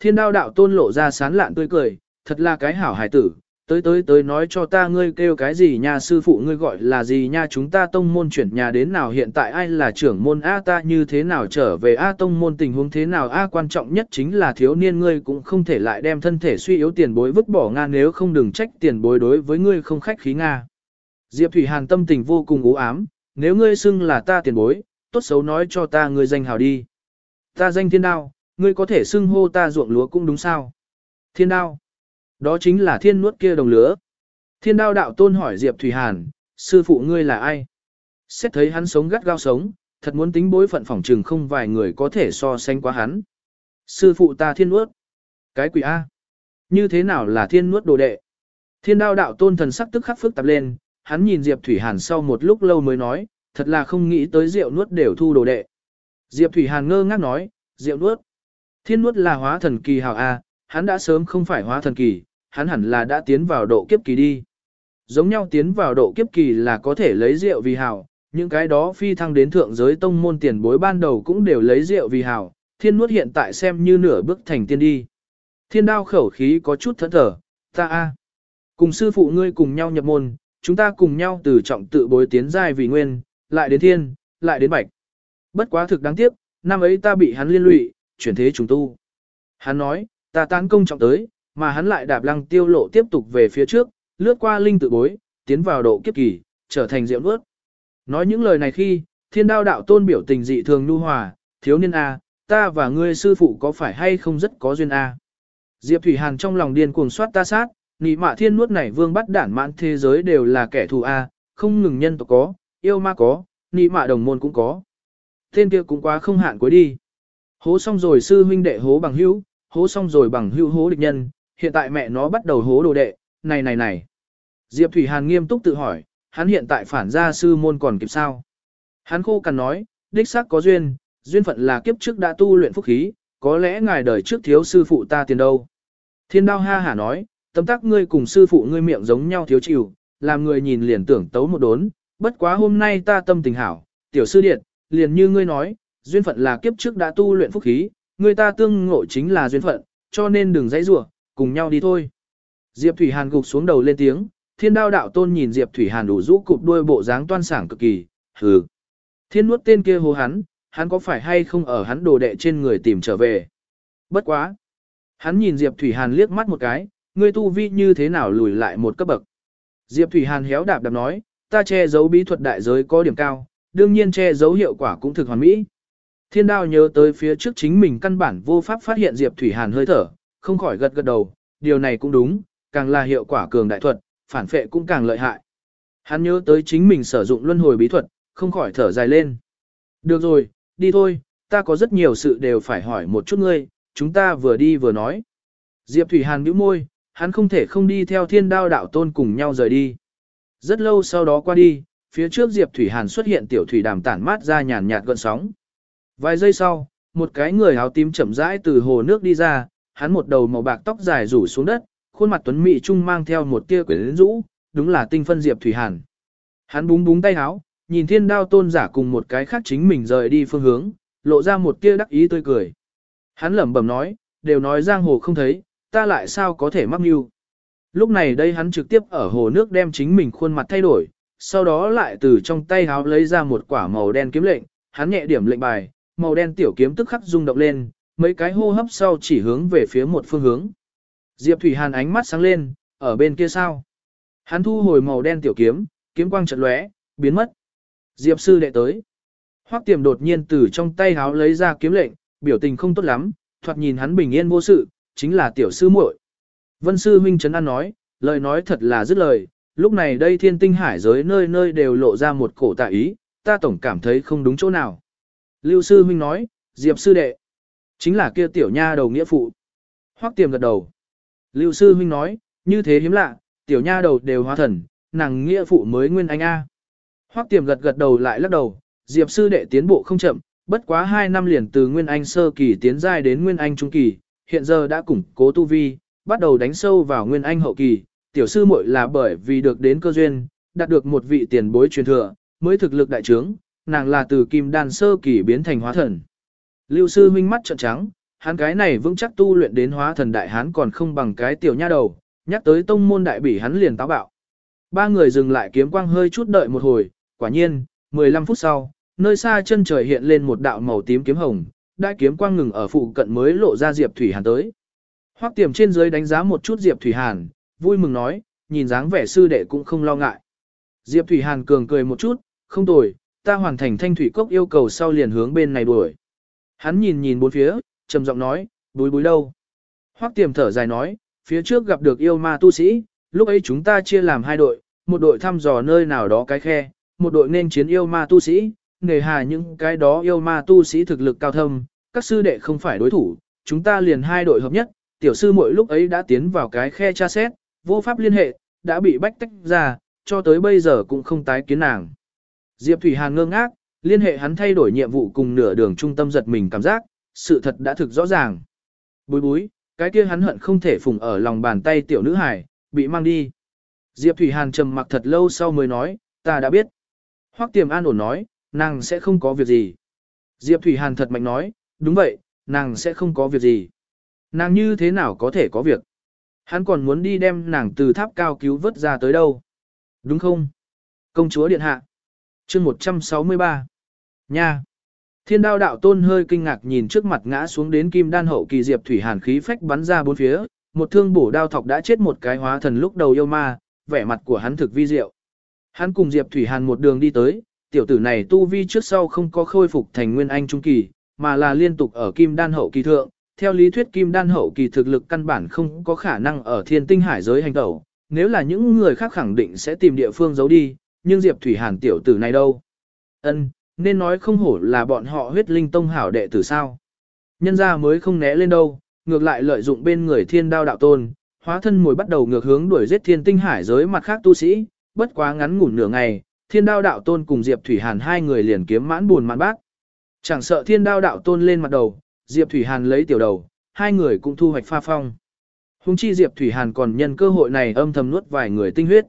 thiên đao đạo tôn lộ ra sán lạn tươi cười, thật là cái hảo hải tử, tới tới tới nói cho ta ngươi kêu cái gì nha sư phụ ngươi gọi là gì nha chúng ta tông môn chuyển nhà đến nào hiện tại ai là trưởng môn A ta như thế nào trở về A tông môn tình huống thế nào A quan trọng nhất chính là thiếu niên ngươi cũng không thể lại đem thân thể suy yếu tiền bối vứt bỏ Nga nếu không đừng trách tiền bối đối với ngươi không khách khí Nga. Diệp Thủy Hàn tâm tình vô cùng u ám, nếu ngươi xưng là ta tiền bối, tốt xấu nói cho ta ngươi danh hào đi. Ta danh thiên đao, ngươi có thể xưng hô ta ruộng lúa cũng đúng sao. Thiên đao. Đó chính là thiên nuốt kia đồng lứa. Thiên đao đạo tôn hỏi Diệp Thủy Hàn, sư phụ ngươi là ai? Xét thấy hắn sống gắt gao sống, thật muốn tính bối phận phỏng trừng không vài người có thể so sánh quá hắn. Sư phụ ta thiên nuốt. Cái quỷ A. Như thế nào là thiên nuốt đồ đệ? Thiên đao đạo tôn thần sắc tức khắc phức tạp lên, hắn nhìn Diệp Thủy Hàn sau một lúc lâu mới nói, thật là không nghĩ tới rượu nuốt đều thu đồ đệ. Diệp Thủy Hàn ngơ ngác nói, rượu nuốt. Thiên nuốt là hóa thần kỳ hào A, hắn đã sớm không phải hóa thần kỳ, hắn hẳn là đã tiến vào độ kiếp kỳ đi. Giống nhau tiến vào độ kiếp kỳ là có thể lấy rượu vì hảo, những cái đó phi thăng đến thượng giới tông môn tiền bối ban đầu cũng đều lấy rượu vì hảo, thiên nuốt hiện tại xem như nửa bước thành tiên đi. Thiên đao khẩu khí có chút thẫn thở, ta a Cùng sư phụ ngươi cùng nhau nhập môn, chúng ta cùng nhau từ trọng tự bối tiến giai vì nguyên, lại đến thiên, lại đến bạch. Bất quá thực đáng tiếc, năm ấy ta bị hắn liên lụy, chuyển thế trùng tu. Hắn nói, ta tán công trọng tới, mà hắn lại đạp lăng tiêu lộ tiếp tục về phía trước, lướt qua linh tự bối, tiến vào độ kiếp kỳ, trở thành diệu nuốt. Nói những lời này khi, thiên đao đạo tôn biểu tình dị thường nu hòa, thiếu niên A, ta và ngươi sư phụ có phải hay không rất có duyên A. Diệp Thủy Hàn trong lòng điên cuồng soát ta sát, nị mạ thiên nuốt này vương bắt đản mãn thế giới đều là kẻ thù A, không ngừng nhân tộc có, yêu ma có, nị mạ đồng môn cũng có. Tên kia cũng quá không hạn cuối đi. Hố xong rồi sư huynh đệ hố bằng hữu, hố xong rồi bằng hữu hố địch nhân, hiện tại mẹ nó bắt đầu hố đồ đệ, này này này. Diệp Thủy Hàn nghiêm túc tự hỏi, hắn hiện tại phản gia sư môn còn kịp sao? Hắn khô cằn nói, đích xác có duyên, duyên phận là kiếp trước đã tu luyện phúc khí, có lẽ ngài đời trước thiếu sư phụ ta tiền đâu. Thiên đao ha hả nói, tấm tắc ngươi cùng sư phụ ngươi miệng giống nhau thiếu chịu, làm người nhìn liền tưởng tấu một đốn, bất quá hôm nay ta tâm tình hảo, tiểu sư điện, liền như ngươi nói, duyên phận là kiếp trước đã tu luyện phúc khí, người ta tương ngộ chính là duyên phận, cho nên đừng dãy rủa, cùng nhau đi thôi. Diệp Thủy Hàn gục xuống đầu lên tiếng, thiên đao đạo tôn nhìn Diệp Thủy Hàn đủ rũ cụp đuôi bộ dáng toan sảng cực kỳ, hừ. Thiên nuốt tên kia hô hắn, hắn có phải hay không ở hắn đồ đệ trên người tìm trở về. Bất quá. Hắn nhìn Diệp Thủy Hàn liếc mắt một cái, ngươi tu vi như thế nào lùi lại một cấp bậc. Diệp Thủy Hàn héo đạp đạp nói, ta che giấu bí thuật đại giới có điểm cao, đương nhiên che giấu hiệu quả cũng thực hoàn mỹ. Thiên đao nhớ tới phía trước chính mình căn bản vô pháp phát hiện Diệp Thủy Hàn hơi thở, không khỏi gật gật đầu, điều này cũng đúng, càng là hiệu quả cường đại thuật, phản phệ cũng càng lợi hại. Hắn nhớ tới chính mình sử dụng luân hồi bí thuật, không khỏi thở dài lên. Được rồi, đi thôi, ta có rất nhiều sự đều phải hỏi một chút ngươi, chúng ta vừa đi vừa nói. Diệp Thủy Hàn bĩu môi, hắn không thể không đi theo thiên đao đạo tôn cùng nhau rời đi. Rất lâu sau đó qua đi, phía trước Diệp Thủy Hàn xuất hiện tiểu thủy đàm tản mát ra nhàn nhạt gợn sóng. Vài giây sau, một cái người áo tím chậm rãi từ hồ nước đi ra, hắn một đầu màu bạc tóc dài rủ xuống đất, khuôn mặt tuấn mỹ trung mang theo một tia quyến rũ, đúng là tinh phân Diệp Thủy Hàn. Hắn búng búng tay áo, nhìn thiên đao tôn giả cùng một cái khác chính mình rời đi phương hướng, lộ ra một tia đắc ý tươi cười. Hắn lẩm bẩm nói, đều nói giang hồ không thấy, ta lại sao có thể mắc mưu. Lúc này đây hắn trực tiếp ở hồ nước đem chính mình khuôn mặt thay đổi, sau đó lại từ trong tay áo lấy ra một quả màu đen kiếm lệnh, hắn nhẹ điểm lệnh bài, màu đen tiểu kiếm tức khắc rung động lên, mấy cái hô hấp sau chỉ hướng về phía một phương hướng. Diệp Thủy Hàn ánh mắt sáng lên, ở bên kia sao? Hắn thu hồi màu đen tiểu kiếm, kiếm quang chợt lóe, biến mất. Diệp sư đệ tới. Hoắc Tiềm đột nhiên từ trong tay háo lấy ra kiếm lệnh, biểu tình không tốt lắm, thoạt nhìn hắn bình yên vô sự, chính là tiểu sư muội. Vân sư huynh trấn an nói, lời nói thật là dứt lời, lúc này đây thiên tinh hải giới nơi nơi đều lộ ra một cổ tạ ý, ta tổng cảm thấy không đúng chỗ nào. Lưu sư huynh nói, Diệp sư đệ, chính là kia tiểu nha đầu nghĩa phụ. Hoắc tiềm gật đầu. Lưu sư huynh nói, như thế hiếm lạ, tiểu nha đầu đều hóa thần, nàng nghĩa phụ mới nguyên anh A. Hoắc tiềm gật gật đầu lại lắc đầu, Diệp sư đệ tiến bộ không chậm, bất quá 2 năm liền từ nguyên anh sơ kỳ tiến giai đến nguyên anh trung kỳ, hiện giờ đã củng cố tu vi, bắt đầu đánh sâu vào nguyên anh hậu kỳ, tiểu sư muội là bởi vì được đến cơ duyên, đạt được một vị tiền bối truyền thừa, mới thực lực đại trướng, nàng là từ kim đan sơ kỳ biến thành hóa thần. Lưu sư huynh mắt trợn trắng, hắn cái này vững chắc tu luyện đến hóa thần đại hán còn không bằng cái tiểu nha đầu, nhắc tới tông môn đại bỉ hắn liền táo bạo. Ba người dừng lại kiếm quang hơi chút đợi một hồi, quả nhiên, 15 phút sau, nơi xa chân trời hiện lên một đạo màu tím kiếm hồng, đại kiếm quang ngừng ở phụ cận mới lộ ra Diệp Thủy Hàn tới. Hoắc Tiềm trên dưới đánh giá một chút Diệp Thủy Hàn, vui mừng nói, nhìn dáng vẻ sư đệ cũng không lo ngại. Diệp Thủy Hàn cường cười một chút, không tồi, ta hoàn thành thanh thủy cốc yêu cầu sau liền hướng bên này đuổi. Hắn nhìn nhìn bốn phía, trầm giọng nói, búi búi đâu. Hoắc Tiềm thở dài nói, phía trước gặp được yêu ma tu sĩ, lúc ấy chúng ta chia làm hai đội, một đội thăm dò nơi nào đó cái khe, một đội nên chiến yêu ma tu sĩ, nề hà những cái đó yêu ma tu sĩ thực lực cao thâm, các sư đệ không phải đối thủ, chúng ta liền hai đội hợp nhất, tiểu sư mỗi lúc ấy đã tiến vào cái khe tra xét, vô pháp liên hệ, đã bị bách tách ra, cho tới bây giờ cũng không tái kiến nàng. Diệp Thủy Hàn ngơ ngác, liên hệ hắn thay đổi nhiệm vụ cùng nửa đường trung tâm giật mình cảm giác, sự thật đã thực rõ ràng. Búi búi, cái kia hắn hận không thể phùng ở lòng bàn tay tiểu nữ hải, bị mang đi. Diệp Thủy Hàn trầm mặc thật lâu sau mới nói, ta đã biết. Hoắc Tiềm an ổn nói, nàng sẽ không có việc gì. Diệp Thủy Hàn thật mạnh nói, đúng vậy, nàng sẽ không có việc gì. Nàng như thế nào có thể có việc? Hắn còn muốn đi đem nàng từ tháp cao cứu vớt ra tới đâu? Đúng không? Công chúa Điện Hạ chương 163. Nha. Thiên đao đạo tôn hơi kinh ngạc nhìn trước mặt ngã xuống đến kim đan hậu kỳ Diệp Thủy Hàn khí phách bắn ra bốn phía, một thương bổ đao thọc đã chết một cái hóa thần lúc đầu yêu ma, vẻ mặt của hắn thực vi diệu. Hắn cùng Diệp Thủy Hàn một đường đi tới, tiểu tử này tu vi trước sau không có khôi phục thành nguyên anh trung kỳ, mà là liên tục ở kim đan hậu kỳ thượng. Theo lý thuyết kim đan hậu kỳ thực lực căn bản không có khả năng ở thiên tinh hải giới hành tẩu, nếu là những người khác khẳng định sẽ tìm địa phương giấu đi, nhưng Diệp Thủy Hàn tiểu tử này đâu? Ân, nên nói không hổ là bọn họ huyết linh tông hảo đệ tử sao? Nhân ra mới không né lên đâu, ngược lại lợi dụng bên người thiên đao đạo tôn, hóa thân mồi bắt đầu ngược hướng đuổi giết thiên tinh hải giới mặt khác tu sĩ, bất quá ngắn ngủn nửa ngày, thiên đao đạo tôn cùng Diệp Thủy Hàn hai người liền kiếm mãn buồn mãn bác. Chẳng sợ thiên đao đạo tôn lên mặt đầu, Diệp Thủy Hàn lấy tiểu đầu, hai người cũng thu hoạch pha phong. Hùng chi Diệp Thủy Hàn còn nhân cơ hội này âm thầm nuốt vài người tinh huyết.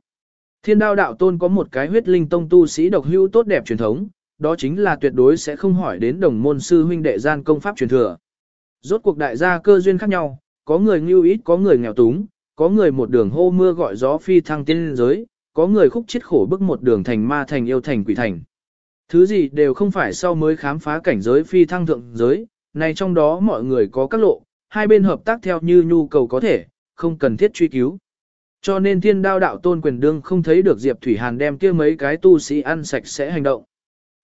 Thiên đao đạo tôn có một cái huyết linh tông tu sĩ độc hữu tốt đẹp truyền thống, đó chính là tuyệt đối sẽ không hỏi đến đồng môn sư huynh đệ gian công pháp truyền thừa. Rốt cuộc đại gia cơ duyên khác nhau, có người ngưu ít có người nghèo túng, có người một đường hô mưa gọi gió phi thăng tiên giới, có người khúc chết khổ bức một đường thành ma thành yêu thành quỷ thành. Thứ gì đều không phải sau mới khám phá cảnh giới phi thăng thượng giới, này trong đó mọi người có các lộ, hai bên hợp tác theo như nhu cầu có thể, không cần thiết truy cứu. Cho nên thiên đao đạo tôn quyền đương không thấy được Diệp Thủy Hàn đem kia mấy cái tu sĩ ăn sạch sẽ hành động.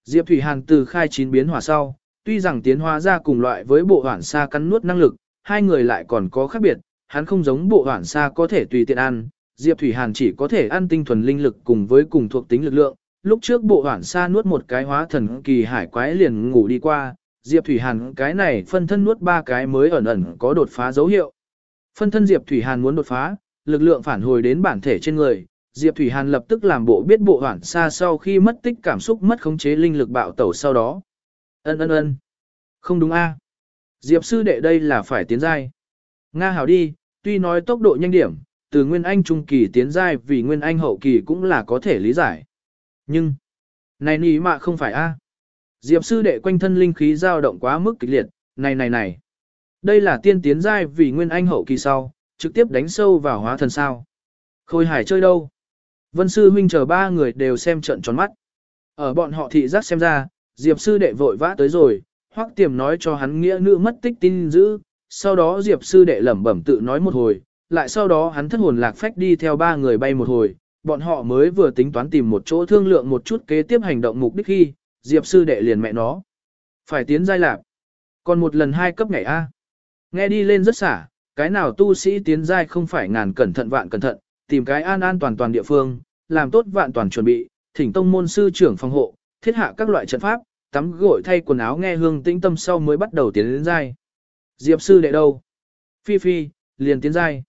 Diệp Thủy Hàn từ khai chín biến hỏa sau, tuy rằng tiến hóa ra cùng loại với bộ hoản sa cắn nuốt năng lực, hai người lại còn có khác biệt, hắn không giống bộ hoản sa có thể tùy tiện ăn, Diệp Thủy Hàn chỉ có thể ăn tinh thuần linh lực cùng với cùng thuộc tính lực lượng. Lúc trước bộ hoản sa nuốt một cái hóa thần kỳ hải quái liền ngủ đi qua, Diệp Thủy Hàn cái này phân thân nuốt ba cái mới ẩn ẩn có đột phá dấu hiệu. Phân thân Diệp Thủy Hàn muốn đột phá, lực lượng phản hồi đến bản thể trên người, Diệp Thủy Hàn lập tức làm bộ biết bộ hoảng xa sau khi mất tích cảm xúc mất khống chế linh lực bạo tẩu sau đó. Ân ân ân. Không đúng a. Diệp sư đệ đây là phải tiến giai. Nga hảo đi, tuy nói tốc độ nhanh điểm, từ Nguyên Anh trung kỳ tiến giai vì Nguyên Anh hậu kỳ cũng là có thể lý giải. Nhưng, này nì mạ không phải a. Diệp sư đệ quanh thân linh khí dao động quá mức kịch liệt, này này này. Đây là tiên tiến giai vì Nguyên Anh hậu kỳ sau, trực tiếp đánh sâu vào hóa thần sao. Khôi hải chơi đâu? Vân sư huynh chờ ba người đều xem trận tròn mắt. Ở bọn họ thị giác xem ra, Diệp sư đệ vội vã tới rồi, hoắc tiềm nói cho hắn nghĩa nữ mất tích tin dữ sau đó Diệp sư đệ lẩm bẩm tự nói một hồi, lại sau đó hắn thất hồn lạc phách đi theo ba người bay một hồi, bọn họ mới vừa tính toán tìm một chỗ thương lượng một chút kế tiếp hành động mục đích khi, Diệp sư đệ liền mẹ nó. Phải tiến giai lạc. Còn một lần hai cấp ngày A. Nghe đi lên rất xả, cái nào tu sĩ tiến giai không phải ngàn cẩn thận vạn cẩn thận, tìm cái an an toàn toàn địa phương, làm tốt vạn toàn chuẩn bị, thỉnh tông môn sư trưởng phòng hộ, thiết hạ các loại trận pháp, tắm gội thay quần áo nghe hương tĩnh tâm sau mới bắt đầu tiến đến giai. Diệp sư đệ đâu? Phi phi, liền tiến giai.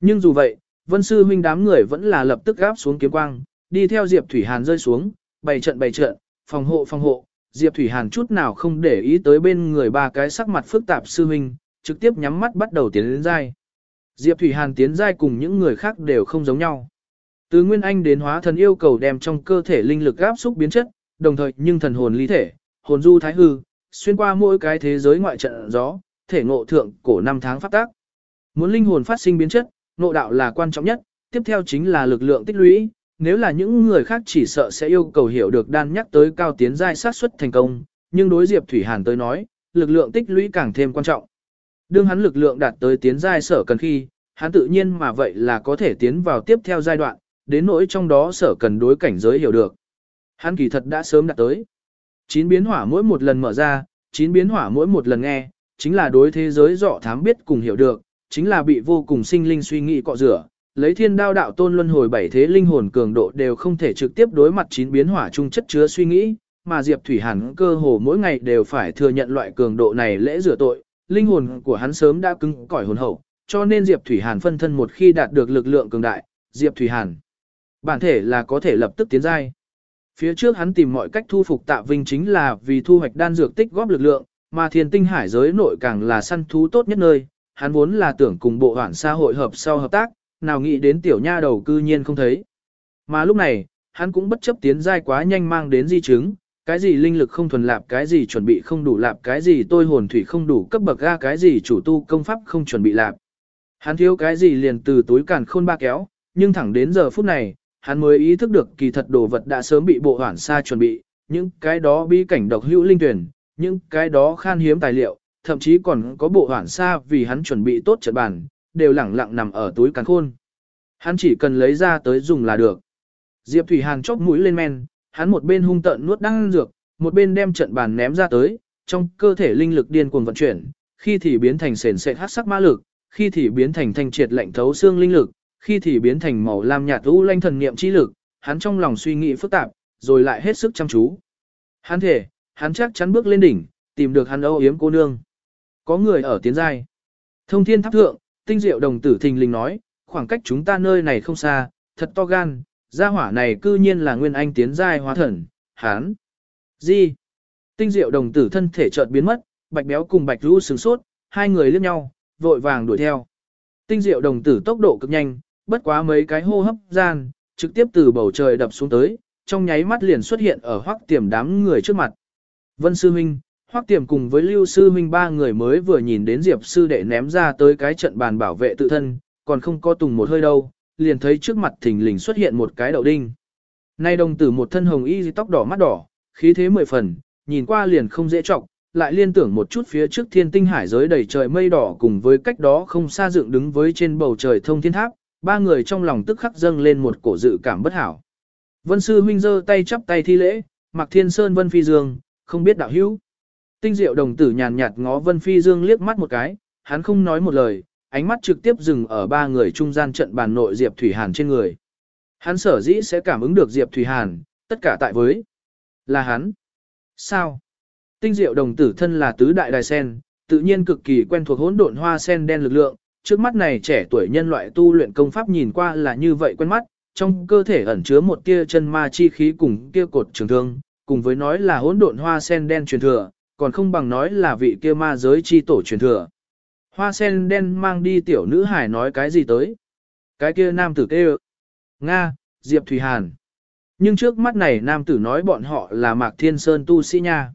Nhưng dù vậy, vân sư huynh đám người vẫn là lập tức gáp xuống kiếm quang, đi theo Diệp Thủy Hàn rơi xuống, bày trận bày trận, phòng hộ phòng hộ. Diệp Thủy Hàn chút nào không để ý tới bên người ba cái sắc mặt phức tạp sư huynh, trực tiếp nhắm mắt bắt đầu tiến đến giai. Diệp Thủy Hàn tiến giai cùng những người khác đều không giống nhau. Từ Nguyên Anh đến hóa thần yêu cầu đem trong cơ thể linh lực áp xúc biến chất, đồng thời nhưng thần hồn ly thể, hồn du thái hư, xuyên qua mỗi cái thế giới ngoại trận gió, thể ngộ thượng cổ năm tháng pháp tác. Muốn linh hồn phát sinh biến chất, ngộ đạo là quan trọng nhất, tiếp theo chính là lực lượng tích lũy, nếu là những người khác chỉ sợ sẽ yêu cầu hiểu được đan nhắc tới cao tiến giai sát suất thành công, nhưng đối Diệp Thủy Hàn tới nói, lực lượng tích lũy càng thêm quan trọng. Đương hắn lực lượng đạt tới tiến giai sở cần khi, hắn tự nhiên mà vậy là có thể tiến vào tiếp theo giai đoạn, đến nỗi trong đó sở cần đối cảnh giới hiểu được. Hắn kỳ thật đã sớm đạt tới. Chín biến hỏa mỗi một lần mở ra, chín biến hỏa mỗi một lần nghe, chính là đối thế giới rõ thám biết cùng hiểu được, chính là bị vô cùng sinh linh suy nghĩ cọ rửa, lấy thiên đao đạo tôn luân hồi bảy thế linh hồn cường độ đều không thể trực tiếp đối mặt chín biến hỏa chung chất chứa suy nghĩ, mà Diệp Thủy Hàn cơ hồ mỗi ngày đều phải thừa nhận loại cường độ này lễ rửa tội, linh hồn của hắn sớm đã cứng cỏi hồn hậu, cho nên Diệp Thủy Hàn phân thân một khi đạt được lực lượng cường đại, Diệp Thủy Hàn bản thể là có thể lập tức tiến giai. Phía trước hắn tìm mọi cách thu phục Tạ Vinh chính là vì thu hoạch đan dược tích góp lực lượng, mà Thiên Tinh Hải giới nội càng là săn thú tốt nhất nơi, hắn vốn là tưởng cùng bộ hoản xã hội hợp sau hợp tác, nào nghĩ đến tiểu nha đầu cư nhiên không thấy. Mà lúc này, hắn cũng bất chấp tiến giai quá nhanh mang đến di chứng, cái gì linh lực không thuần lạp cái gì chuẩn bị không đủ lạp cái gì tôi hồn thủy không đủ cấp bậc ga cái gì chủ tu công pháp không chuẩn bị lạp. Hắn thiếu cái gì liền từ túi càn khôn ba kéo, nhưng thẳng đến giờ phút này, hắn mới ý thức được kỳ thật đồ vật đã sớm bị bộ hoản xa chuẩn bị, những cái đó bi cảnh độc hữu linh tuyển, những cái đó khan hiếm tài liệu, thậm chí còn có bộ hoản xa vì hắn chuẩn bị tốt trận bàn, đều lẳng lặng nằm ở túi càn khôn. Hắn chỉ cần lấy ra tới dùng là được. Diệp Thủy Hàn chốc mũi lên men, hắn một bên hung tợn nuốt đan dược, một bên đem trận bàn ném ra tới, trong cơ thể linh lực điên cuồng vận chuyển, khi thì biến thành sền sệt hắc sắc ma lực, khi thì biến thành thanh triệt lạnh thấu xương linh lực, khi thì biến thành màu lam nhạt u lanh thần niệm chi lực, hắn trong lòng suy nghĩ phức tạp, rồi lại hết sức chăm chú. Hắn thể, hắn chắc chắn bước lên đỉnh, tìm được hắn âu yếm cô nương. Có người ở tiến giai. Thông thiên tháp thượng, tinh diệu đồng tử thình lình nói, khoảng cách chúng ta nơi này không xa, thật to gan, gia hỏa này cư nhiên là nguyên anh tiến giai hóa thần, hắn. Gì? Tinh diệu đồng tử thân thể chợt biến mất, bạch béo cùng bạch rũ sướng sốt, hai người liếc nhau, vội vàng đuổi theo. Tinh diệu đồng tử tốc độ cực nhanh, bất quá mấy cái hô hấp gian, trực tiếp từ bầu trời đập xuống tới, trong nháy mắt liền xuất hiện ở hoắc tiềm đám người trước mặt. Vân Sư Minh, hoắc tiềm cùng với Lưu Sư Minh ba người mới vừa nhìn đến Diệp Sư đệ ném ra tới cái trận bàn bảo vệ tự thân, còn không có tùng một hơi đâu, liền thấy trước mặt thình lình xuất hiện một cái đậu đinh. Nay đồng tử một thân hồng y tóc đỏ mắt đỏ, khí thế mười phần, nhìn qua liền không dễ trọng, lại liên tưởng một chút phía trước thiên tinh hải giới đầy trời mây đỏ cùng với cách đó không xa dựng đứng với trên bầu trời thông thiên tháp, ba người trong lòng tức khắc dâng lên một cổ dự cảm bất hảo. Vân sư huynh giơ tay chắp tay thi lễ, mặc thiên sơn vân phi dương, không biết đạo hữu. Tinh diệu đồng tử nhàn nhạt ngó vân phi dương liếc mắt một cái, hắn không nói một lời, ánh mắt trực tiếp dừng ở ba người trung gian trận bàn nội Diệp Thủy Hàn trên người. Hắn sở dĩ sẽ cảm ứng được Diệp Thủy Hàn, tất cả tại với. Là hắn. Sao? Tinh diệu đồng tử thân là tứ đại đài sen, tự nhiên cực kỳ quen thuộc hỗn độn hoa sen đen lực lượng, trước mắt này trẻ tuổi nhân loại tu luyện công pháp nhìn qua là như vậy quen mắt, trong cơ thể ẩn chứa một tia chân ma chi khí cùng kia cột trường thương, cùng với nói là hỗn độn hoa sen đen truyền thừa, còn không bằng nói là vị kia ma giới chi tổ truyền thừa. Hoa sen đen mang đi tiểu nữ hải nói cái gì tới? Cái kia nam tử kêu. Nga, Diệp Thủy Hàn. Nhưng trước mắt này nam tử nói bọn họ là Mạc Thiên Sơn tu sĩ nha.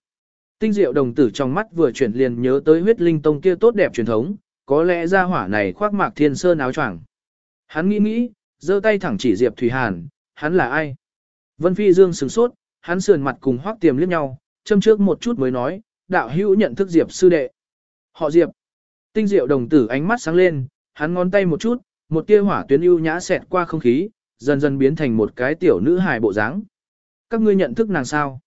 Tinh diệu đồng tử trong mắt vừa chuyển liền nhớ tới huyết linh tông kia tốt đẹp truyền thống, có lẽ ra hỏa này khoác Mạc Thiên Sơn áo choàng. Hắn nghĩ nghĩ, giơ tay thẳng chỉ Diệp Thủy Hàn, hắn là ai? Vân Phi Dương sửng sốt, hắn sườn mặt cùng hoác tiềm liếc nhau, châm trước một chút mới nói, đạo hữu nhận thức Diệp sư đệ. Họ Diệp. Tinh diệu đồng tử ánh mắt sáng lên, hắn ngón tay một chút, một tia hỏa tuyến ưu nhã xẹt qua không khí, dần dần biến thành một cái tiểu nữ hài bộ dáng. Các ngươi nhận thức nàng sao?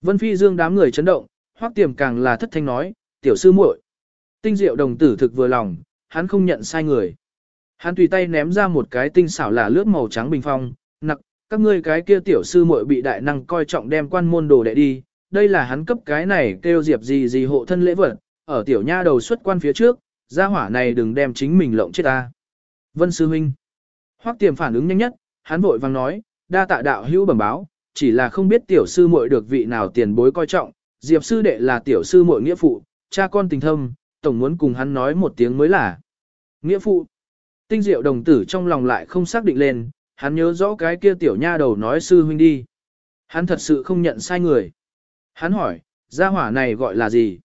Vân Phi Dương đám người chấn động, hoắc tiềm càng là thất thanh nói, tiểu sư muội. Tinh diệu đồng tử thực vừa lòng, hắn không nhận sai người. Hắn tùy tay ném ra một cái tinh xảo là lướt màu trắng bình phong, nặc, các ngươi cái kia tiểu sư muội bị đại năng coi trọng đem quan môn đồ đệ đi, đây là hắn cấp cái này kêu diệp gì gì hộ thân lễ vật, ở tiểu nha đầu xuất quan phía trước, gia hỏa này đừng đem chính mình lộng chết ta. Vân Sư Huynh. Hoắc tiềm phản ứng nhanh nhất, hắn vội vang nói, đa tạ đạo hữu bẩm báo, chỉ là không biết tiểu sư muội được vị nào tiền bối coi trọng, diệp sư đệ là tiểu sư muội nghĩa phụ, cha con tình thâm, tổng muốn cùng hắn nói một tiếng mới là. Nghĩa phụ. Tinh diệu đồng tử trong lòng lại không xác định lên, hắn nhớ rõ cái kia tiểu nha đầu nói sư huynh đi. Hắn thật sự không nhận sai người. Hắn hỏi, gia hỏa này gọi là gì?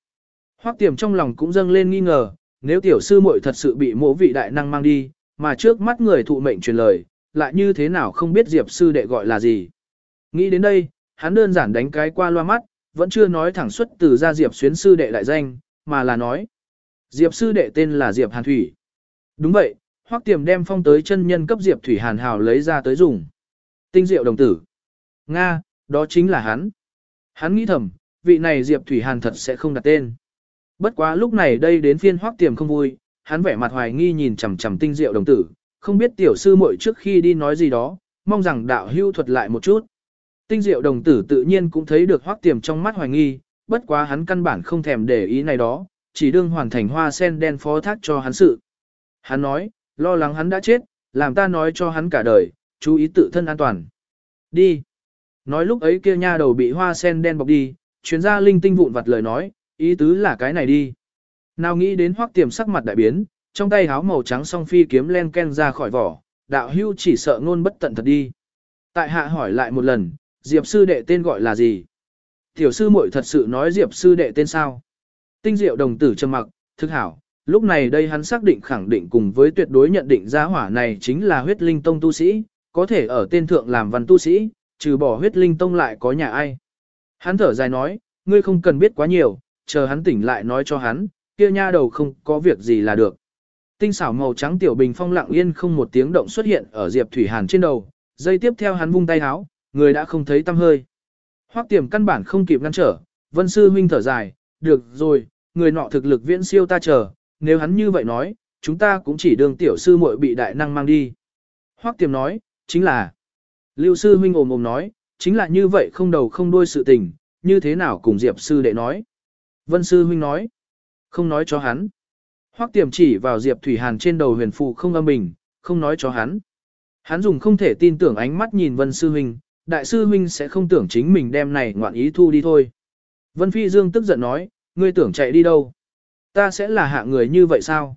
Hoắc tiềm trong lòng cũng dâng lên nghi ngờ, nếu tiểu sư muội thật sự bị mỗ vị đại năng mang đi, mà trước mắt người thụ mệnh truyền lời, lại như thế nào không biết Diệp sư đệ gọi là gì. Nghĩ đến đây, hắn đơn giản đánh cái qua loa mắt, vẫn chưa nói thẳng xuất từ ra Diệp xuyến sư đệ đại danh, mà là nói. Diệp sư đệ tên là Diệp Hàn Thủy. Đúng vậy, Hoắc Tiềm đem phong tới chân nhân cấp Diệp Thủy Hàn hào lấy ra tới dùng. Tinh diệu đồng tử. Nga, đó chính là hắn. Hắn nghĩ thầm, vị này Diệp Thủy Hàn thật sẽ không đặt tên. Bất quá lúc này đây đến phiên Hoắc Tiềm không vui, hắn vẻ mặt hoài nghi nhìn chằm chằm tinh diệu đồng tử, không biết tiểu sư muội trước khi đi nói gì đó, mong rằng đạo hưu thuật lại một chút. Tinh diệu đồng tử tự nhiên cũng thấy được Hoắc Tiềm trong mắt hoài nghi, bất quá hắn căn bản không thèm để ý này đó, chỉ đương hoàn thành hoa sen đen phó thác cho hắn sự. Hắn nói, lo lắng hắn đã chết, làm ta nói cho hắn cả đời, chú ý tự thân an toàn. Đi. Nói lúc ấy kia nha đầu bị hoa sen đen bọc đi, chuyên gia linh tinh vụn vặt lời nói, ý tứ là cái này đi. Nào nghĩ đến hoắc tiềm sắc mặt đại biến, trong tay háo màu trắng song phi kiếm len ken ra khỏi vỏ, đạo hưu chỉ sợ ngôn bất tận thật đi. Tại hạ hỏi lại một lần, Diệp sư đệ tên gọi là gì? Tiểu sư muội thật sự nói Diệp sư đệ tên sao? Tinh diệu đồng tử trầm mặc, thức hảo, lúc này đây hắn xác định khẳng định cùng với tuyệt đối nhận định giá hỏa này chính là huyết linh tông tu sĩ, có thể ở tên thượng làm văn tu sĩ, trừ bỏ huyết linh tông lại có nhà ai. Hắn thở dài nói, ngươi không cần biết quá nhiều, chờ hắn tỉnh lại nói cho hắn, kia nha đầu không có việc gì là được. Tinh xảo màu trắng tiểu bình phong lặng yên không một tiếng động xuất hiện ở Diệp Thủy Hàn trên đầu, dây tiếp theo hắn vung tay háo, người đã không thấy tâm hơi. Hoắc tiềm căn bản không kịp ngăn trở, vân sư huynh thở dài, được rồi, người nọ thực lực viễn siêu ta chờ, nếu hắn như vậy nói, chúng ta cũng chỉ đường tiểu sư muội bị đại năng mang đi. Hoắc tiềm nói, chính là, lưu sư huynh ồm ồm nói, chính là như vậy không đầu không đuôi sự tình, như thế nào cùng Diệp sư đệ nói. Vân sư huynh nói, không nói cho hắn. Hoắc tiềm chỉ vào Diệp Thủy Hàn trên đầu huyền phụ không âm bình, không nói cho hắn. Hắn dùng không thể tin tưởng ánh mắt nhìn Vân sư huynh, đại sư huynh sẽ không tưởng chính mình đem này ngoạn ý thu đi thôi. Vân Phi Dương tức giận nói, ngươi tưởng chạy đi đâu? Ta sẽ là hạ người như vậy sao?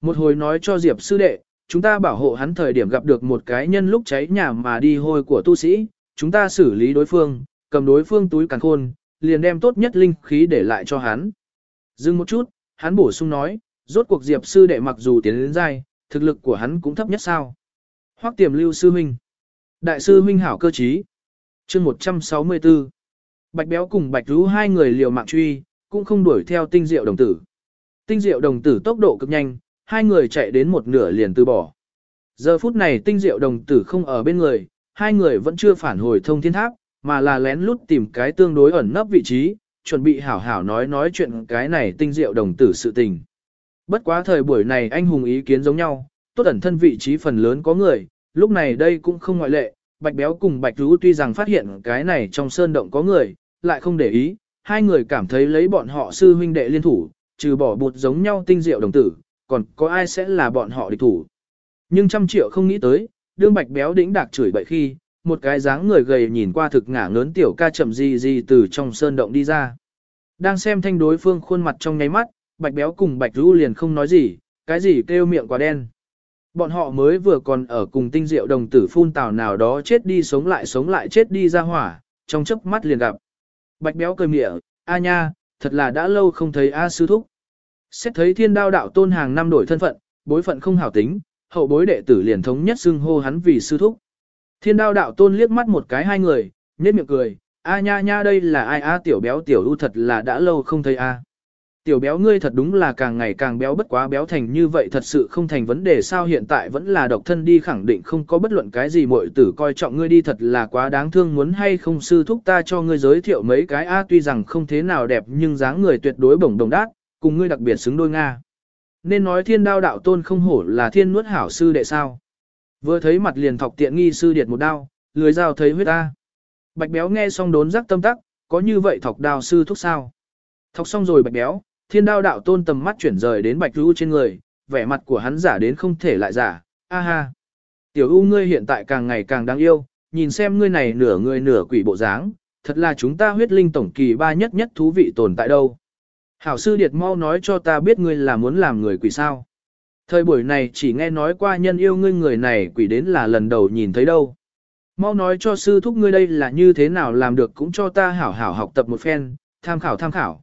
Một hồi nói cho Diệp sư đệ, chúng ta bảo hộ hắn thời điểm gặp được một cái nhân lúc cháy nhà mà đi hôi của tu sĩ, chúng ta xử lý đối phương, cầm đối phương túi càn khôn, liền đem tốt nhất linh khí để lại cho hắn. Dừng một chút, hắn bổ sung nói, rốt cuộc Diệp sư đệ mặc dù tiến đến dai, thực lực của hắn cũng thấp nhất sao. Hoắc tiềm lưu sư huynh. Đại sư huynh hảo cơ trí. chương 164. Bạch béo cùng bạch rú hai người liều mạng truy, cũng không đuổi theo tinh diệu đồng tử. Tinh diệu đồng tử tốc độ cực nhanh, hai người chạy đến một nửa liền từ bỏ. Giờ phút này tinh diệu đồng tử không ở bên người, hai người vẫn chưa phản hồi thông thiên tháp, mà là lén lút tìm cái tương đối ẩn nấp vị trí, chuẩn bị hảo hảo nói nói chuyện cái này tinh diệu đồng tử sự tình. Bất quá thời buổi này anh hùng ý kiến giống nhau, tốt ẩn thân vị trí phần lớn có người, lúc này đây cũng không ngoại lệ, bạch béo cùng bạch rú tuy rằng phát hiện cái này trong sơn động có người, lại không để ý, hai người cảm thấy lấy bọn họ sư huynh đệ liên thủ, trừ bỏ bụt giống nhau tinh diệu đồng tử, còn có ai sẽ là bọn họ địch thủ. Nhưng trăm triệu không nghĩ tới, đương bạch béo đĩnh đạc chửi bậy khi, một cái dáng người gầy nhìn qua thực ngả ngớn tiểu ca chậm gì gì từ trong sơn động đi ra. Đang xem thanh đối phương khuôn mặt trong nháy mắt, bạch béo cùng bạch rũ liền không nói gì, cái gì kêu miệng quá đen. Bọn họ mới vừa còn ở cùng tinh diệu đồng tử phun tào nào đó chết đi sống lại sống lại chết đi ra hỏa, trong chớp mắt liền gặp. Bạch béo cười miệng, a nha, thật là đã lâu không thấy a sư thúc. Xét thấy thiên đao đạo tôn hàng năm đổi thân phận, bối phận không hảo tính, hậu bối đệ tử liền thống nhất xưng hô hắn vì sư thúc. Thiên đao đạo tôn liếc mắt một cái hai người, nhếch miệng cười, a nha nha đây là ai a tiểu béo tiểu u thật là đã lâu không thấy a. Tiểu béo ngươi thật đúng là càng ngày càng béo bất quá béo thành như vậy thật sự không thành vấn đề sao hiện tại vẫn là độc thân đi khẳng định không có bất luận cái gì muội tử coi trọng ngươi đi thật là quá đáng thương muốn hay không sư thúc ta cho ngươi giới thiệu mấy cái a tuy rằng không thế nào đẹp nhưng dáng người tuyệt đối bổng đồng đát, cùng ngươi đặc biệt xứng đôi Nga. Nên nói thiên đao đạo tôn không hổ là thiên nuốt hảo sư đệ sao. Vừa thấy mặt liền thọc tiện nghi sư điệt một đao, lưới dao thấy huyết ta. Bạch béo nghe xong đốn giác tâm tắc, có như vậy thọc đao sư thúc sao. Thọc xong rồi bạch béo, thiên đao đạo tôn tầm mắt chuyển rời đến bạch lưu trên người, vẻ mặt của hắn giả đến không thể lại giả, a ha. Tiểu u ngươi hiện tại càng ngày càng đáng yêu, nhìn xem ngươi này nửa người nửa quỷ bộ dáng, thật là chúng ta huyết linh tổng kỳ ba nhất nhất thú vị tồn tại đâu. Hảo sư điệt mau nói cho ta biết ngươi là muốn làm người quỷ sao. Thời buổi này chỉ nghe nói qua nhân yêu ngươi người này quỷ đến là lần đầu nhìn thấy đâu. Mau nói cho sư thúc ngươi đây là như thế nào làm được cũng cho ta hảo hảo học tập một phen, tham khảo tham khảo.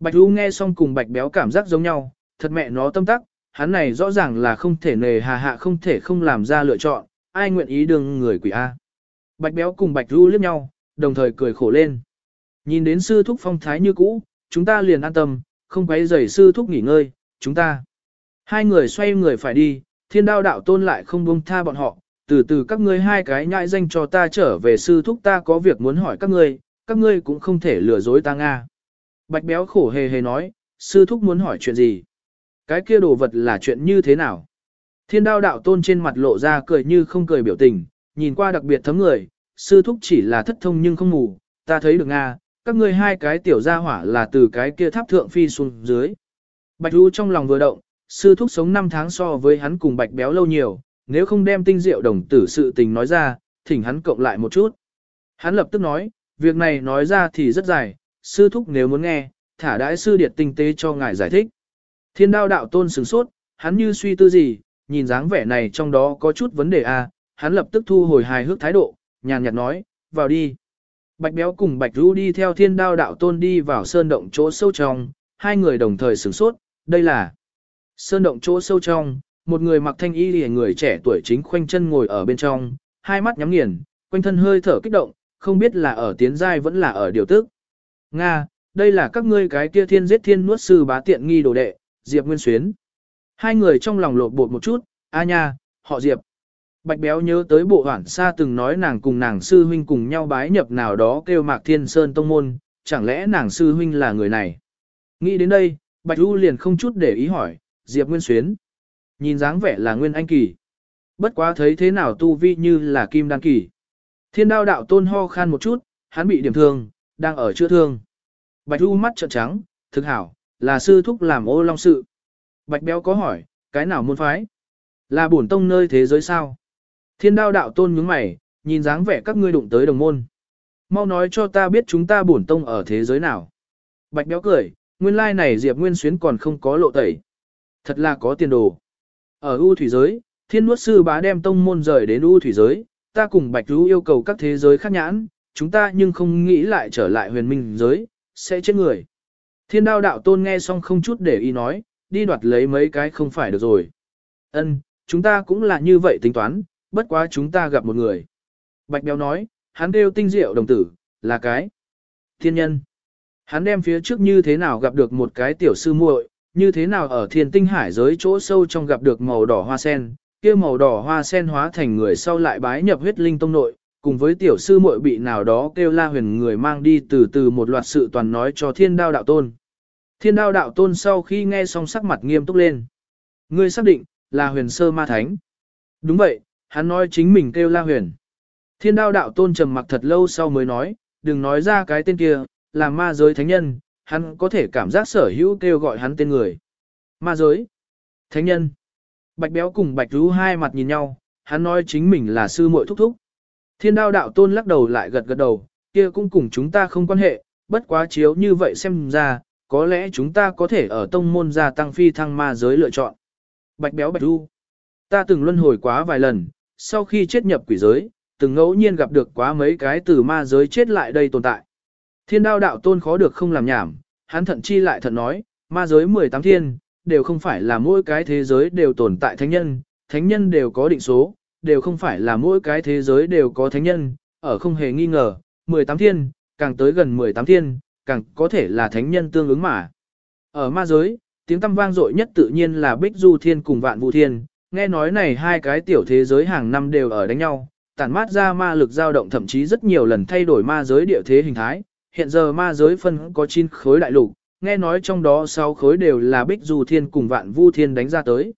Bạch U nghe xong cùng bạch béo cảm giác giống nhau, thật mẹ nó tâm tắc, hắn này rõ ràng là không thể nề hà hạ không thể không làm ra lựa chọn, ai nguyện ý đương người quỷ A. Bạch béo cùng bạch Du liếc nhau, đồng thời cười khổ lên. Nhìn đến sư thúc phong thái như cũ, chúng ta liền an tâm, không quấy rầy sư thúc nghỉ ngơi, chúng ta. Hai người xoay người phải đi, thiên đao đạo tôn lại không buông tha bọn họ, từ từ các ngươi hai cái nhãi danh cho ta trở về sư thúc ta có việc muốn hỏi các ngươi, các ngươi cũng không thể lừa dối ta Nga. Bạch béo khổ hề hề nói, sư thúc muốn hỏi chuyện gì? Cái kia đồ vật là chuyện như thế nào? Thiên đao đạo tôn trên mặt lộ ra cười như không cười biểu tình, nhìn qua đặc biệt thấm người, sư thúc chỉ là thất thông nhưng không mù, ta thấy được Nga, các ngươi hai cái tiểu gia hỏa là từ cái kia tháp thượng phi xuống dưới. Bạch Ru trong lòng vừa động, sư thúc sống 5 tháng so với hắn cùng bạch béo lâu nhiều, nếu không đem tinh diệu đồng tử sự tình nói ra, thỉnh hắn cộng lại một chút. Hắn lập tức nói, việc này nói ra thì rất dài, sư thúc nếu muốn nghe, thả đãi sư điệt tinh tế cho ngài giải thích. Thiên đao đạo tôn sửng sốt, hắn như suy tư gì, nhìn dáng vẻ này trong đó có chút vấn đề à, hắn lập tức thu hồi hài hước thái độ, nhàn nhạt nói, vào đi. Bạch béo cùng bạch ru đi theo thiên đao đạo tôn đi vào sơn động chỗ sâu trong, hai người đồng thời sửng sốt, đây là sơn động chỗ sâu trong, một người mặc thanh y lìa người trẻ tuổi chính khoanh chân ngồi ở bên trong, hai mắt nhắm nghiền, quanh thân hơi thở kích động, không biết là ở tiến giai vẫn là ở điều tức. Nga, đây là các ngươi cái kia thiên giết thiên nuốt sư bá tiện nghi đồ đệ, Diệp Nguyên Xuyến. Hai người trong lòng lột bột một chút, a nha, họ Diệp. Bạch Béo nhớ tới bộ hoảng xa từng nói nàng cùng nàng sư huynh cùng nhau bái nhập nào đó kêu mạc thiên sơn tông môn, chẳng lẽ nàng sư huynh là người này. Nghĩ đến đây, Bạch U liền không chút để ý hỏi, Diệp Nguyên Xuyến. Nhìn dáng vẻ là Nguyên Anh Kỳ. Bất quá thấy thế nào tu vi như là Kim Đan Kỳ. Thiên đao đạo tôn ho khan một chút, hắn bị điểm thương, đang ở chữa thương. Bạch U mắt trợn trắng, thực hảo, là sư thúc làm ô long sự. Bạch béo có hỏi, cái nào môn phái? Là bổn tông nơi thế giới sao? Thiên đao đạo tôn nhướng mày, nhìn dáng vẻ các ngươi đụng tới đồng môn. Mau nói cho ta biết chúng ta bổn tông ở thế giới nào. Bạch béo cười, nguyên lai này Diệp Nguyên Xuyến còn không có lộ tẩy. Thật là có tiền đồ. Ở U thủy giới, thiên nuốt sư bá đem tông môn rời đến U thủy giới, ta cùng Bạch Rú yêu cầu các thế giới khác nhãn, chúng ta nhưng không nghĩ lại trở lại huyền minh giới, sẽ chết người. Thiên đao đạo tôn nghe xong không chút để ý nói, đi đoạt lấy mấy cái không phải được rồi. Ân, chúng ta cũng là như vậy tính toán, bất quá chúng ta gặp một người. Bạch béo nói, hắn kêu tinh diệu đồng tử, là cái thiên nhân. Hắn đem phía trước như thế nào gặp được một cái tiểu sư muội, như thế nào ở thiên tinh hải giới chỗ sâu trong gặp được màu đỏ hoa sen, kia màu đỏ hoa sen hóa thành người sau lại bái nhập huyết linh tông nội, cùng với tiểu sư muội bị nào đó kêu la huyền người mang đi từ từ một loạt sự toàn nói cho thiên đao đạo tôn. Thiên đao đạo tôn sau khi nghe xong sắc mặt nghiêm túc lên. Ngươi xác định, là huyền sơ ma thánh. Đúng vậy, hắn nói chính mình kêu la huyền. Thiên đao đạo tôn trầm mặc thật lâu sau mới nói, đừng nói ra cái tên kia, là ma giới thánh nhân, hắn có thể cảm giác sở hữu kêu gọi hắn tên người. Ma giới. Thánh nhân. Bạch béo cùng bạch rú hai mặt nhìn nhau, hắn nói chính mình là sư muội thúc thúc. Thiên đao đạo tôn lắc đầu lại gật gật đầu, kia cũng cùng chúng ta không quan hệ, bất quá chiếu như vậy xem ra, có lẽ chúng ta có thể ở tông môn gia tăng phi thăng ma giới lựa chọn. Bạch béo bạch ru. Ta từng luân hồi quá vài lần, sau khi chết nhập quỷ giới, từng ngẫu nhiên gặp được quá mấy cái từ ma giới chết lại đây tồn tại. Thiên đao đạo tôn khó được không làm nhảm, hắn thận chi lại thận nói, ma giới 18 thiên, đều không phải là mỗi cái thế giới đều tồn tại thánh nhân, thánh nhân đều có định số, đều không phải là mỗi cái thế giới đều có thánh nhân, ở không hề nghi ngờ, 18 thiên, càng tới gần 18 thiên, càng có thể là thánh nhân tương ứng mà. Ở ma giới, tiếng tâm vang dội nhất tự nhiên là Bích Du Thiên cùng Vạn Vũ Thiên, nghe nói này hai cái tiểu thế giới hàng năm đều ở đánh nhau, tản mát ra ma lực dao động thậm chí rất nhiều lần thay đổi ma giới địa thế hình thái. Hiện giờ ma giới phân có 9 khối đại lục, nghe nói trong đó 6 khối đều là Bích Du Thiên cùng Vạn Vu Thiên đánh ra tới.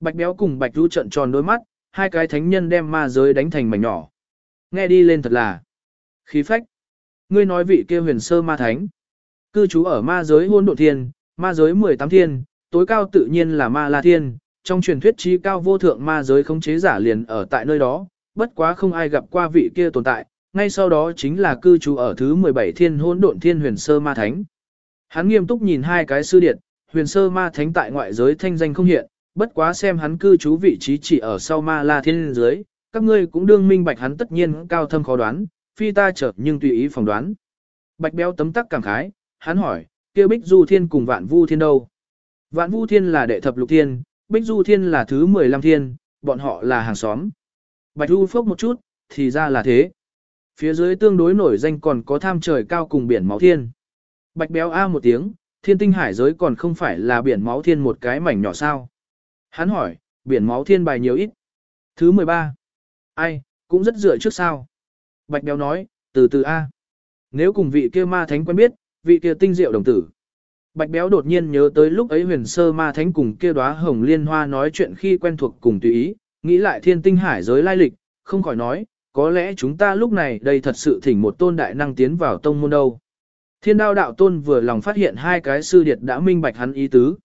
Bạch Béo cùng Bạch Du trận tròn đôi mắt, hai cái thánh nhân đem ma giới đánh thành mảnh nhỏ. Nghe đi lên thật là khí phách. Ngươi nói vị kia huyền sơ ma thánh. Cư trú ở ma giới hôn độ thiên, ma giới 18 thiên, tối cao tự nhiên là ma la thiên. Trong truyền thuyết trí cao vô thượng ma giới khống chế giả liền ở tại nơi đó, bất quá không ai gặp qua vị kia tồn tại, ngay sau đó chính là cư trú ở thứ 17 thiên hôn độn thiên huyền sơ ma thánh. Hắn nghiêm túc nhìn hai cái sư điện, huyền sơ ma thánh tại ngoại giới thanh danh không hiện, bất quá xem hắn cư trú vị trí chỉ ở sau ma la thiên dưới, các ngươi cũng đương minh bạch hắn tất nhiên cao thâm khó đoán, phi ta chợt nhưng tùy ý phỏng đoán. Bạch béo tấm tắc cảm khái, hắn hỏi, kia Bích Du Thiên cùng Vạn Vu Thiên đâu? Vạn Vu Thiên là đệ thập lục thiên, Bích Du Thiên là thứ 15 thiên, bọn họ là hàng xóm. Bạch Du phốc một chút, thì ra là thế. Phía dưới tương đối nổi danh còn có tham trời cao cùng biển máu thiên. Bạch béo A một tiếng, thiên tinh hải giới còn không phải là biển máu thiên một cái mảnh nhỏ sao. Hắn hỏi, biển máu thiên bài nhiều ít. Thứ 13. Ai, cũng rất dựa trước sao. Bạch béo nói, từ từ A. Nếu cùng vị kia ma thánh quen biết, vị kia tinh diệu đồng tử. Bạch béo đột nhiên nhớ tới lúc ấy huyền sơ ma thánh cùng kia đóa hồng liên hoa nói chuyện khi quen thuộc cùng tùy ý, nghĩ lại thiên tinh hải giới lai lịch, không khỏi nói, có lẽ chúng ta lúc này đây thật sự thỉnh một tôn đại năng tiến vào tông môn đâu. Thiên đao đạo tôn vừa lòng phát hiện hai cái sư điệt đã minh bạch hắn ý tứ.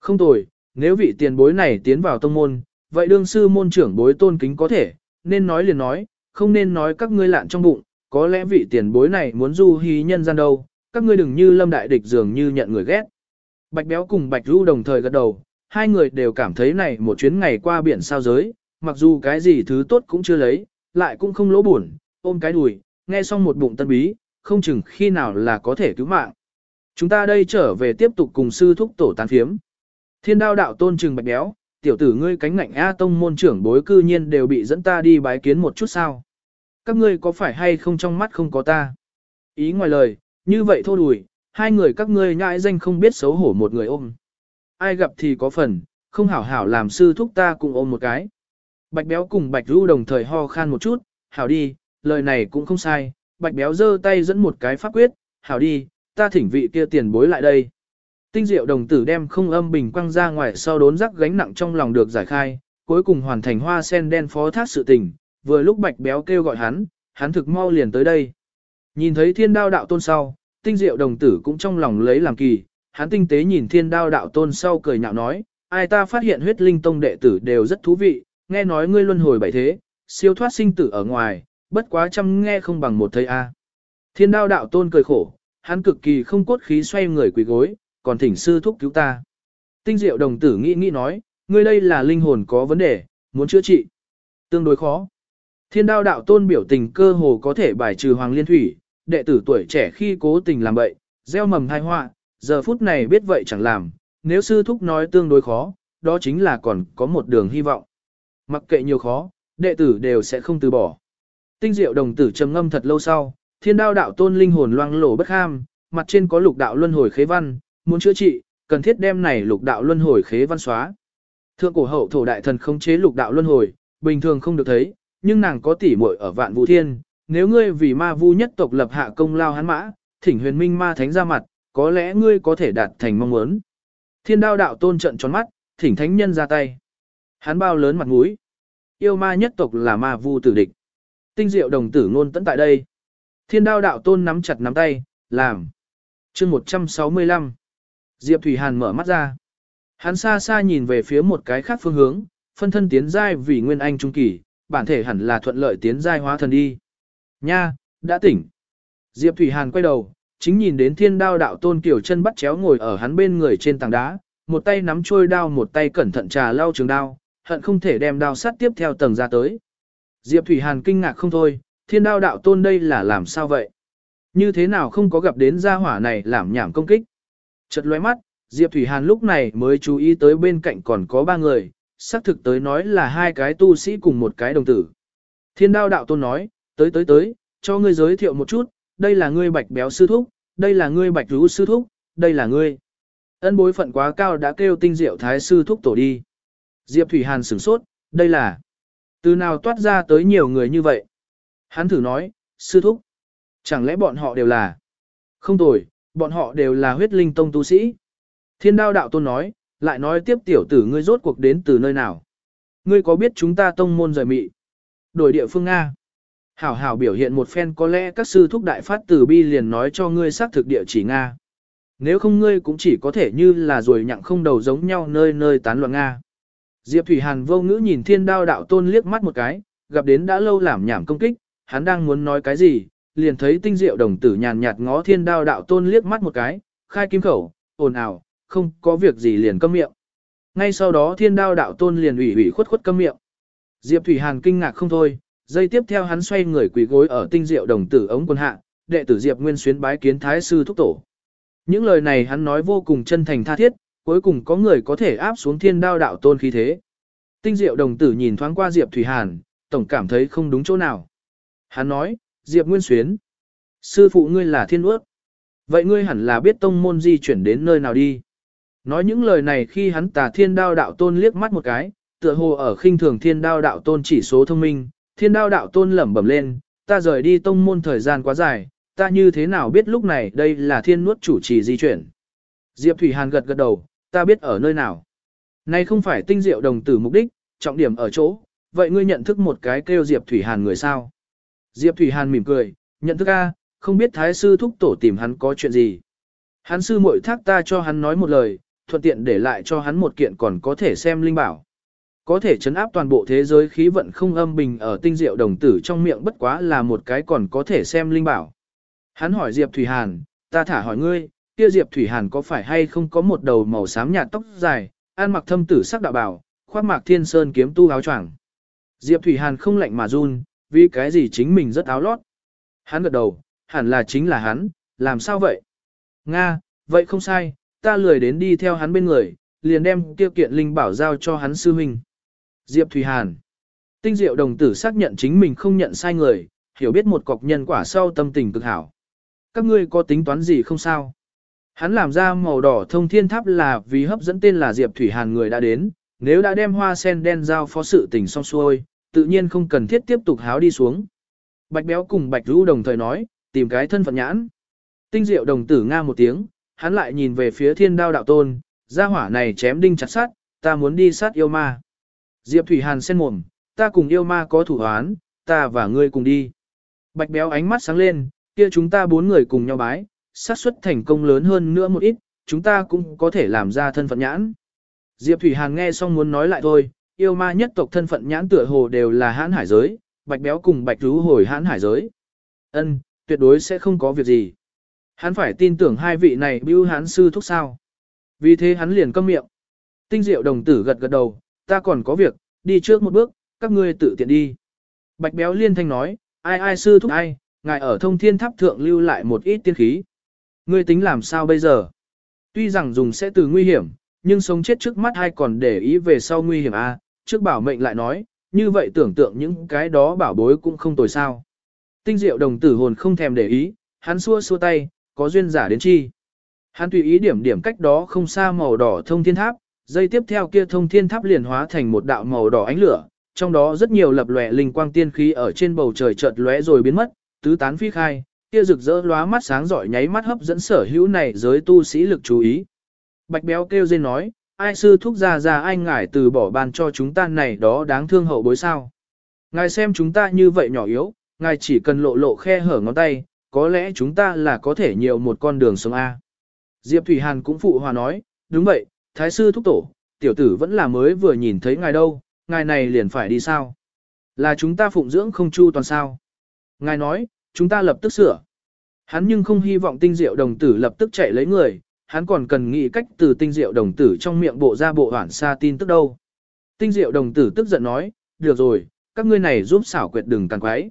Không tồi, nếu vị tiền bối này tiến vào tông môn, vậy đương sư môn trưởng bối tôn kính có thể, nên nói liền nói, không nên nói các ngươi lạn trong bụng, có lẽ vị tiền bối này muốn du hí nhân gian đâu, các ngươi đừng như lâm đại địch dường như nhận người ghét. Bạch béo cùng bạch ru đồng thời gật đầu, hai người đều cảm thấy này một chuyến ngày qua biển sao giới, mặc dù cái gì thứ tốt cũng chưa lấy, lại cũng không lỗ buồn, ôm cái đùi, nghe xong một bụng tân bí, không chừng khi nào là có thể cứu mạng. Chúng ta đây trở về tiếp tục cùng sư thúc tổ tán phiếm. Thiên đao đạo tôn trừng bạch béo, tiểu tử ngươi cánh ngạnh A tông môn trưởng bối cư nhiên đều bị dẫn ta đi bái kiến một chút sao. Các ngươi có phải hay không trong mắt không có ta? Ý ngoài lời, như vậy thô đùi, hai người các ngươi nhãi danh không biết xấu hổ một người ôm. Ai gặp thì có phần, không hảo hảo làm sư thúc ta cùng ôm một cái. Bạch béo cùng bạch ru đồng thời ho khan một chút, hảo đi, lời này cũng không sai, bạch béo giơ tay dẫn một cái pháp quyết, hảo đi, ta thỉnh vị kia tiền bối lại đây. Tinh diệu đồng tử đem không âm bình quăng ra ngoài sau đốn rắc gánh nặng trong lòng được giải khai, cuối cùng hoàn thành hoa sen đen phó thác sự tình, vừa lúc bạch béo kêu gọi hắn, hắn thực mau liền tới đây. Nhìn thấy thiên đao đạo tôn sau, tinh diệu đồng tử cũng trong lòng lấy làm kỳ, hắn tinh tế nhìn thiên đao đạo tôn sau cười nhạo nói, ai ta phát hiện huyết linh tông đệ tử đều rất thú vị, nghe nói ngươi luân hồi bảy thế, siêu thoát sinh tử ở ngoài, bất quá chăm nghe không bằng một thầy a. Thiên đao đạo tôn cười khổ, hắn cực kỳ không cốt khí xoay người quỳ gối, còn thỉnh sư thúc cứu ta. Tinh diệu đồng tử nghĩ nghĩ nói, ngươi đây là linh hồn có vấn đề, muốn chữa trị. Tương đối khó. Thiên đao đạo tôn biểu tình cơ hồ có thể bài trừ hoàng liên thủy, đệ tử tuổi trẻ khi cố tình làm bậy, gieo mầm thai họa, giờ phút này biết vậy chẳng làm, nếu sư thúc nói tương đối khó, đó chính là còn có một đường hy vọng. Mặc kệ nhiều khó, đệ tử đều sẽ không từ bỏ. Tinh diệu đồng tử trầm ngâm thật lâu sau, thiên đao đạo tôn linh hồn loang lổ bất ham, mặt trên có lục đạo luân hồi khế văn, muốn chữa trị, cần thiết đem này lục đạo luân hồi khế văn xóa. Thượng cổ hậu thổ đại thần không chế lục đạo luân hồi, bình thường không được thấy, nhưng nàng có tỉ muội ở vạn vũ thiên, nếu ngươi vì ma vu nhất tộc lập hạ công lao hắn mã, thỉnh huyền minh ma thánh ra mặt, có lẽ ngươi có thể đạt thành mong muốn. Thiên đao đạo tôn trận tròn mắt, thỉnh thánh nhân ra tay. Hắn bao lớn mặt mũi. Yêu ma nhất tộc là ma vu tử địch. Tinh diệu đồng tử ngôn tận tại đây. Thiên đao đạo tôn nắm chặt nắm tay, làm. chương 165. Diệp Thủy Hàn mở mắt ra. Hắn xa xa nhìn về phía một cái khác phương hướng, phân thân tiến giai vì nguyên anh trung kỳ, bản thể hẳn là thuận lợi tiến giai hóa thần đi. Nha, đã tỉnh. Diệp Thủy Hàn quay đầu, chính nhìn đến thiên đao đạo tôn kiểu chân bắt chéo ngồi ở hắn bên người trên tảng đá, một tay nắm trôi đao một tay cẩn thận trà lau trường đao, hận không thể đem đao sắt tiếp theo tầng ra tới. Diệp Thủy Hàn kinh ngạc không thôi, thiên đao đạo tôn đây là làm sao vậy? Như thế nào không có gặp đến gia hỏa này làm nhảm công kích? Chật lóe mắt, Diệp Thủy Hàn lúc này mới chú ý tới bên cạnh còn có ba người, xác thực tới nói là hai cái tu sĩ cùng một cái đồng tử. Thiên đao đạo tôn nói, tới tới tới, cho ngươi giới thiệu một chút, đây là ngươi bạch béo sư thúc, đây là ngươi bạch rú sư thúc, đây là ngươi. Ân bối phận quá cao đã kêu tinh diệu thái sư thúc tổ đi. Diệp Thủy Hàn sửng sốt, đây là từ nào toát ra tới nhiều người như vậy. Hắn thử nói, sư thúc, chẳng lẽ bọn họ đều là không tồi, bọn họ đều là huyết linh tông tu sĩ. Thiên đao đạo tôn nói, lại nói tiếp tiểu tử ngươi rốt cuộc đến từ nơi nào. Ngươi có biết chúng ta tông môn rời mị? Đổi địa phương Nga. Hảo hảo biểu hiện một phen có lẽ các sư thúc đại phát từ bi liền nói cho ngươi xác thực địa chỉ Nga. Nếu không ngươi cũng chỉ có thể như là rồi nhặng không đầu giống nhau nơi nơi tán loạn Nga. Diệp Thủy Hàn vô ngữ nhìn thiên đao đạo tôn liếc mắt một cái, gặp đến đã lâu làm nhảm công kích, hắn đang muốn nói cái gì, liền thấy tinh diệu đồng tử nhàn nhạt ngó thiên đao đạo tôn liếc mắt một cái, khai kim khẩu, ồn ào, không có việc gì liền câm miệng. Ngay sau đó thiên đao đạo tôn liền ủy ủy khuất khuất câm miệng. Diệp Thủy Hàn kinh ngạc không thôi, giây tiếp theo hắn xoay người quỳ gối ở tinh diệu đồng tử ống quân hạ, đệ tử Diệp Nguyên xuyến bái kiến thái sư thúc tổ. Những lời này hắn nói vô cùng chân thành tha thiết, cuối cùng có người có thể áp xuống thiên đao đạo tôn khí thế. Tinh diệu đồng tử nhìn thoáng qua Diệp Thủy Hàn, tổng cảm thấy không đúng chỗ nào. Hắn nói, Diệp Nguyên Xuyến. Sư phụ ngươi là thiên ước. Vậy ngươi hẳn là biết tông môn di chuyển đến nơi nào đi. Nói những lời này khi hắn tà thiên đao đạo tôn liếc mắt một cái, tựa hồ ở khinh thường thiên đao đạo tôn chỉ số thông minh, thiên đao đạo tôn lẩm bẩm lên, ta rời đi tông môn thời gian quá dài, ta như thế nào biết lúc này đây là thiên nuốt chủ trì di chuyển. Diệp Thủy Hàn gật gật đầu, ta biết ở nơi nào. Này không phải tinh diệu đồng tử mục đích, trọng điểm ở chỗ, vậy ngươi nhận thức một cái kêu Diệp Thủy Hàn người sao? Diệp Thủy Hàn mỉm cười, nhận thức A, không biết Thái sư thúc tổ tìm hắn có chuyện gì. Hắn sư muội thác ta cho hắn nói một lời, thuận tiện để lại cho hắn một kiện còn có thể xem linh bảo. Có thể chấn áp toàn bộ thế giới khí vận không âm bình ở tinh diệu đồng tử trong miệng bất quá là một cái còn có thể xem linh bảo. Hắn hỏi Diệp Thủy Hàn, ta thả hỏi ngươi, kia Diệp Thủy Hàn có phải hay không có một đầu màu xám nhạt tóc dài, ăn mặc thâm tử sắc đạo bảo, khoác mạc thiên sơn kiếm tu áo choàng. Diệp Thủy Hàn không lạnh mà run, vì cái gì chính mình rất áo lót. Hắn gật đầu, hẳn là chính là hắn, làm sao vậy? Nga, vậy không sai, ta lười đến đi theo hắn bên người, liền đem tiêu kiện linh bảo giao cho hắn sư huynh. Diệp Thủy Hàn. Tinh diệu đồng tử xác nhận chính mình không nhận sai người, hiểu biết một cọc nhân quả sau tâm tình cực hảo. Các ngươi có tính toán gì không sao? Hắn làm ra màu đỏ thông thiên tháp là vì hấp dẫn tên là Diệp Thủy Hàn người đã đến, nếu đã đem hoa sen đen giao phó sự tình xong xuôi, tự nhiên không cần thiết tiếp tục háo đi xuống. Bạch béo cùng bạch rũ đồng thời nói, tìm cái thân phận nhãn. Tinh diệu đồng tử nga một tiếng, hắn lại nhìn về phía thiên đao đạo tôn, gia hỏa này chém đinh chặt sát, ta muốn đi sát yêu ma. Diệp Thủy Hàn sen mồm, ta cùng yêu ma có thủ hoán, ta và ngươi cùng đi. Bạch béo ánh mắt sáng lên, kia chúng ta bốn người cùng nhau bái, xác suất thành công lớn hơn nữa một ít, chúng ta cũng có thể làm ra thân phận nhãn. Diệp Thủy Hàn nghe xong muốn nói lại thôi, yêu ma nhất tộc thân phận nhãn tựa hồ đều là hãn hải giới, bạch béo cùng bạch rú hồi hãn hải giới. Ân, tuyệt đối sẽ không có việc gì. Hắn phải tin tưởng hai vị này bưu hán sư thúc sao. Vì thế hắn liền câm miệng. Tinh diệu đồng tử gật gật đầu, ta còn có việc, đi trước một bước, các ngươi tự tiện đi. Bạch béo liên thanh nói, ai ai sư thúc ai, ngài ở thông thiên tháp thượng lưu lại một ít tiên khí. Ngươi tính làm sao bây giờ? Tuy rằng dùng sẽ từ nguy hiểm, nhưng sống chết trước mắt hay còn để ý về sau nguy hiểm a à? trước bảo mệnh lại nói, như vậy tưởng tượng những cái đó bảo bối cũng không tồi sao. Tinh diệu đồng tử hồn không thèm để ý, hắn xua xua tay, có duyên giả đến chi. Hắn tùy ý điểm điểm cách đó không xa màu đỏ thông thiên tháp, dây tiếp theo kia thông thiên tháp liền hóa thành một đạo màu đỏ ánh lửa, trong đó rất nhiều lập lòe linh quang tiên khí ở trên bầu trời chợt lóe rồi biến mất, tứ tán phi khai, kia rực rỡ lóa mắt sáng giỏi nháy mắt hấp dẫn sở hữu này giới tu sĩ lực chú ý. Bạch béo kêu dên nói, ai sư thúc ra ra ai ngải từ bỏ bàn cho chúng ta này đó đáng thương hậu bối sao. Ngài xem chúng ta như vậy nhỏ yếu, ngài chỉ cần lộ lộ khe hở ngón tay, có lẽ chúng ta là có thể nhiều một con đường sống A. Diệp Thủy Hàn cũng phụ hòa nói, đúng vậy, thái sư thúc tổ, tiểu tử vẫn là mới vừa nhìn thấy ngài đâu, ngài này liền phải đi sao? Là chúng ta phụng dưỡng không chu toàn sao? Ngài nói, chúng ta lập tức sửa. Hắn nhưng không hy vọng tinh diệu đồng tử lập tức chạy lấy người, hắn còn cần nghĩ cách từ tinh diệu đồng tử trong miệng bộ ra bộ hoản xa tin tức đâu. Tinh diệu đồng tử tức giận nói, được rồi, các ngươi này giúp xảo quyệt đừng càng quái.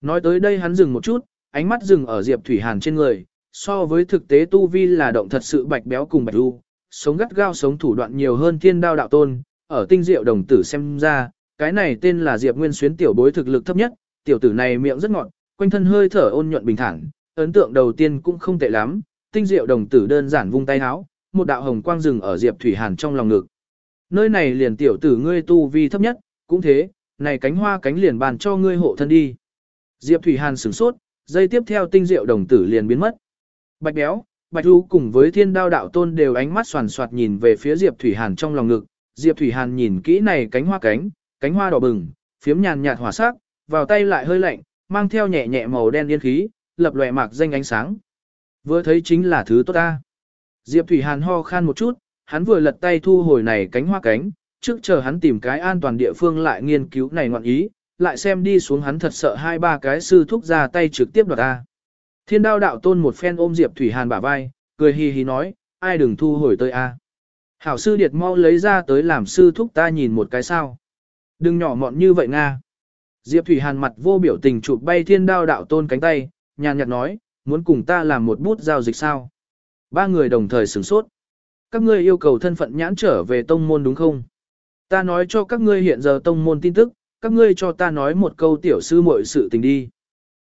Nói tới đây hắn dừng một chút, ánh mắt dừng ở Diệp Thủy Hàn trên người, so với thực tế tu vi là động thật sự bạch béo cùng bạch lưu sống gắt gao sống thủ đoạn nhiều hơn thiên đao đạo tôn, ở tinh diệu đồng tử xem ra, cái này tên là Diệp Nguyên Xuyến tiểu bối thực lực thấp nhất, tiểu tử này miệng rất ngọt, quanh thân hơi thở ôn nhuận bình thản, ấn tượng đầu tiên cũng không tệ lắm, tinh diệu đồng tử đơn giản vung tay háo, một đạo hồng quang rừng ở Diệp Thủy Hàn trong lòng ngực. Nơi này liền tiểu tử ngươi tu vi thấp nhất, cũng thế, này cánh hoa cánh liền bàn cho ngươi hộ thân đi. Diệp Thủy Hàn sửng sốt, dây tiếp theo tinh diệu đồng tử liền biến mất. Bạch béo, Bạch Du cùng với thiên đao đạo tôn đều ánh mắt soàn soạt nhìn về phía Diệp Thủy Hàn trong lòng ngực. Diệp Thủy Hàn nhìn kỹ này cánh hoa cánh, cánh hoa đỏ bừng, phiếm nhàn nhạt hỏa sắc, vào tay lại hơi lạnh, mang theo nhẹ nhẹ màu đen yên khí, lập lòe mạc danh ánh sáng. Vừa thấy chính là thứ tốt ta. Diệp Thủy Hàn ho khan một chút, hắn vừa lật tay thu hồi này cánh hoa cánh, trước chờ hắn tìm cái an toàn địa phương lại nghiên cứu này ngoạn ý, lại xem đi xuống hắn thật sợ hai ba cái sư thúc ra tay trực tiếp đoạt ta. Thiên đao đạo tôn một phen ôm Diệp Thủy Hàn bả vai, cười hì hì nói, ai đừng thu hồi tới a. Hảo sư điệt mau lấy ra tới làm sư thúc ta nhìn một cái sao. Đừng nhỏ mọn như vậy Nga. Diệp Thủy Hàn mặt vô biểu tình chụp bay thiên đao đạo tôn cánh tay, nhàn nhạt nói, muốn cùng ta làm một bút giao dịch sao. Ba người đồng thời sửng sốt. Các ngươi yêu cầu thân phận nhãn trở về tông môn đúng không? Ta nói cho các ngươi hiện giờ tông môn tin tức, các ngươi cho ta nói một câu tiểu sư muội sự tình đi.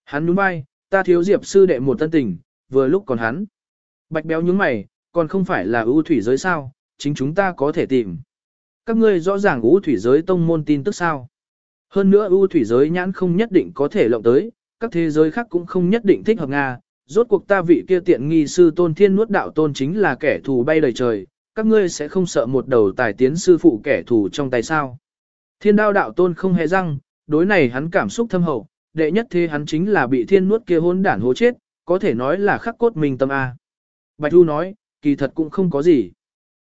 Hắn nhún vai, ta thiếu diệp sư đệ một tân tình, vừa lúc còn hắn. Bạch béo nhướng mày, còn không phải là ưu thủy giới sao, chính chúng ta có thể tìm. Các ngươi rõ ràng ưu thủy giới tông môn tin tức sao. Hơn nữa ưu thủy giới nhãn không nhất định có thể lộng tới, các thế giới khác cũng không nhất định thích hợp Nga. Rốt cuộc ta vị kia tiện nghi sư tôn thiên nuốt đạo tôn chính là kẻ thù bay đầy trời, các ngươi sẽ không sợ một đầu tài tiến sư phụ kẻ thù trong tay sao. Thiên đao đạo tôn không hề răng, đối này hắn cảm xúc thâm hậu, đệ nhất thế hắn chính là bị thiên nuốt kia hôn đản hố chết, có thể nói là khắc cốt mình tâm A. Bạch Thu nói, kỳ thật cũng không có gì.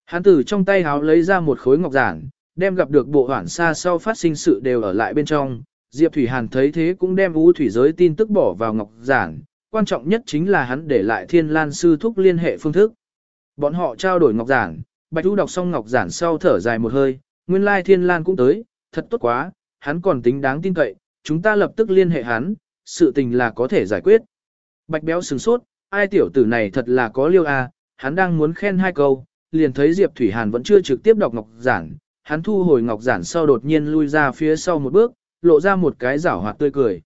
Hắn từ trong tay háo lấy ra một khối ngọc giản, đem gặp được bộ hoảng xa sau phát sinh sự đều ở lại bên trong. Diệp Thủy Hàn thấy thế cũng đem ú thủy giới tin tức bỏ vào ngọc giản, quan trọng nhất chính là hắn để lại thiên lan sư thúc liên hệ phương thức. Bọn họ trao đổi ngọc giản, Bạch Thu đọc xong ngọc giản sau thở dài một hơi, nguyên lai thiên lan cũng tới, thật tốt quá, hắn còn tính đáng tin cậy, chúng ta lập tức liên hệ hắn, sự tình là có thể giải quyết. Bạch béo sừng sốt, ai tiểu tử này thật là có liêu a, à, hắn đang muốn khen hai câu, liền thấy Diệp Thủy Hàn vẫn chưa trực tiếp đọc ngọc giản, hắn thu hồi ngọc giản sau đột nhiên lui ra phía sau một bước, lộ ra một cái giảo hoạt tươi cười.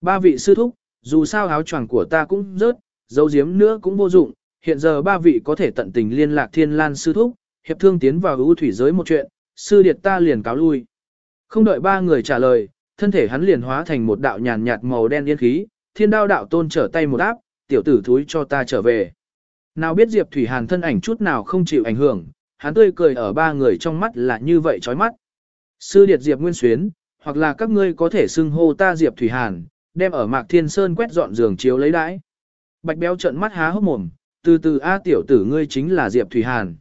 Ba vị sư thúc, dù sao áo choàng của ta cũng rớt, dấu diếm nữa cũng vô dụng, hiện giờ ba vị có thể tận tình liên lạc thiên lan sư thúc, hiệp thương tiến vào ưu thủy giới một chuyện, sư điệt ta liền cáo lui. Không đợi ba người trả lời, thân thể hắn liền hóa thành một đạo nhàn nhạt màu đen yên khí, thiên đao đạo tôn trở tay một áp, tiểu tử thúi cho ta trở về. Nào biết Diệp Thủy Hàn thân ảnh chút nào không chịu ảnh hưởng, hắn tươi cười ở ba người trong mắt là như vậy chói mắt. Sư điệt Diệp Nguyên Xuyến, hoặc là các ngươi có thể xưng hô ta Diệp Thủy Hàn, đem ở Mạc Thiên Sơn quét dọn giường chiếu lấy đãi. Bạch béo trợn mắt há hốc mồm, từ từ A tiểu tử ngươi chính là Diệp Thủy Hàn.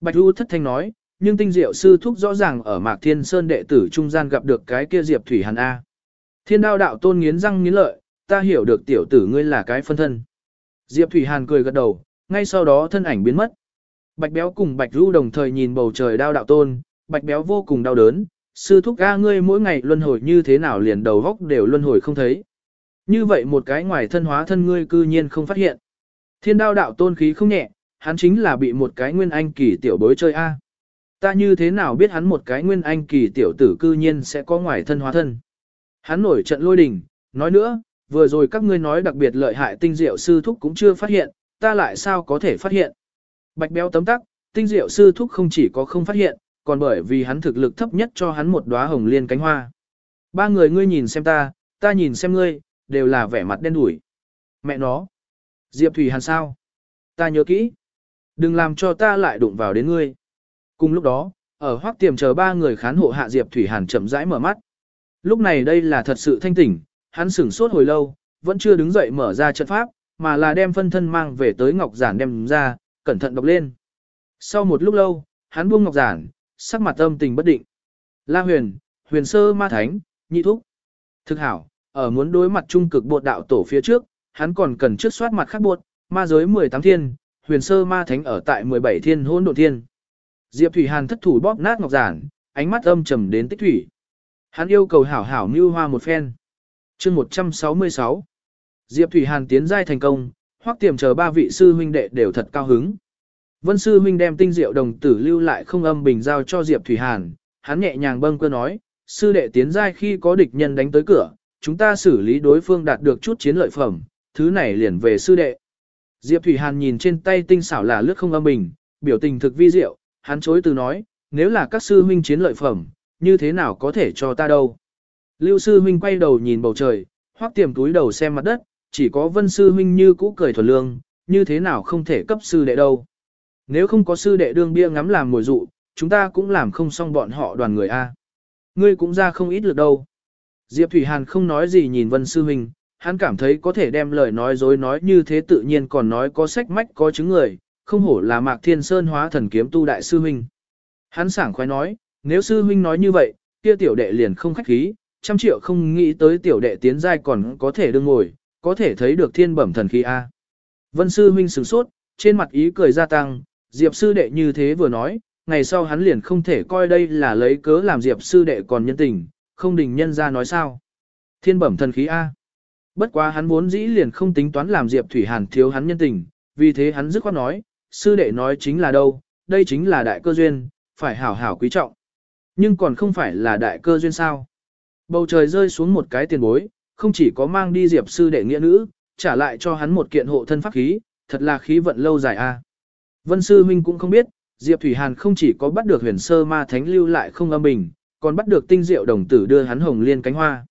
Bạch Du thất thanh nói, nhưng tinh diệu sư thúc rõ ràng ở Mạc Thiên Sơn đệ tử trung gian gặp được cái kia Diệp Thủy Hàn A. Thiên đao đạo tôn nghiến răng nghiến lợi, ta hiểu được tiểu tử ngươi là cái phân thân. Diệp Thủy Hàn cười gật đầu, ngay sau đó thân ảnh biến mất. Bạch béo cùng Bạch Du đồng thời nhìn bầu trời đao đạo tôn, Bạch béo vô cùng đau đớn, sư thúc A ngươi mỗi ngày luân hồi như thế nào liền đầu góc đều luân hồi không thấy. Như vậy một cái ngoài thân hóa thân ngươi cư nhiên không phát hiện. Thiên đao đạo tôn khí không nhẹ, hắn chính là bị một cái nguyên anh kỳ tiểu bối chơi A. Ta như thế nào biết hắn một cái nguyên anh kỳ tiểu tử cư nhiên sẽ có ngoài thân hóa thân. Hắn nổi trận lôi đình, nói nữa, vừa rồi các ngươi nói đặc biệt lợi hại tinh diệu sư thúc cũng chưa phát hiện, ta lại sao có thể phát hiện. Bạch béo tấm tắc, tinh diệu sư thúc không chỉ có không phát hiện, còn bởi vì hắn thực lực thấp nhất cho hắn một đóa hồng liên cánh hoa. Ba người ngươi nhìn xem ta, ta nhìn xem ngươi, đều là vẻ mặt đen đủi. Mẹ nó. Diệp Thủy Hàn sao? Ta nhớ kỹ. Đừng làm cho ta lại đụng vào đến ngươi. Cùng lúc đó, ở hoác tiềm chờ ba người khán hộ hạ Diệp Thủy Hàn chậm rãi mở mắt. Lúc này đây là thật sự thanh tỉnh, hắn sửng sốt hồi lâu, vẫn chưa đứng dậy mở ra trận pháp, mà là đem phân thân mang về tới ngọc giản đem ra, cẩn thận đọc lên. Sau một lúc lâu, hắn buông ngọc giản, sắc mặt âm tình bất định. La huyền, huyền sơ ma thánh, nhị thúc. Thực hảo, ở muốn đối mặt trung cực bột đạo tổ phía trước, hắn còn cần trước soát mặt khác bột, ma giới 18 thiên, huyền sơ ma thánh ở tại 17 thiên hôn độ thiên. Diệp Thủy Hàn thất thủ bóp nát ngọc giản, ánh mắt âm trầm đến tích thủy. Hắn yêu cầu hảo hảo mưu hoa một phen. chương 166 Diệp Thủy Hàn tiến giai thành công, Hoắc tiềm chờ ba vị sư huynh đệ đều thật cao hứng. Vân sư huynh đem tinh diệu đồng tử lưu lại không âm bình giao cho Diệp Thủy Hàn, hắn nhẹ nhàng bâng cơ nói, sư đệ tiến giai khi có địch nhân đánh tới cửa, chúng ta xử lý đối phương đạt được chút chiến lợi phẩm, thứ này liền về sư đệ. Diệp Thủy Hàn nhìn trên tay tinh xảo là lướt không âm bình, biểu tình thực vi diệu, hắn chối từ nói, nếu là các sư huynh chiến lợi phẩm, như thế nào có thể cho ta đâu. Lưu sư huynh quay đầu nhìn bầu trời, hoắc tiềm túi đầu xem mặt đất, chỉ có vân sư huynh như cũ cười thuần lương, như thế nào không thể cấp sư đệ đâu. Nếu không có sư đệ đương bia ngắm làm mồi dụ, chúng ta cũng làm không xong bọn họ đoàn người A. Ngươi cũng ra không ít lực đâu. Diệp Thủy Hàn không nói gì nhìn vân sư huynh, hắn cảm thấy có thể đem lời nói dối nói như thế tự nhiên còn nói có sách mách có chứng người, không hổ là Mạc Thiên Sơn hóa thần kiếm tu đại sư huynh. Hắn sảng khoái nói, nếu sư huynh nói như vậy, kia tiểu đệ liền không khách khí, trăm triệu không nghĩ tới tiểu đệ tiến giai còn có thể đương ngồi, có thể thấy được thiên bẩm thần khí A. Vân sư huynh sửng sốt, trên mặt ý cười gia tăng, Diệp sư đệ như thế vừa nói, ngày sau hắn liền không thể coi đây là lấy cớ làm Diệp sư đệ còn nhân tình, không đình nhân ra nói sao. Thiên bẩm thần khí A. Bất quá hắn vốn dĩ liền không tính toán làm Diệp Thủy Hàn thiếu hắn nhân tình, vì thế hắn dứt khoát nói, sư đệ nói chính là đâu, đây chính là đại cơ duyên, phải hảo hảo quý trọng. Nhưng còn không phải là đại cơ duyên sao. Bầu trời rơi xuống một cái tiền bối, không chỉ có mang đi diệp sư đệ nghĩa nữ, trả lại cho hắn một kiện hộ thân pháp khí, thật là khí vận lâu dài a. À. Vân sư huynh cũng không biết, Diệp Thủy Hàn không chỉ có bắt được huyền sơ ma thánh lưu lại không âm bình, còn bắt được tinh diệu đồng tử đưa hắn hồng liên cánh hoa.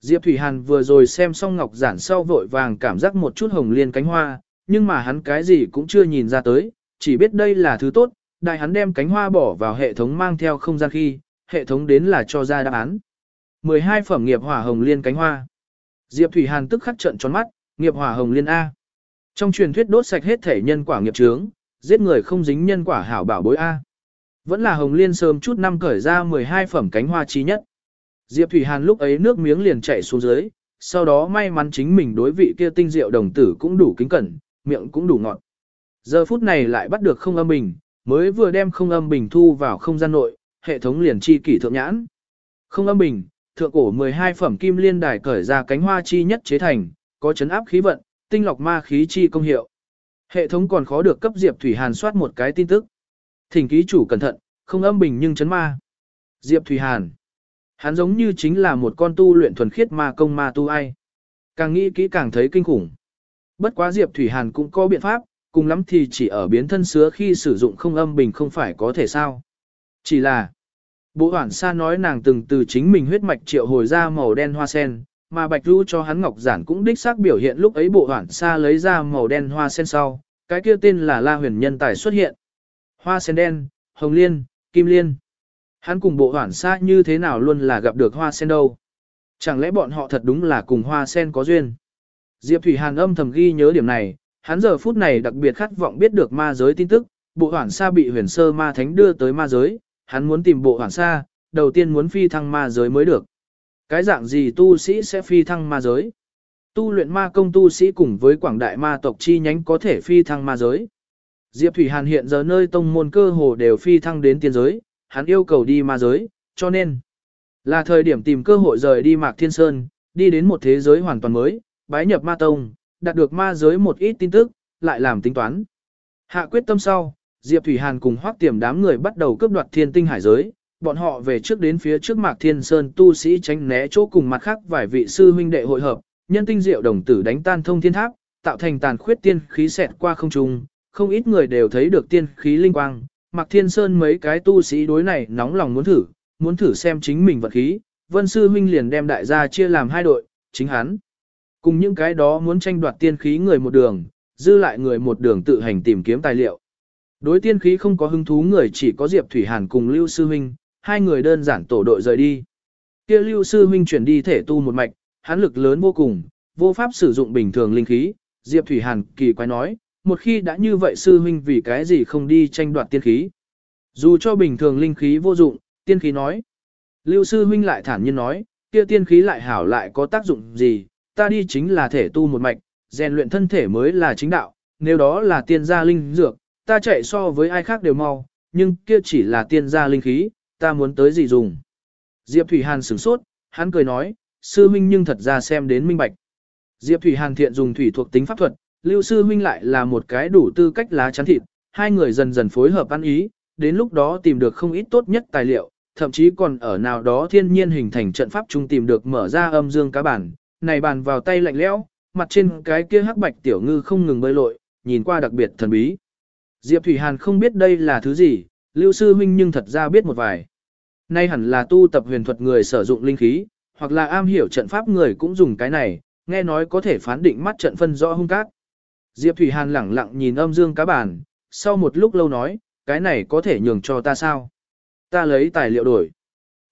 Diệp Thủy Hàn vừa rồi xem xong ngọc giản sau vội vàng cảm giác một chút hồng liên cánh hoa, nhưng mà hắn cái gì cũng chưa nhìn ra tới, chỉ biết đây là thứ tốt, đại hắn đem cánh hoa bỏ vào hệ thống mang theo không gian khi, hệ thống đến là cho ra đáp án. 12 phẩm nghiệp hỏa hồng liên cánh hoa. Diệp Thủy Hàn tức khắc trận tròn mắt, nghiệp hỏa hồng liên A. Trong truyền thuyết đốt sạch hết thể nhân quả nghiệp chướng, giết người không dính nhân quả hảo bảo bối A. Vẫn là hồng liên sớm chút năm cởi ra 12 phẩm cánh hoa trí nhất. Diệp Thủy Hàn lúc ấy nước miếng liền chảy xuống dưới, sau đó may mắn chính mình đối vị kia tinh diệu đồng tử cũng đủ kính cẩn, miệng cũng đủ ngọt. Giờ phút này lại bắt được không âm bình, mới vừa đem không âm bình thu vào không gian nội, hệ thống liền chi kỷ thượng nhãn. Không âm bình, thượng cổ 12 phẩm kim liên đài cởi ra cánh hoa chi nhất chế thành, có chấn áp khí vận, tinh lọc ma khí chi công hiệu. Hệ thống còn khó được cấp Diệp Thủy Hàn soát một cái tin tức. Thỉnh ký chủ cẩn thận, không âm bình nhưng chấn ma. Diệp Thủy Hàn. Hắn giống như chính là một con tu luyện thuần khiết ma công ma tu ai. Càng nghĩ kỹ càng thấy kinh khủng. Bất quá Diệp Thủy Hàn cũng có biện pháp, cùng lắm thì chỉ ở biến thân sứa khi sử dụng không âm bình không phải có thể sao. Chỉ là, bộ hoảng sa nói nàng từng từ chính mình huyết mạch triệu hồi ra màu đen hoa sen, mà Bạch Du cho hắn ngọc giản cũng đích xác biểu hiện lúc ấy bộ hoảng sa lấy ra màu đen hoa sen sau, cái kia tên là La Huyền Nhân Tài xuất hiện. Hoa sen đen, hồng liên, kim liên. Hắn cùng bộ hoảng sa như thế nào luôn là gặp được hoa sen đâu. Chẳng lẽ bọn họ thật đúng là cùng hoa sen có duyên. Diệp Thủy Hàn âm thầm ghi nhớ điểm này, hắn giờ phút này đặc biệt khát vọng biết được ma giới tin tức, bộ hoảng sa bị huyền sơ ma thánh đưa tới ma giới, hắn muốn tìm bộ hoảng sa, đầu tiên muốn phi thăng ma giới mới được. Cái dạng gì tu sĩ sẽ phi thăng ma giới? Tu luyện ma công tu sĩ cùng với quảng đại ma tộc chi nhánh có thể phi thăng ma giới. Diệp Thủy Hàn hiện giờ nơi tông môn cơ hồ đều phi thăng đến tiên giới, hắn yêu cầu đi ma giới, cho nên là thời điểm tìm cơ hội rời đi Mạc Thiên Sơn, đi đến một thế giới hoàn toàn mới, bái nhập ma tông, đạt được ma giới một ít tin tức, lại làm tính toán. Hạ quyết tâm sau, Diệp Thủy Hàn cùng hoác tiềm đám người bắt đầu cướp đoạt thiên tinh hải giới, bọn họ về trước đến phía trước Mạc Thiên Sơn tu sĩ tránh né chỗ cùng mặt khác vài vị sư huynh đệ hội hợp, nhân tinh diệu đồng tử đánh tan thông thiên tháp, tạo thành tàn khuyết tiên khí xẹt qua không trung, không ít người đều thấy được tiên khí linh quang. Mạc Thiên Sơn mấy cái tu sĩ đối này nóng lòng muốn thử, muốn thử xem chính mình vật khí, Vân sư huynh liền đem đại gia chia làm hai đội, chính hắn cùng những cái đó muốn tranh đoạt tiên khí người một đường, dư lại người một đường tự hành tìm kiếm tài liệu. Đối tiên khí không có hứng thú người chỉ có Diệp Thủy Hàn cùng Lưu Sư Huynh, hai người đơn giản tổ đội rời đi. Kia Lưu Sư Huynh chuyển đi thể tu một mạch, hắn lực lớn vô cùng, vô pháp sử dụng bình thường linh khí. Diệp Thủy Hàn kỳ quái nói, một khi đã như vậy Sư Huynh vì cái gì không đi tranh đoạt tiên khí. Dù cho bình thường linh khí vô dụng, tiên khí nói. Lưu Sư Huynh lại thản nhiên nói, kia tiên khí lại hảo lại có tác dụng gì, ta đi chính là thể tu một mạch, rèn luyện thân thể mới là chính đạo, nếu đó là tiên gia linh dược, ta chạy so với ai khác đều mau, nhưng kia chỉ là tiên gia linh khí, ta muốn tới gì dùng. Diệp Thủy Hàn sửng sốt, hắn cười nói, sư huynh nhưng thật ra xem đến minh bạch. Diệp Thủy Hàn thiện dùng thủy thuộc tính pháp thuật, Lưu sư huynh lại là một cái đủ tư cách lá chắn thịt, hai người dần dần phối hợp ăn ý, đến lúc đó tìm được không ít tốt nhất tài liệu, thậm chí còn ở nào đó thiên nhiên hình thành trận pháp chung tìm được mở ra âm dương cá bản, này bàn vào tay lạnh lẽo, mặt trên cái kia hắc bạch tiểu ngư không ngừng bơi lội, nhìn qua đặc biệt thần bí. Diệp Thủy Hàn không biết đây là thứ gì, Lưu Sư Huynh nhưng thật ra biết một vài. Nay hẳn là tu tập huyền thuật người sử dụng linh khí, hoặc là am hiểu trận pháp người cũng dùng cái này, nghe nói có thể phán định mắt trận phân rõ hung cát. Diệp Thủy Hàn lẳng lặng nhìn âm dương cá bản, sau một lúc lâu nói, cái này có thể nhường cho ta sao? Ta lấy tài liệu đổi.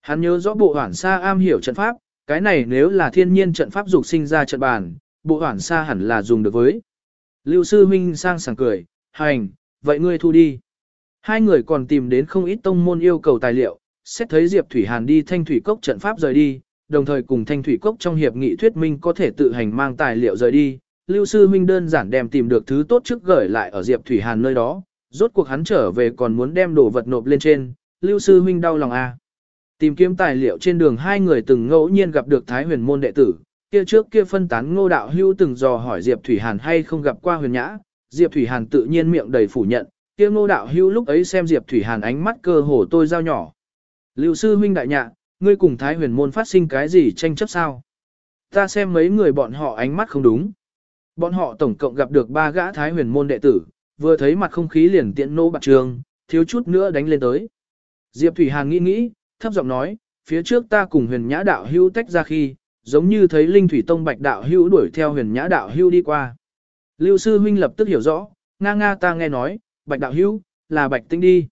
Hắn nhớ rõ bộ hoảng sa am hiểu trận pháp, cái này nếu là thiên nhiên trận pháp dục sinh ra trận bản, bộ hoảng xa hẳn là dùng được với. Lưu sư huynh sang sảng cười, hành, vậy ngươi thu đi. Hai người còn tìm đến không ít tông môn yêu cầu tài liệu, xét thấy Diệp Thủy Hàn đi thanh thủy cốc trận pháp rời đi, đồng thời cùng thanh thủy cốc trong hiệp nghị thuyết minh có thể tự hành mang tài liệu rời đi. Lưu sư huynh đơn giản đem tìm được thứ tốt trước gửi lại ở Diệp Thủy Hàn nơi đó, rốt cuộc hắn trở về còn muốn đem đồ vật nộp lên trên, Lưu sư huynh đau lòng a. À. Tìm kiếm tài liệu trên đường hai người từng ngẫu nhiên gặp được Thái huyền môn đệ tử, kia trước kia phân tán ngô đạo hưu từng dò hỏi Diệp Thủy Hàn hay không gặp qua huyền nhã, Diệp Thủy Hàn tự nhiên miệng đầy phủ nhận, kia ngô đạo hưu lúc ấy xem Diệp Thủy Hàn ánh mắt cơ hồ tôi giao nhỏ. Lưu sư huynh đại nhạ, ngươi cùng Thái huyền môn phát sinh cái gì tranh chấp sao? Ta xem mấy người bọn họ ánh mắt không đúng. Bọn họ tổng cộng gặp được ba gã Thái huyền môn đệ tử, vừa thấy mặt không khí liền tiện nô bạc trường, thiếu chút nữa đánh lên tới. Diệp Thủy Hàn nghĩ nghĩ, thấp giọng nói, phía trước ta cùng huyền nhã đạo hưu tách ra khi, giống như thấy Linh Thủy Tông Bạch đạo hưu đuổi theo huyền nhã đạo hưu đi qua. Lưu sư huynh lập tức hiểu rõ, nga nga ta nghe nói, Bạch đạo hữu, là Bạch tinh đi.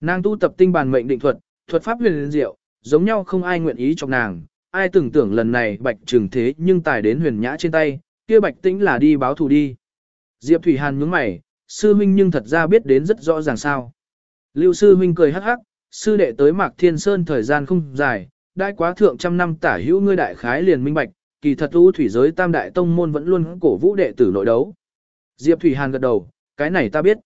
Nàng tu tập tinh bàn mệnh định thuật, thuật pháp huyền liên diệu, giống nhau không ai nguyện ý trong nàng, ai tưởng tưởng lần này Bạch trừng thế nhưng tài đến huyền nhã trên tay, kia Bạch tinh là đi báo thù đi. Diệp Thủy Hàn nhướng mày, sư huynh nhưng thật ra biết đến rất rõ ràng sao. Lưu sư huynh cười hắc hắc, sư đệ tới Mạc Thiên Sơn thời gian không dài, đại quá thượng trăm năm tả hữu ngươi đại khái liền minh bạch, kỳ thật u thủy giới tam đại tông môn vẫn luôn cổ vũ đệ tử nội đấu. Diệp Thủy Hàn gật đầu, cái này ta biết.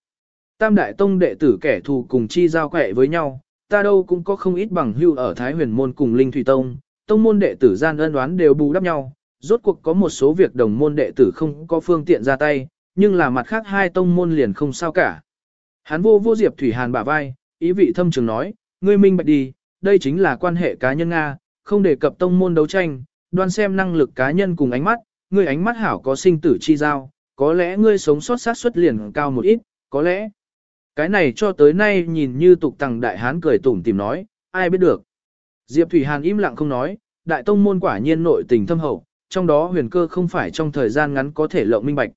Tam đại tông đệ tử kẻ thù cùng chi giao quẻ với nhau, ta đâu cũng có không ít bằng hưu ở Thái huyền môn cùng Linh Thủy Tông, tông môn đệ tử gian ân đoán đều bù đắp nhau, rốt cuộc có một số việc đồng môn đệ tử không có phương tiện ra tay, nhưng là mặt khác hai tông môn liền không sao cả. Hắn vô vô Diệp Thủy Hàn bả vai, ý vị thâm trường nói, ngươi minh bạch đi, đây chính là quan hệ cá nhân Nga, không đề cập tông môn đấu tranh, đoan xem năng lực cá nhân cùng ánh mắt, ngươi ánh mắt hảo có sinh tử chi giao, có lẽ ngươi sống sót sát suất liền cao một ít, có lẽ. Cái này cho tới nay nhìn như tục tằng đại hán cười tủm tìm nói, ai biết được. Diệp Thủy Hàn im lặng không nói, đại tông môn quả nhiên nội tình thâm hậu, trong đó huyền cơ không phải trong thời gian ngắn có thể lộng minh bạch.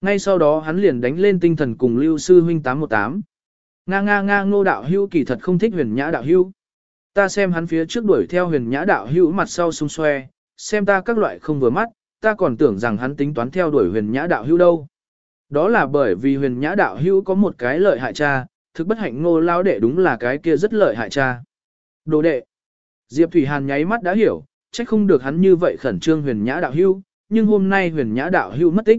Ngay sau đó hắn liền đánh lên tinh thần cùng Lưu Sư Huynh 818. Nga nga nga ngô đạo hưu kỳ thật không thích huyền nhã đạo hưu. Ta xem hắn phía trước đuổi theo huyền nhã đạo hưu mặt sau xung xoe, xem ta các loại không vừa mắt, ta còn tưởng rằng hắn tính toán theo đuổi huyền nhã đạo hữu đâu. Đó là bởi vì huyền nhã đạo hữu có một cái lợi hại cha, thực bất hạnh ngô lao đệ đúng là cái kia rất lợi hại cha. Đồ đệ. Diệp Thủy Hàn nháy mắt đã hiểu, trách không được hắn như vậy khẩn trương huyền nhã đạo hữu, nhưng hôm nay huyền nhã đạo hữu mất tích.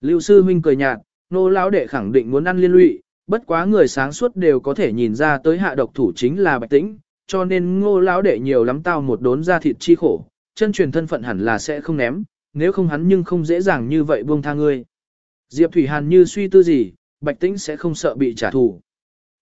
Lưu sư huynh cười nhạt, nô lão đệ khẳng định muốn ăn liên lụy, bất quá người sáng suốt đều có thể nhìn ra tới hạ độc thủ chính là bạch tĩnh, cho nên ngô lão đệ nhiều lắm tao một đốn ra thịt chi khổ, chân truyền thân phận hẳn là sẽ không ném, nếu không hắn nhưng không dễ dàng như vậy buông tha ngươi. Diệp Thủy Hàn như suy tư gì, bạch tĩnh sẽ không sợ bị trả thù.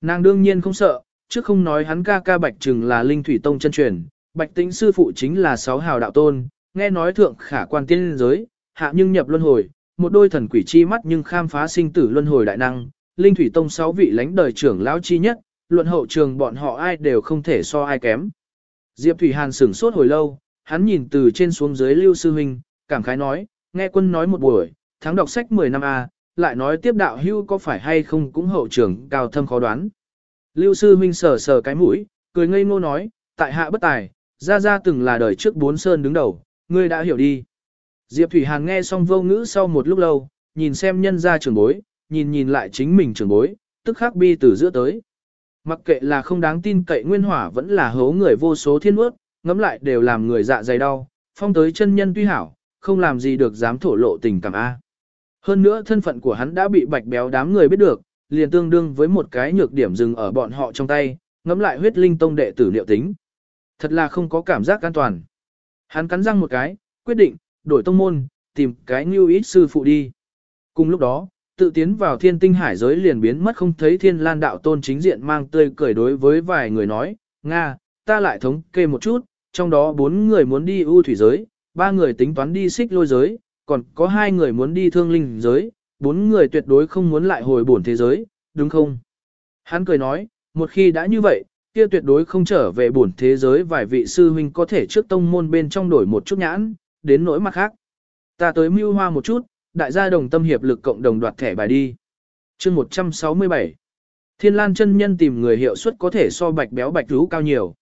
Nàng đương nhiên không sợ, chứ không nói hắn ca ca bạch trừng là linh thủy tông chân truyền, bạch tĩnh sư phụ chính là sáu hào đạo tôn, nghe nói thượng khả quan tiên giới, hạ nhưng nhập luân hồi, một đôi thần quỷ chi mắt nhưng khám phá sinh tử luân hồi đại năng, Linh Thủy Tông sáu vị lãnh đời trưởng lão chi nhất, luận hậu trường bọn họ ai đều không thể so ai kém. Diệp Thủy Hàn sửng sốt hồi lâu, hắn nhìn từ trên xuống dưới Lưu Sư Huynh, cảm khái nói, nghe quân nói một buổi, tháng đọc sách 10 năm A, lại nói tiếp đạo hưu có phải hay không cũng hậu trưởng cao thâm khó đoán. Lưu Sư Huynh sờ sờ cái mũi, cười ngây ngô nói, tại hạ bất tài, ra ra từng là đời trước bốn sơn đứng đầu, ngươi đã hiểu đi. Diệp Thủy Hàn nghe xong vô ngữ sau một lúc lâu, nhìn xem nhân gia trưởng bối, nhìn nhìn lại chính mình trưởng bối, tức khắc bi từ giữa tới. Mặc kệ là không đáng tin cậy nguyên hỏa vẫn là hố người vô số thiên ước, ngắm lại đều làm người dạ dày đau, phong tới chân nhân tuy hảo, không làm gì được dám thổ lộ tình cảm A. Hơn nữa thân phận của hắn đã bị bạch béo đám người biết được, liền tương đương với một cái nhược điểm dừng ở bọn họ trong tay, ngắm lại huyết linh tông đệ tử liệu tính. Thật là không có cảm giác an toàn. Hắn cắn răng một cái, quyết định, đổi tông môn, tìm cái như ít sư phụ đi. Cùng lúc đó, tự tiến vào thiên tinh hải giới liền biến mất không thấy thiên lan đạo tôn chính diện mang tươi cười đối với vài người nói, Nga, ta lại thống kê một chút, trong đó bốn người muốn đi ưu thủy giới, ba người tính toán đi xích lôi giới, còn có hai người muốn đi thương linh giới, bốn người tuyệt đối không muốn lại hồi bổn thế giới, đúng không? Hắn cười nói, một khi đã như vậy, kia tuyệt đối không trở về bổn thế giới vài vị sư huynh có thể trước tông môn bên trong đổi một chút nhãn, đến nỗi mặt khác. Ta tới mưu hoa một chút, đại gia đồng tâm hiệp lực cộng đồng đoạt thẻ bài đi. chương 167 Thiên Lan chân nhân tìm người hiệu suất có thể so bạch béo bạch rú cao nhiều.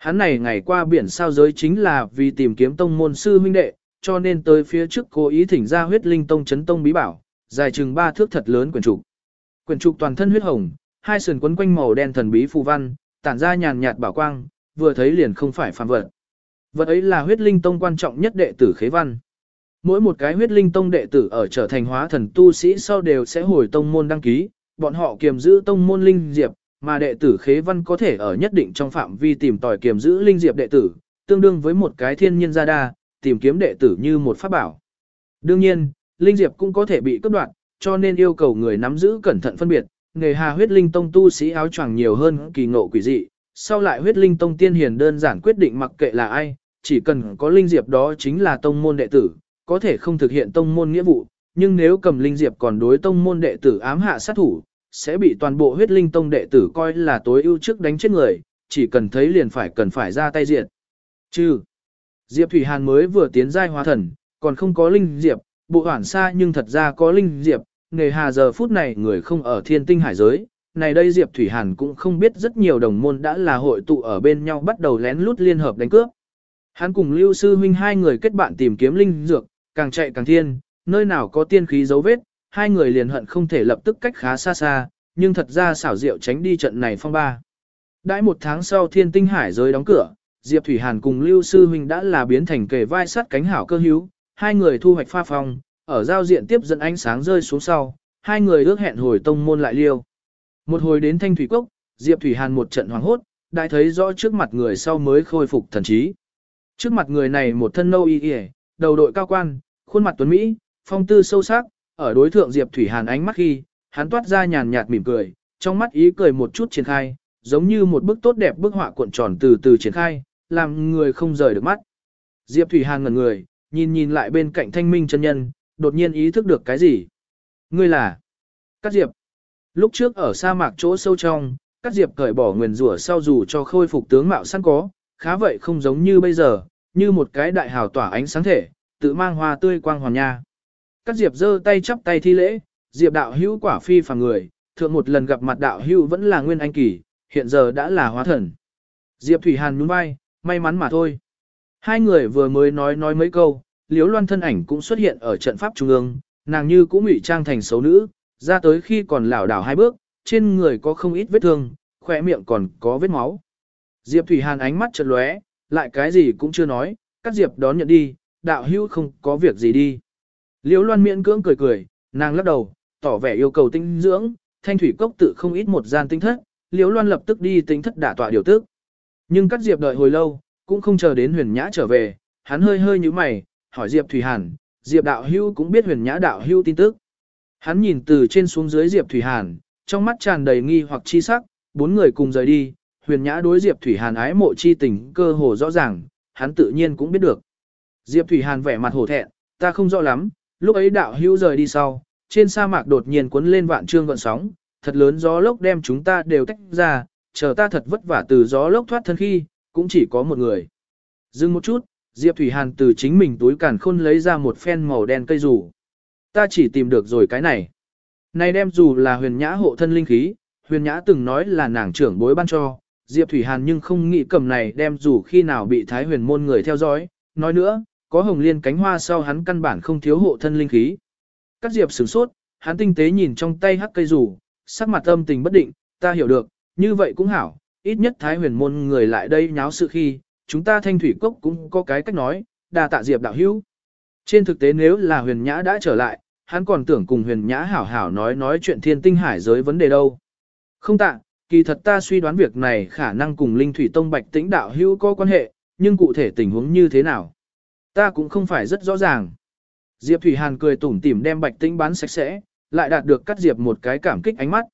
Hắn này ngày qua biển sao giới chính là vì tìm kiếm tông môn sư huynh đệ, cho nên tới phía trước cố ý thỉnh ra huyết linh tông chấn tông bí bảo, dài chừng ba thước thật lớn quyển trục. Quyển trục toàn thân huyết hồng, hai sườn quấn quanh màu đen thần bí phù văn, tản ra nhàn nhạt bảo quang, vừa thấy liền không phải phàm vật. Vật ấy là huyết linh tông quan trọng nhất đệ tử khế văn. Mỗi một cái huyết linh tông đệ tử ở trở thành hóa thần tu sĩ sau đều sẽ hồi tông môn đăng ký, bọn họ kiềm giữ tông môn linh diệp, mà đệ tử khế văn có thể ở nhất định trong phạm vi tìm tòi kiềm giữ linh diệp đệ tử, tương đương với một cái thiên nhiên gia đa, tìm kiếm đệ tử như một pháp bảo. Đương nhiên, linh diệp cũng có thể bị cướp đoạt, cho nên yêu cầu người nắm giữ cẩn thận phân biệt, nghề hà huyết linh tông tu sĩ áo choàng nhiều hơn kỳ ngộ quỷ dị, sau lại huyết linh tông tiên hiền đơn giản quyết định mặc kệ là ai, chỉ cần có linh diệp đó chính là tông môn đệ tử, có thể không thực hiện tông môn nghĩa vụ, nhưng nếu cầm linh diệp còn đối tông môn đệ tử ám hạ sát thủ, sẽ bị toàn bộ huyết linh tông đệ tử coi là tối ưu trước đánh chết người, chỉ cần thấy liền phải cần phải ra tay diện. Chứ, Diệp Thủy Hàn mới vừa tiến giai hóa thần, còn không có linh diệp, bộ hoảng xa nhưng thật ra có linh diệp, nghề hà giờ phút này người không ở thiên tinh hải giới, này đây Diệp Thủy Hàn cũng không biết rất nhiều đồng môn đã là hội tụ ở bên nhau bắt đầu lén lút liên hợp đánh cướp. Hắn cùng Lưu Sư Huynh hai người kết bạn tìm kiếm linh dược, càng chạy càng thiên, nơi nào có tiên khí dấu vết, hai người liền hận không thể lập tức cách khá xa xa, nhưng thật ra xảo diệu tránh đi trận này phong ba. Đãi một tháng sau thiên tinh hải giới đóng cửa, Diệp Thủy Hàn cùng Lưu Sư Huynh đã là biến thành kề vai sắt cánh hảo cơ hữu, hai người thu hoạch pha phong, ở giao diện tiếp dẫn ánh sáng rơi xuống sau, hai người ước hẹn hồi tông môn lại liêu. Một hồi đến Thanh Thủy Cốc, Diệp Thủy Hàn một trận hoàng hốt, đại thấy rõ trước mặt người sau mới khôi phục thần trí. Trước mặt người này một thân nâu y y, đầu đội cao quan, khuôn mặt tuấn Mỹ, phong tư sâu sắc, ở đối thượng Diệp Thủy Hàn ánh mắt khi, hắn toát ra nhàn nhạt mỉm cười, trong mắt ý cười một chút triển khai, giống như một bức tốt đẹp bức họa cuộn tròn từ từ triển khai, làm người không rời được mắt. Diệp Thủy Hàn ngẩn người, nhìn nhìn lại bên cạnh thanh minh chân nhân, đột nhiên ý thức được cái gì. Ngươi là Cát Diệp. Lúc trước ở sa mạc chỗ sâu trong, Cát Diệp cởi bỏ nguyền rủa sau dù cho khôi phục tướng mạo sẵn có, khá vậy không giống như bây giờ, như một cái đại hào tỏa ánh sáng thể, tự mang hoa tươi quang hoàn nha. Cát Diệp giơ tay chắp tay thi lễ, Diệp đạo hữu quả phi phàm người, thượng một lần gặp mặt đạo hữu vẫn là nguyên anh kỳ, hiện giờ đã là hóa thần. Diệp Thủy Hàn nhún vai, may mắn mà thôi. Hai người vừa mới nói nói mấy câu, Liễu Loan thân ảnh cũng xuất hiện ở trận pháp trung ương, nàng như cũng ngụy trang thành xấu nữ, ra tới khi còn lảo đảo hai bước, trên người có không ít vết thương, khỏe miệng còn có vết máu. Diệp Thủy Hàn ánh mắt chợt lóe, lại cái gì cũng chưa nói, các Diệp đón nhận đi, đạo hữu không có việc gì đi. Liễu Loan miễn cưỡng cười cười, nàng lắc đầu, tỏ vẻ yêu cầu tinh dưỡng, thanh thủy cốc tự không ít một gian tinh thất, Liễu Loan lập tức đi tinh thất đả tọa điều tức. Nhưng Cát Diệp đợi hồi lâu, cũng không chờ đến huyền nhã trở về, hắn hơi hơi như mày, hỏi Diệp Thủy Hàn, Diệp đạo hưu cũng biết huyền nhã đạo hưu tin tức. Hắn nhìn từ trên xuống dưới Diệp Thủy Hàn, trong mắt tràn đầy nghi hoặc chi sắc, bốn người cùng rời đi, huyền nhã đối Diệp Thủy Hàn ái mộ chi tình cơ hồ rõ ràng, hắn tự nhiên cũng biết được. Diệp Thủy Hàn vẻ mặt hổ thẹn, ta không rõ lắm, lúc ấy đạo hưu rời đi sau, trên sa mạc đột nhiên cuốn lên vạn trương gọn sóng, thật lớn gió lốc đem chúng ta đều tách ra, chờ ta thật vất vả từ gió lốc thoát thân khi, cũng chỉ có một người. Dừng một chút, Diệp Thủy Hàn từ chính mình túi càn khôn lấy ra một phen màu đen cây rủ. Ta chỉ tìm được rồi cái này. Này đem dù là huyền nhã hộ thân linh khí, huyền nhã từng nói là nàng trưởng bối ban cho, Diệp Thủy Hàn nhưng không nghĩ cầm này đem dù khi nào bị thái huyền môn người theo dõi. Nói nữa, có hồng liên cánh hoa sau hắn căn bản không thiếu hộ thân linh khí. Các Diệp sửng sốt, hắn tinh tế nhìn trong tay hắc cây rủ, sắc mặt âm tình bất định, ta hiểu được, như vậy cũng hảo, ít nhất thái huyền môn người lại đây nháo sự khi, chúng ta thanh thủy cốc cũng có cái cách nói, đà tạ diệp đạo hữu. Trên thực tế nếu là huyền nhã đã trở lại, hắn còn tưởng cùng huyền nhã hảo hảo nói nói chuyện thiên tinh hải giới vấn đề đâu. Không tạ, kỳ thật ta suy đoán việc này khả năng cùng linh thủy tông bạch tĩnh đạo hữu có quan hệ, nhưng cụ thể tình huống như thế nào? Ta cũng không phải rất rõ ràng. Diệp Thủy Hàn cười tủm tỉm đem bạch tĩnh bán sạch sẽ, lại đạt được cắt Diệp một cái cảm kích ánh mắt.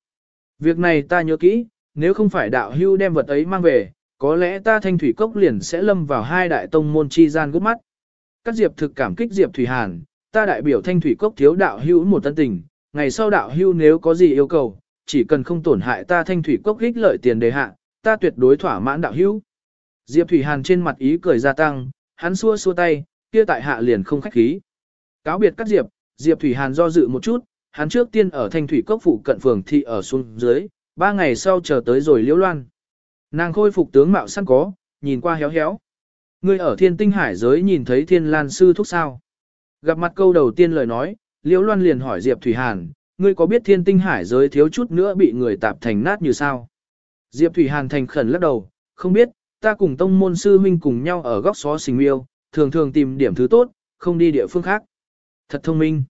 Việc này ta nhớ kỹ, nếu không phải đạo hưu đem vật ấy mang về, có lẽ ta thanh thủy cốc liền sẽ lâm vào hai đại tông môn chi gian gút mắt. Cắt diệp thực cảm kích diệp thủy hàn, ta đại biểu thanh thủy cốc thiếu đạo hưu một tân tình, ngày sau đạo hưu nếu có gì yêu cầu, chỉ cần không tổn hại ta thanh thủy cốc ích lợi tiền đề hạ, ta tuyệt đối thỏa mãn đạo hưu. Diệp thủy hàn trên mặt ý cười gia tăng, hắn xua xua tay, kia tại hạ liền không khách khí. Cáo biệt các diệp, diệp thủy hàn do dự một chút, hắn trước tiên ở thanh thủy cốc phụ cận phường thị ở xuống dưới, ba ngày sau chờ tới rồi liễu loan. Nàng khôi phục tướng mạo săn có, nhìn qua héo héo. Ngươi ở thiên tinh hải giới nhìn thấy thiên lan sư thúc sao. Gặp mặt câu đầu tiên lời nói, liễu loan liền hỏi Diệp Thủy Hàn, ngươi có biết thiên tinh hải giới thiếu chút nữa bị người tạp thành nát như sao? Diệp Thủy Hàn thành khẩn lắc đầu, không biết, ta cùng tông môn sư huynh cùng nhau ở góc xó xình miêu, thường thường tìm điểm thứ tốt, không đi địa phương khác. Thật thông minh.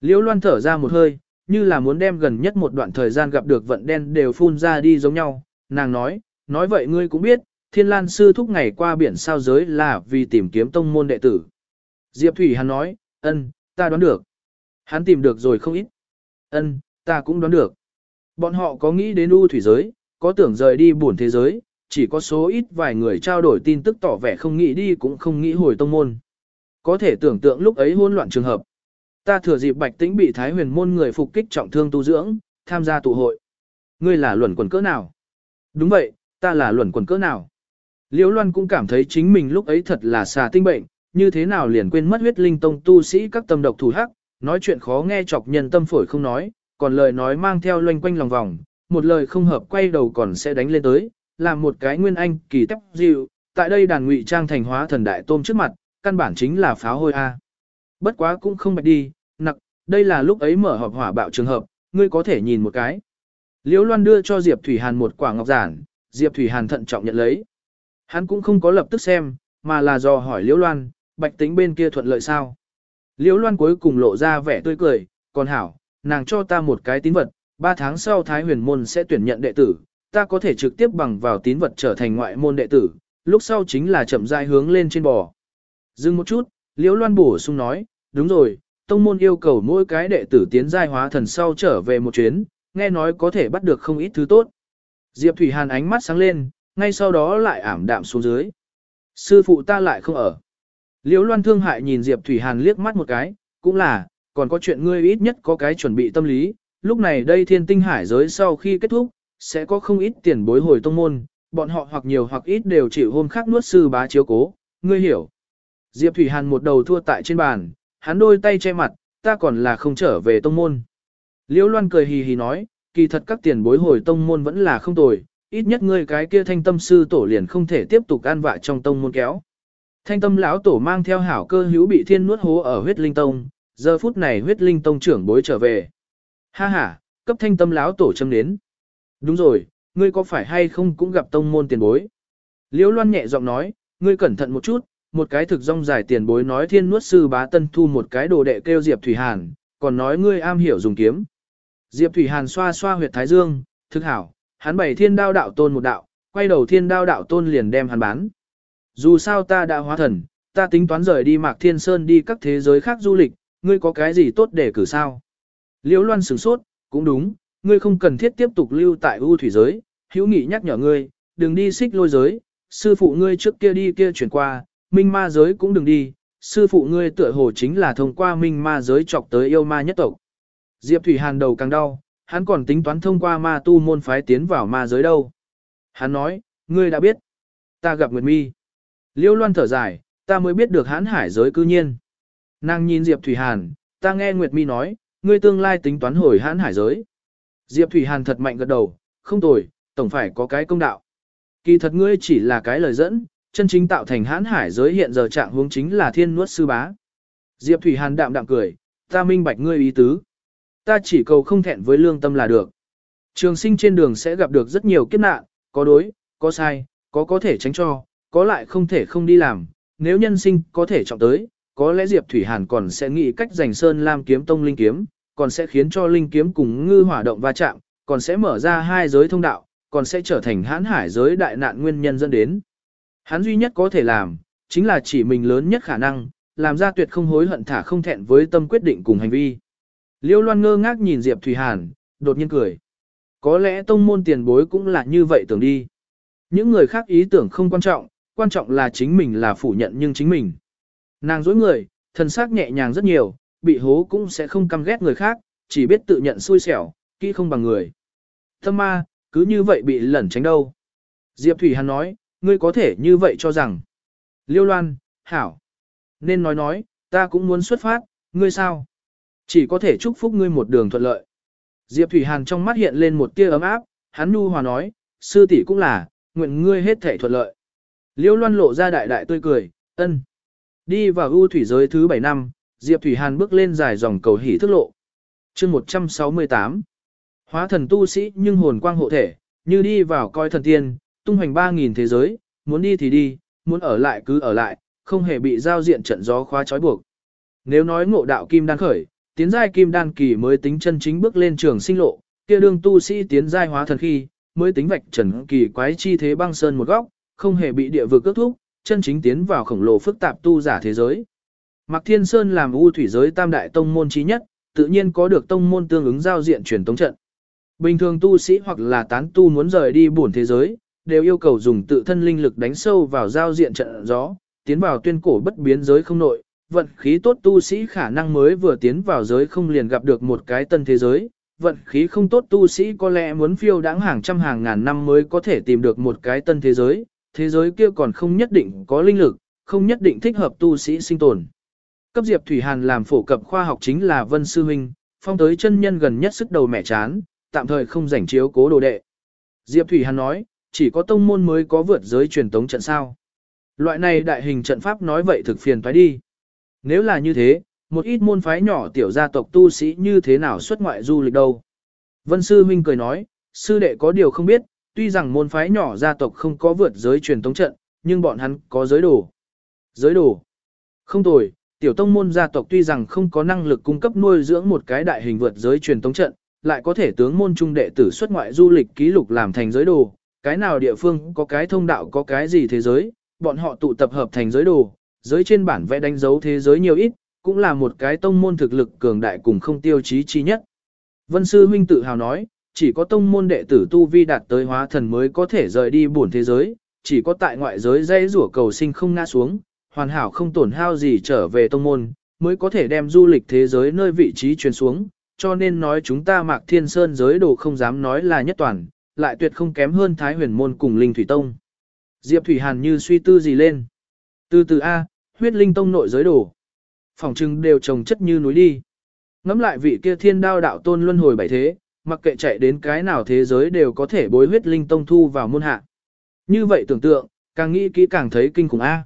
Liễu Loan thở ra một hơi, như là muốn đem gần nhất một đoạn thời gian gặp được vận đen đều phun ra đi giống nhau. Nàng nói, nói vậy ngươi cũng biết, thiên lan sư thúc ngày qua biển sao giới là vì tìm kiếm tông môn đệ tử. Diệp Thủy hắn nói, ân, ta đoán được. Hắn tìm được rồi không ít. Ân, ta cũng đoán được. Bọn họ có nghĩ đến u thủy giới, có tưởng rời đi buồn thế giới, chỉ có số ít vài người trao đổi tin tức tỏ vẻ không nghĩ đi cũng không nghĩ hồi tông môn. Có thể tưởng tượng lúc ấy hỗn loạn trường hợp. Ta thừa dịp Bạch Tĩnh bị Thái Huyền môn người phục kích trọng thương tu dưỡng, tham gia tụ hội. Ngươi là luẩn quần cỡ nào? Đúng vậy, ta là luẩn quần cỡ nào? Liễu Loan cũng cảm thấy chính mình lúc ấy thật là xà tinh bệnh, như thế nào liền quên mất huyết linh tông tu sĩ các tâm độc thủ hắc, nói chuyện khó nghe chọc nhân tâm phổi không nói, còn lời nói mang theo loanh quanh lòng vòng, một lời không hợp quay đầu còn sẽ đánh lên tới, làm một cái nguyên anh kỳ tép dịu, tại đây đàn ngụy trang thành hóa thần đại tôm trước mặt, căn bản chính là pháo hôi A. Bất quá cũng không bạch đi, nặc, đây là lúc ấy mở họp hỏa bạo trường hợp, ngươi có thể nhìn một cái. Liễu Loan đưa cho Diệp Thủy Hàn một quả ngọc giản, Diệp Thủy Hàn thận trọng nhận lấy. Hắn cũng không có lập tức xem, mà là do hỏi Liễu Loan, bạch tính bên kia thuận lợi sao. Liễu Loan cuối cùng lộ ra vẻ tươi cười, còn hảo, nàng cho ta một cái tín vật, ba tháng sau Thái huyền môn sẽ tuyển nhận đệ tử, ta có thể trực tiếp bằng vào tín vật trở thành ngoại môn đệ tử, lúc sau chính là chậm rãi hướng lên trên bò. Dừng một chút, Liễu Loan bổ sung nói, đúng rồi, tông môn yêu cầu mỗi cái đệ tử tiến giai hóa thần sau trở về một chuyến, nghe nói có thể bắt được không ít thứ tốt. Diệp Thủy Hàn ánh mắt sáng lên, ngay sau đó lại ảm đạm xuống dưới. Sư phụ ta lại không ở. Liễu Loan thương hại nhìn Diệp Thủy Hàn liếc mắt một cái, cũng là, còn có chuyện ngươi ít nhất có cái chuẩn bị tâm lý, lúc này đây thiên tinh hải giới sau khi kết thúc, sẽ có không ít tiền bối hồi tông môn, bọn họ hoặc nhiều hoặc ít đều chịu hôm khác nuốt sư bá chiếu cố, ngươi hiểu. Diệp Thủy Hàn một đầu thua tại trên bàn, hắn đôi tay che mặt, ta còn là không trở về tông môn. Liễu Loan cười hì hì nói, kỳ thật các tiền bối hồi tông môn vẫn là không tồi, ít nhất ngươi cái kia thanh tâm sư tổ liền không thể tiếp tục an vạ trong tông môn kéo. Thanh tâm lão tổ mang theo hảo cơ hữu bị thiên nuốt hố ở huyết linh tông, giờ phút này huyết linh tông trưởng bối trở về. Ha ha, cấp thanh tâm lão tổ châm đến. Đúng rồi, ngươi có phải hay không cũng gặp tông môn tiền bối. Liễu Loan nhẹ giọng nói, ngươi cẩn thận một chút, một cái thực rong dài tiền bối nói thiên nuốt sư bá tân thu một cái đồ đệ kêu Diệp Thủy Hàn, còn nói ngươi am hiểu dùng kiếm. Diệp Thủy Hàn xoa xoa huyệt thái dương, thực hảo, hắn bày thiên đao đạo tôn một đạo, quay đầu thiên đao đạo tôn liền đem hắn bán. Dù sao ta đã hóa thần, ta tính toán rời đi Mạc Thiên Sơn đi các thế giới khác du lịch, ngươi có cái gì tốt để cử sao? Liễu Loan sửng sốt, cũng đúng, ngươi không cần thiết tiếp tục lưu tại ưu thủy giới, hữu nghị nhắc nhở ngươi, đừng đi xích lôi giới, sư phụ ngươi trước kia đi kia chuyển qua, minh ma giới cũng đừng đi, sư phụ ngươi tựa hồ chính là thông qua minh ma giới chọc tới yêu ma nhất tộc. Diệp Thủy Hàn đầu càng đau, hắn còn tính toán thông qua ma tu môn phái tiến vào ma giới đâu. Hắn nói, ngươi đã biết, ta gặp Nguyệt Mi. Liêu Loan thở dài, ta mới biết được hắn hải giới cư nhiên. Nàng nhìn Diệp Thủy Hàn, ta nghe Nguyệt Mi nói, ngươi tương lai tính toán hồi hãn hải giới. Diệp Thủy Hàn thật mạnh gật đầu, không tồi, tổng phải có cái công đạo. Kỳ thật ngươi chỉ là cái lời dẫn, chân chính tạo thành hãn hải giới hiện giờ trạng hướng chính là thiên nuốt sư bá. Diệp Thủy Hàn đạm đạm cười, ta minh bạch ngươi ý tứ. Ta chỉ cầu không thẹn với lương tâm là được. Trường sinh trên đường sẽ gặp được rất nhiều kiếp nạn, có đối, có sai, có có thể tránh cho, có lại không thể không đi làm. Nếu nhân sinh có thể trọng tới, có lẽ Diệp Thủy Hàn còn sẽ nghĩ cách giành Sơn Lam kiếm tông linh kiếm, còn sẽ khiến cho linh kiếm cùng ngư hỏa động va chạm, còn sẽ mở ra hai giới thông đạo, còn sẽ trở thành hãn hải giới đại nạn nguyên nhân dẫn đến. Hắn duy nhất có thể làm, chính là chỉ mình lớn nhất khả năng, làm ra tuyệt không hối hận thả không thẹn với tâm quyết định cùng hành vi. Liêu Loan ngơ ngác nhìn Diệp Thủy Hàn, đột nhiên cười. Có lẽ tông môn tiền bối cũng là như vậy tưởng đi. Những người khác ý tưởng không quan trọng, quan trọng là chính mình là phủ nhận nhưng chính mình. Nàng dối người, thân xác nhẹ nhàng rất nhiều, bị hố cũng sẽ không căm ghét người khác, chỉ biết tự nhận xui xẻo, kỹ không bằng người. Thâm ma, cứ như vậy bị lẩn tránh đâu. Diệp Thủy Hàn nói, ngươi có thể như vậy cho rằng. Liêu Loan, Hảo. Nên nói nói, ta cũng muốn xuất phát, ngươi sao? Chỉ có thể chúc phúc ngươi một đường thuận lợi. Diệp Thủy Hàn trong mắt hiện lên một tia ấm áp, hắn nu hòa nói, sư tỷ cũng là, nguyện ngươi hết thể thuận lợi. Liêu Loan lộ ra đại đại tươi cười, ân. Đi vào ưu thủy giới thứ 7 năm, Diệp Thủy Hàn bước lên dài dòng cầu hỷ thức lộ. chương 168 Hóa thần tu sĩ nhưng hồn quang hộ thể, như đi vào coi thần tiên, tung hoành 3.000 thế giới, muốn đi thì đi, muốn ở lại cứ ở lại, không hề bị giao diện trận gió khóa trói buộc. Nếu nói ngộ đạo kim đan khởi, tiến giai kim đan kỳ mới tính chân chính bước lên trường sinh lộ, kia đương tu sĩ tiến giai hóa thần khi, mới tính vạch trần kỳ quái chi thế băng sơn một góc, không hề bị địa vực cước thúc, chân chính tiến vào khổng lồ phức tạp tu giả thế giới. Mạc Thiên Sơn làm u thủy giới tam đại tông môn chí nhất, tự nhiên có được tông môn tương ứng giao diện truyền tống trận. Bình thường tu sĩ hoặc là tán tu muốn rời đi bổn thế giới, đều yêu cầu dùng tự thân linh lực đánh sâu vào giao diện trận gió, tiến vào tuyên cổ bất biến giới không nội, vận khí tốt tu sĩ khả năng mới vừa tiến vào giới không liền gặp được một cái tân thế giới, vận khí không tốt tu sĩ có lẽ muốn phiêu đáng hàng trăm hàng ngàn năm mới có thể tìm được một cái tân thế giới, thế giới kia còn không nhất định có linh lực, không nhất định thích hợp tu sĩ sinh tồn. Cấp Diệp Thủy Hàn làm phổ cập khoa học chính là Vân Sư Minh, phong tới chân nhân gần nhất sức đầu mẹ chán, tạm thời không rảnh chiếu cố đồ đệ. Diệp Thủy Hàn nói, chỉ có tông môn mới có vượt giới truyền tống trận sao. Loại này đại hình trận pháp nói vậy thực phiền phải đi. Nếu là như thế, một ít môn phái nhỏ tiểu gia tộc tu sĩ như thế nào xuất ngoại du lịch đâu. Vân Sư Minh cười nói, sư đệ có điều không biết, tuy rằng môn phái nhỏ gia tộc không có vượt giới truyền tống trận, nhưng bọn hắn có giới đồ. Giới đồ. Không tồi, tiểu tông môn gia tộc tuy rằng không có năng lực cung cấp nuôi dưỡng một cái đại hình vượt giới truyền tống trận, lại có thể tướng môn trung đệ tử xuất ngoại du lịch ký lục làm thành giới đồ, cái nào địa phương có cái thông đạo có cái gì thế giới, bọn họ tụ tập hợp thành giới đồ, giới trên bản vẽ đánh dấu thế giới nhiều ít, cũng là một cái tông môn thực lực cường đại cùng không tiêu chí chi nhất. Vân Sư Huynh tự hào nói, chỉ có tông môn đệ tử tu vi đạt tới hóa thần mới có thể rời đi bổn thế giới, chỉ có tại ngoại giới dây rủa cầu sinh không ngã xuống, hoàn hảo không tổn hao gì trở về tông môn, mới có thể đem du lịch thế giới nơi vị trí truyền xuống, cho nên nói chúng ta mạc thiên sơn giới đồ không dám nói là nhất toàn, lại tuyệt không kém hơn Thái huyền môn cùng Linh Thủy Tông. Diệp Thủy Hàn như suy tư gì lên. Từ từ A, huyết linh tông nội giới đồ. Phòng trưng đều trồng chất như núi đi. Ngắm lại vị kia thiên đao đạo tôn luân hồi bảy thế, mặc kệ chạy đến cái nào thế giới đều có thể bối huyết linh tông thu vào môn hạ. Như vậy tưởng tượng, càng nghĩ kỹ càng thấy kinh khủng A.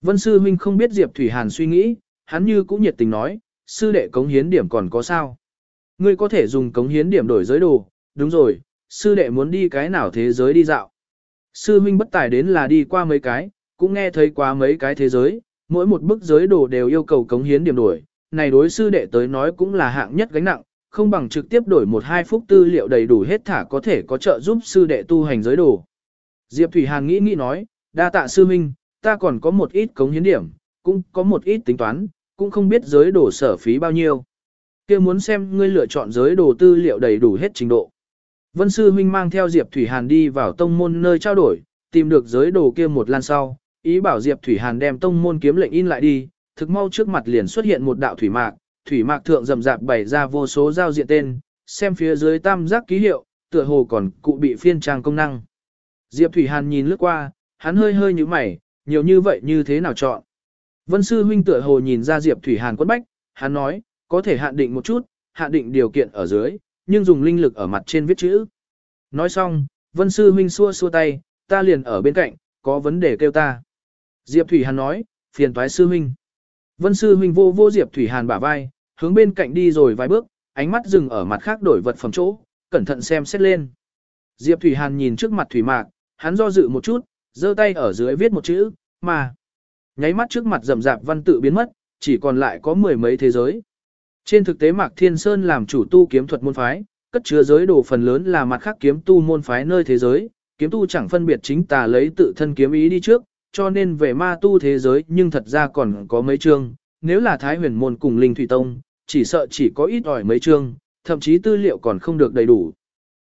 Vân sư huynh không biết Diệp Thủy Hàn suy nghĩ, hắn như cũng nhiệt tình nói, sư đệ cống hiến điểm còn có sao. Ngươi có thể dùng cống hiến điểm đổi giới đồ, đúng rồi, sư đệ muốn đi cái nào thế giới đi dạo. Sư huynh bất tài đến là đi qua mấy cái, cũng nghe thấy qua mấy cái thế giới, mỗi một bức giới đồ đều yêu cầu cống hiến điểm đổi. Này đối sư đệ tới nói cũng là hạng nhất gánh nặng, không bằng trực tiếp đổi một hai phút tư liệu đầy đủ hết thả có thể có trợ giúp sư đệ tu hành giới đồ. Diệp Thủy Hàn nghĩ nghĩ nói, đa tạ sư huynh, ta còn có một ít cống hiến điểm, cũng có một ít tính toán, cũng không biết giới đồ sở phí bao nhiêu. kia muốn xem ngươi lựa chọn giới đồ tư liệu đầy đủ hết trình độ. Vân Sư Huynh mang theo Diệp Thủy Hàn đi vào tông môn nơi trao đổi, tìm được giới đồ kia một lan sau, ý bảo Diệp Thủy Hàn đem tông môn kiếm lệnh in lại đi, thực mau trước mặt liền xuất hiện một đạo thủy mạc, thủy mạc thượng rầm rạp bày ra vô số giao diện tên, xem phía dưới tam giác ký hiệu, tựa hồ còn cụ bị phiên trang công năng. Diệp Thủy Hàn nhìn lướt qua, hắn hơi hơi như mày, nhiều như vậy như thế nào chọn. Vân Sư Huynh tựa hồ nhìn ra Diệp Thủy Hàn quất bách, hắn nói, có thể hạn định một chút, hạn định điều kiện ở dưới, nhưng dùng linh lực ở mặt trên viết chữ. Nói xong, Vân Sư Huynh xua xua tay, ta liền ở bên cạnh, có vấn đề kêu ta. Diệp Thủy Hàn nói, phiền toái Sư Huynh. Vân Sư Huynh vô vô Diệp Thủy Hàn bả vai, hướng bên cạnh đi rồi vài bước, ánh mắt dừng ở mặt khác đổi vật phẩm chỗ, cẩn thận xem xét lên. Diệp Thủy Hàn nhìn trước mặt Thủy Mạc, hắn do dự một chút, giơ tay ở dưới viết một chữ, mà. Nháy mắt trước mặt rầm rạp văn tự biến mất, chỉ còn lại có mười mấy thế giới. Trên thực tế Mạc Thiên Sơn làm chủ tu kiếm thuật môn phái, cất chứa giới đồ phần lớn là mặt khác kiếm tu môn phái nơi thế giới, kiếm tu chẳng phân biệt chính tà lấy tự thân kiếm ý đi trước, cho nên về ma tu thế giới nhưng thật ra còn có mấy chương, nếu là Thái huyền môn cùng Linh Thủy Tông, chỉ sợ chỉ có ít ỏi mấy chương, thậm chí tư liệu còn không được đầy đủ.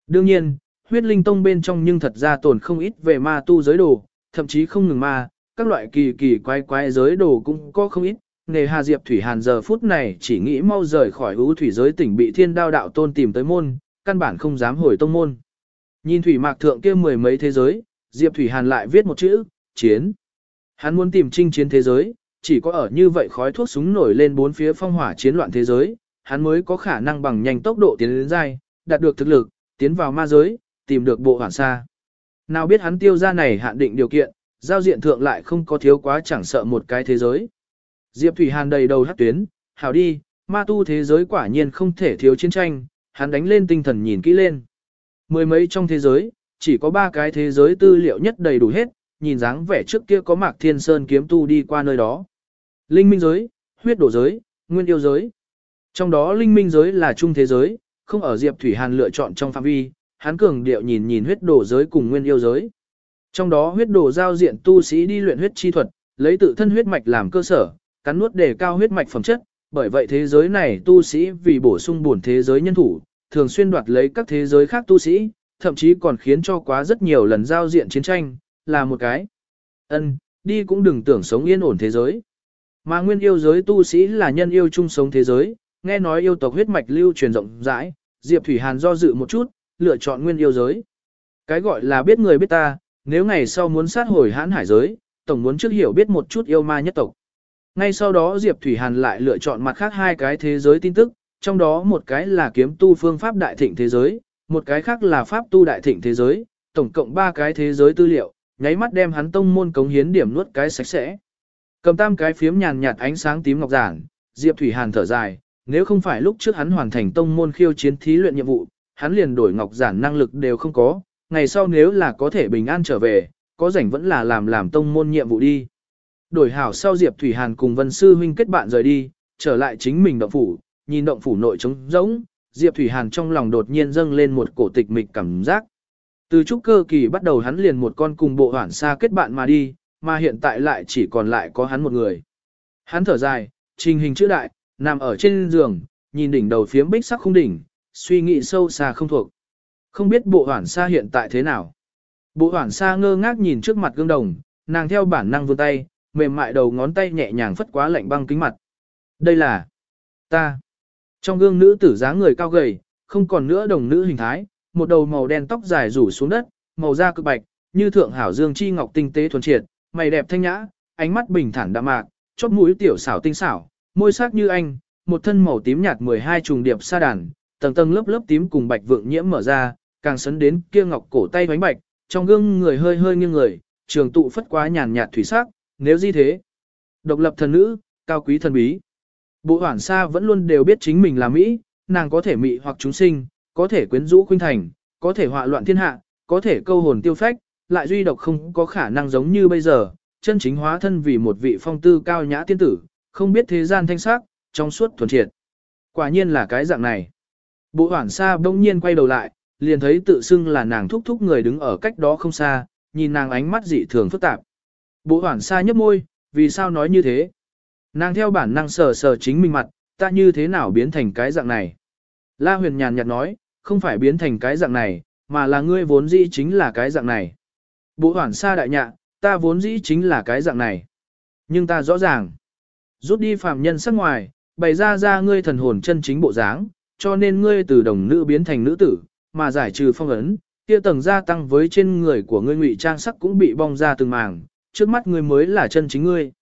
Đương nhiên, huyết linh tông bên trong nhưng thật ra tồn không ít về ma tu giới đồ, thậm chí không ngừng ma, các loại kỳ kỳ quái quái giới đồ cũng có không ít, Nề Hà Diệp Thủy Hàn giờ phút này chỉ nghĩ mau rời khỏi ưu thủy giới tỉnh bị thiên đao đạo tôn tìm tới môn, căn bản không dám hồi tông môn. Nhìn thủy mạc thượng kia mười mấy thế giới, Diệp Thủy Hàn lại viết một chữ, chiến. Hắn muốn tìm chinh chiến thế giới, chỉ có ở như vậy khói thuốc súng nổi lên bốn phía phong hỏa chiến loạn thế giới, hắn mới có khả năng bằng nhanh tốc độ tiến đến dai, đạt được thực lực, tiến vào ma giới, tìm được bộ hoàn xa. Nào biết hắn tiêu ra này hạn định điều kiện, giao diện thượng lại không có thiếu quá chẳng sợ một cái thế giới. Diệp Thủy Hàn đầy đầu hát tuyến, hảo đi, ma tu thế giới quả nhiên không thể thiếu chiến tranh, hắn đánh lên tinh thần nhìn kỹ lên. Mười mấy trong thế giới, chỉ có ba cái thế giới tư liệu nhất đầy đủ hết, nhìn dáng vẻ trước kia có Mạc Thiên Sơn kiếm tu đi qua nơi đó. Linh minh giới, huyết đổ giới, nguyên yêu giới. Trong đó linh minh giới là trung thế giới, không ở Diệp Thủy Hàn lựa chọn trong phạm vi, hắn cường điệu nhìn nhìn huyết đổ giới cùng nguyên yêu giới. Trong đó huyết đồ giao diện tu sĩ đi luyện huyết chi thuật, lấy tự thân huyết mạch làm cơ sở, cắn nuốt để cao huyết mạch phẩm chất, bởi vậy thế giới này tu sĩ vì bổ sung bổn thế giới nhân thủ, thường xuyên đoạt lấy các thế giới khác tu sĩ, thậm chí còn khiến cho quá rất nhiều lần giao diện chiến tranh, là một cái. ân đi cũng đừng tưởng sống yên ổn thế giới. Mà nguyên yêu giới tu sĩ là nhân yêu chung sống thế giới, nghe nói yêu tộc huyết mạch lưu truyền rộng rãi, Diệp Thủy Hàn do dự một chút, lựa chọn nguyên yêu giới. Cái gọi là biết người biết ta, nếu ngày sau muốn sát hồi hãn hải giới, tổng muốn trước hiểu biết một chút yêu ma nhất tộc. Ngay sau đó Diệp Thủy Hàn lại lựa chọn mặt khác hai cái thế giới tin tức, trong đó một cái là kiếm tu phương pháp đại thịnh thế giới, một cái khác là pháp tu đại thịnh thế giới, tổng cộng ba cái thế giới tư liệu, nháy mắt đem hắn tông môn cống hiến điểm nuốt cái sạch sẽ. Cầm tam cái phiếm nhàn nhạt ánh sáng tím ngọc giản, Diệp Thủy Hàn thở dài, nếu không phải lúc trước hắn hoàn thành tông môn khiêu chiến thí luyện nhiệm vụ, hắn liền đổi ngọc giản năng lực đều không có, ngày sau nếu là có thể bình an trở về, có rảnh vẫn là làm làm tông môn nhiệm vụ đi. Đổi hảo sau Diệp Thủy Hàn cùng Vân Sư huynh kết bạn rời đi, trở lại chính mình động phủ, nhìn động phủ nội trống rỗng, Diệp Thủy Hàn trong lòng đột nhiên dâng lên một cổ tịch mịch cảm giác. Từ trúc cơ kỳ bắt đầu hắn liền một con cùng bộ hoảng xa kết bạn mà đi, mà hiện tại lại chỉ còn lại có hắn một người. Hắn thở dài, trình hình chữ đại, nằm ở trên giường, nhìn đỉnh đầu phiếm bích sắc không đỉnh, suy nghĩ sâu xa không thuộc. Không biết bộ hoảng xa hiện tại thế nào. Bộ hoảng xa ngơ ngác nhìn trước mặt gương đồng, nàng theo bản năng vươn tay, mềm mại đầu ngón tay nhẹ nhàng phất quá lạnh băng kính mặt. Đây là ta. Trong gương nữ tử dáng người cao gầy, không còn nữa đồng nữ hình thái, một đầu màu đen tóc dài rủ xuống đất, màu da cực bạch, như thượng hảo dương chi ngọc tinh tế thuần triệt, mày đẹp thanh nhã, ánh mắt bình thản đạm mạc, chóp mũi tiểu xảo tinh xảo, môi sắc như anh, một thân màu tím nhạt 12 trùng điệp sa đàn, tầng tầng lớp lớp tím cùng bạch vượng nhiễm mở ra, càng sấn đến kia ngọc cổ tay bánh bạch, trong gương người hơi hơi nghiêng người, trường tụ phất quá nhàn nhạt thủy sắc, nếu gì thế. Độc lập thần nữ, cao quý thần bí. Bộ hoảng xa vẫn luôn đều biết chính mình là Mỹ, nàng có thể mị hoặc chúng sinh, có thể quyến rũ khuynh thành, có thể họa loạn thiên hạ, có thể câu hồn tiêu phách, lại duy độc không có khả năng giống như bây giờ, chân chính hóa thân vì một vị phong tư cao nhã tiên tử, không biết thế gian thanh sắc, trong suốt thuần triệt. Quả nhiên là cái dạng này. Bộ hoảng xa bỗng nhiên quay đầu lại, liền thấy tự xưng là nàng thúc thúc người đứng ở cách đó không xa, nhìn nàng ánh mắt dị thường phức tạp. Bộ hoảng xa nhấp môi, vì sao nói như thế? Nàng theo bản năng sờ sờ chính mình mặt, ta như thế nào biến thành cái dạng này? La huyền nhàn nhạt nói, không phải biến thành cái dạng này, mà là ngươi vốn dĩ chính là cái dạng này. Bộ hoảng xa đại nhạ, ta vốn dĩ chính là cái dạng này. Nhưng ta rõ ràng, rút đi phàm nhân sắc ngoài, bày ra ra ngươi thần hồn chân chính bộ dáng, cho nên ngươi từ đồng nữ biến thành nữ tử, mà giải trừ phong ấn, kia tầng gia tăng với trên người của ngươi ngụy trang sắc cũng bị bong ra từng màng, trước mắt ngươi mới là chân chính ngươi.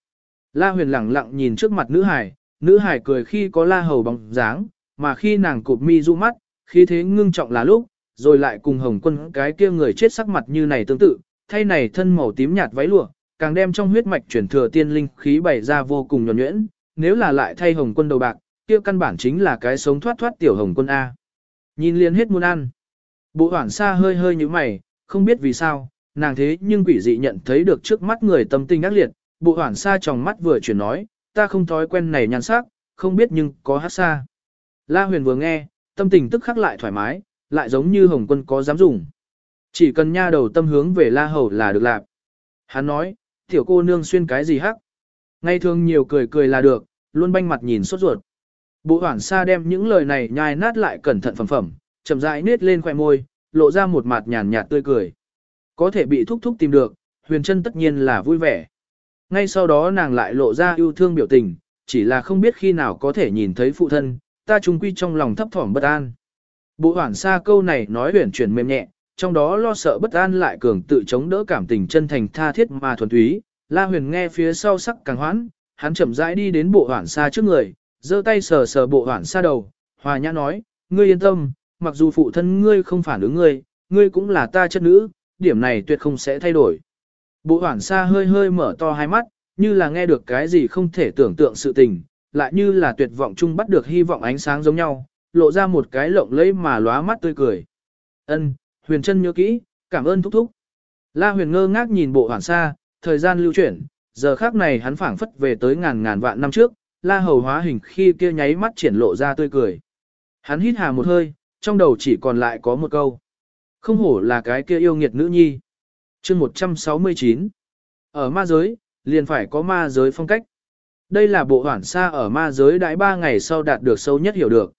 La huyền lặng lặng nhìn trước mặt nữ hải, nữ hải cười khi có la hầu bóng dáng, mà khi nàng cụp mi du mắt, khi thế ngưng trọng là lúc, rồi lại cùng hồng quân cái kia người chết sắc mặt như này tương tự, thay này thân màu tím nhạt váy lụa, càng đem trong huyết mạch chuyển thừa tiên linh khí bày ra vô cùng nhuần nhuyễn, nếu là lại thay hồng quân đầu bạc, kia căn bản chính là cái sống thoát thoát tiểu hồng quân A. Nhìn liền hết muốn ăn. Bộ hoảng xa hơi hơi như mày, không biết vì sao, nàng thế nhưng quỷ dị nhận thấy được trước mắt người tâm tình ác liệt, bộ hoảng xa trong mắt vừa chuyển nói, ta không thói quen này nhan sắc, không biết nhưng có hát xa. La huyền vừa nghe, tâm tình tức khắc lại thoải mái, lại giống như hồng quân có dám dùng. Chỉ cần nha đầu tâm hướng về la hầu là được lạc. Hắn nói, tiểu cô nương xuyên cái gì hắc. Ngay thường nhiều cười cười là được, luôn banh mặt nhìn sốt ruột. Bộ hoảng xa đem những lời này nhai nát lại cẩn thận phẩm phẩm, chậm rãi nết lên khoẻ môi, lộ ra một mặt nhàn nhạt tươi cười. Có thể bị thúc thúc tìm được, huyền chân tất nhiên là vui vẻ. Ngay sau đó nàng lại lộ ra yêu thương biểu tình, chỉ là không biết khi nào có thể nhìn thấy phụ thân, ta trung quy trong lòng thấp thỏm bất an. Bộ hoảng xa câu này nói huyền chuyển mềm nhẹ, trong đó lo sợ bất an lại cường tự chống đỡ cảm tình chân thành tha thiết mà thuần túy. La huyền nghe phía sau sắc càng hoãn, hắn chậm rãi đi đến bộ hoảng xa trước người, giơ tay sờ sờ bộ hoảng xa đầu, hòa nhã nói, ngươi yên tâm, mặc dù phụ thân ngươi không phản ứng ngươi, ngươi cũng là ta chất nữ, điểm này tuyệt không sẽ thay đổi. Bộ hoảng xa hơi hơi mở to hai mắt, như là nghe được cái gì không thể tưởng tượng sự tình, lại như là tuyệt vọng chung bắt được hy vọng ánh sáng giống nhau, lộ ra một cái lộng lẫy mà lóa mắt tươi cười. Ân, huyền chân nhớ kỹ, cảm ơn thúc thúc. La huyền ngơ ngác nhìn bộ hoảng xa, thời gian lưu chuyển, giờ khác này hắn phảng phất về tới ngàn ngàn vạn năm trước, la hầu hóa hình khi kia nháy mắt triển lộ ra tươi cười. Hắn hít hà một hơi, trong đầu chỉ còn lại có một câu. Không hổ là cái kia yêu nghiệt nữ nhi. chương 169. Ở ma giới, liền phải có ma giới phong cách. Đây là bộ hoảng xa ở ma giới đãi ba ngày sau đạt được sâu nhất hiểu được.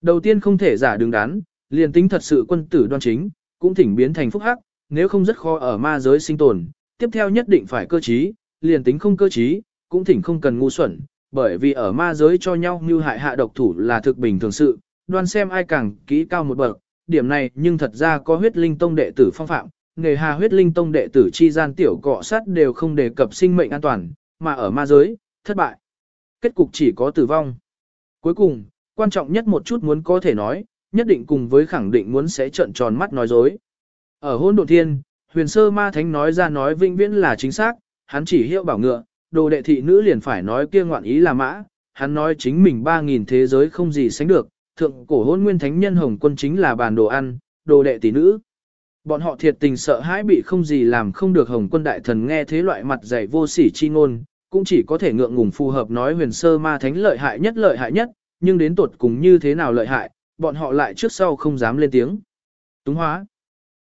Đầu tiên không thể giả đứng đắn, liền tính thật sự quân tử đoan chính, cũng thỉnh biến thành phúc hắc, nếu không rất khó ở ma giới sinh tồn. Tiếp theo nhất định phải cơ trí, liền tính không cơ trí, cũng thỉnh không cần ngu xuẩn, bởi vì ở ma giới cho nhau như hại hạ độc thủ là thực bình thường sự, đoan xem ai càng kỹ cao một bậc, điểm này nhưng thật ra có huyết linh tông đệ tử phong phạm, nghề hà huyết linh tông đệ tử chi gian tiểu cọ sát đều không đề cập sinh mệnh an toàn, mà ở ma giới, thất bại. Kết cục chỉ có tử vong. Cuối cùng, quan trọng nhất một chút muốn có thể nói, nhất định cùng với khẳng định muốn sẽ trợn tròn mắt nói dối. Ở hôn độn thiên, huyền sơ ma thánh nói ra nói vinh viễn là chính xác, hắn chỉ hiệu bảo ngựa, đồ đệ thị nữ liền phải nói kia ngoạn ý là mã, hắn nói chính mình 3.000 thế giới không gì sánh được, thượng cổ hôn nguyên thánh nhân hồng quân chính là bàn đồ ăn, đồ đệ tỷ nữ. Bọn họ thiệt tình sợ hãi bị không gì làm không được hồng quân đại thần nghe thế loại mặt dày vô sỉ chi ngôn, cũng chỉ có thể ngượng ngùng phù hợp nói huyền sơ ma thánh lợi hại nhất lợi hại nhất, nhưng đến tột cùng như thế nào lợi hại, bọn họ lại trước sau không dám lên tiếng. Túng hóa.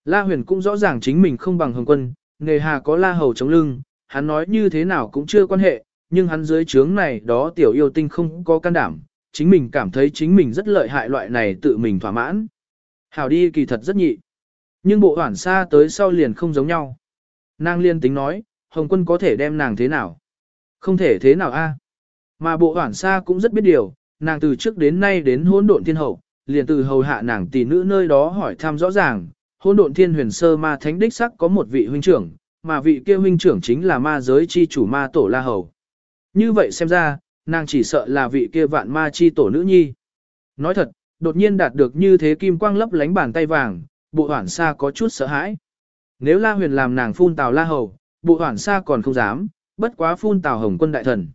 La huyền cũng rõ ràng chính mình không bằng hồng quân, nghề hà có la hầu chống lưng, hắn nói như thế nào cũng chưa quan hệ, nhưng hắn dưới trướng này đó tiểu yêu tinh không có can đảm, chính mình cảm thấy chính mình rất lợi hại loại này tự mình thỏa mãn. Hảo đi kỳ thật rất nhị. Nhưng bộ hoảng xa tới sau liền không giống nhau. Nàng liên tính nói, Hồng quân có thể đem nàng thế nào? Không thể thế nào a? Mà bộ hoảng xa cũng rất biết điều, nàng từ trước đến nay đến hỗn độn thiên hậu, liền từ hầu hạ nàng tỷ nữ nơi đó hỏi thăm rõ ràng, hỗn độn thiên huyền sơ ma thánh đích sắc có một vị huynh trưởng, mà vị kia huynh trưởng chính là ma giới chi chủ ma tổ la hầu. Như vậy xem ra, nàng chỉ sợ là vị kia vạn ma chi tổ nữ nhi. Nói thật, đột nhiên đạt được như thế kim quang lấp lánh bàn tay vàng, bộ hoảng xa có chút sợ hãi. Nếu la huyền làm nàng phun tào la hầu, bộ hoảng xa còn không dám, bất quá phun tào hồng quân đại thần.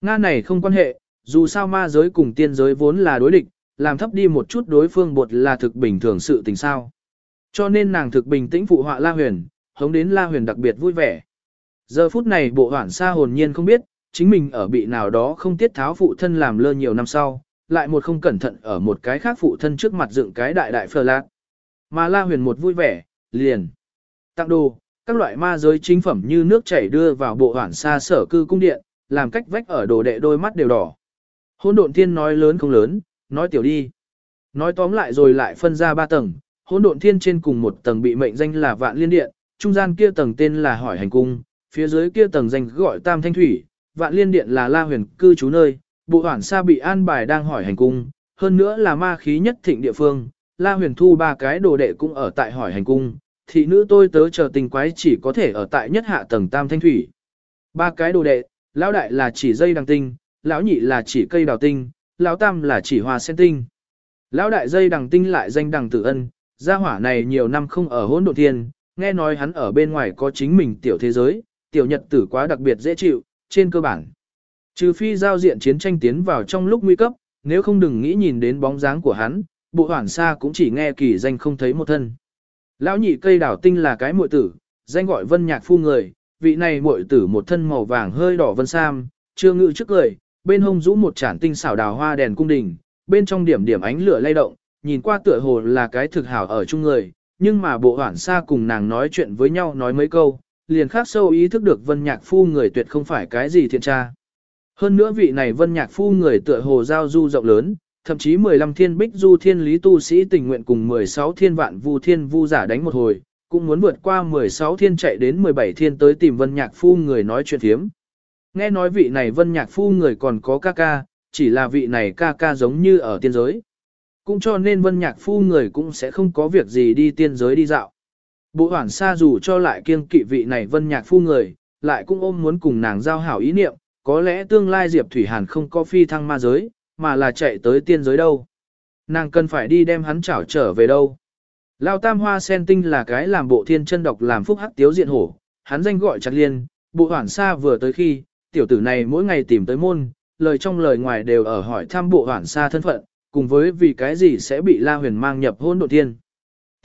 Nga này không quan hệ, dù sao ma giới cùng tiên giới vốn là đối địch, làm thấp đi một chút đối phương bột là thực bình thường sự tình sao. Cho nên nàng thực bình tĩnh phụ họa la huyền, hống đến la huyền đặc biệt vui vẻ. Giờ phút này bộ hoảng xa hồn nhiên không biết, chính mình ở bị nào đó không tiết tháo phụ thân làm lơ nhiều năm sau, lại một không cẩn thận ở một cái khác phụ thân trước mặt dựng cái đại đại phờ lạc. Mà la huyền một vui vẻ, liền. Tặng đồ, các loại ma giới chính phẩm như nước chảy đưa vào bộ hoản xa sở cư cung điện, làm cách vách ở đồ đệ đôi mắt đều đỏ. Hôn độn thiên nói lớn không lớn, nói tiểu đi. Nói tóm lại rồi lại phân ra ba tầng, hôn độn thiên trên cùng một tầng bị mệnh danh là vạn liên điện, trung gian kia tầng tên là hỏi hành cung, phía dưới kia tầng danh gọi tam thanh thủy, vạn liên điện là la huyền cư trú nơi, bộ hoảng xa bị an bài đang hỏi hành cung, hơn nữa là ma khí nhất thịnh địa phương, la huyền thu ba cái đồ đệ cũng ở tại hỏi hành cung, thị nữ tôi tớ chờ tình quái chỉ có thể ở tại nhất hạ tầng tam thanh thủy. Ba cái đồ đệ, lão đại là chỉ dây đằng tinh, lão nhị là chỉ cây đào tinh, lão tam là chỉ hoa sen tinh. Lão đại dây đằng tinh lại danh đằng tử ân, gia hỏa này nhiều năm không ở hỗn độn thiên, nghe nói hắn ở bên ngoài có chính mình tiểu thế giới, tiểu nhật tử quá đặc biệt dễ chịu, trên cơ bản. Trừ phi giao diện chiến tranh tiến vào trong lúc nguy cấp, nếu không đừng nghĩ nhìn đến bóng dáng của hắn, bộ hoảng xa cũng chỉ nghe kỳ danh không thấy một thân. Lão nhị cây đảo tinh là cái muội tử, danh gọi vân nhạc phu người, vị này muội tử một thân màu vàng hơi đỏ vân sam, chưa ngự trước cười, bên hông rũ một chản tinh xảo đào hoa đèn cung đình, bên trong điểm điểm ánh lửa lay động, nhìn qua tựa hồ là cái thực hảo ở chung người, nhưng mà bộ hoảng xa cùng nàng nói chuyện với nhau nói mấy câu, liền khác sâu ý thức được vân nhạc phu người tuyệt không phải cái gì thiện tra. Hơn nữa vị này vân nhạc phu người tựa hồ giao du rộng lớn, thậm chí 15 thiên bích du thiên lý tu sĩ tình nguyện cùng 16 thiên vạn vu thiên vu giả đánh một hồi, cũng muốn vượt qua 16 thiên chạy đến 17 thiên tới tìm vân nhạc phu người nói chuyện thiếm. Nghe nói vị này vân nhạc phu người còn có ca ca, chỉ là vị này ca ca giống như ở tiên giới. Cũng cho nên vân nhạc phu người cũng sẽ không có việc gì đi tiên giới đi dạo. Bộ hoảng xa dù cho lại kiêng kỵ vị này vân nhạc phu người, lại cũng ôm muốn cùng nàng giao hảo ý niệm, có lẽ tương lai Diệp Thủy Hàn không có phi thăng ma giới, mà là chạy tới tiên giới đâu. Nàng cần phải đi đem hắn chảo trở về đâu. Lao tam hoa sen tinh là cái làm bộ thiên chân độc làm phúc hắc tiếu diện hổ, hắn danh gọi chặt liên, bộ hoảng xa vừa tới khi, tiểu tử này mỗi ngày tìm tới môn, lời trong lời ngoài đều ở hỏi thăm bộ hoảng xa thân phận, cùng với vì cái gì sẽ bị La Huyền mang nhập hôn độ thiên.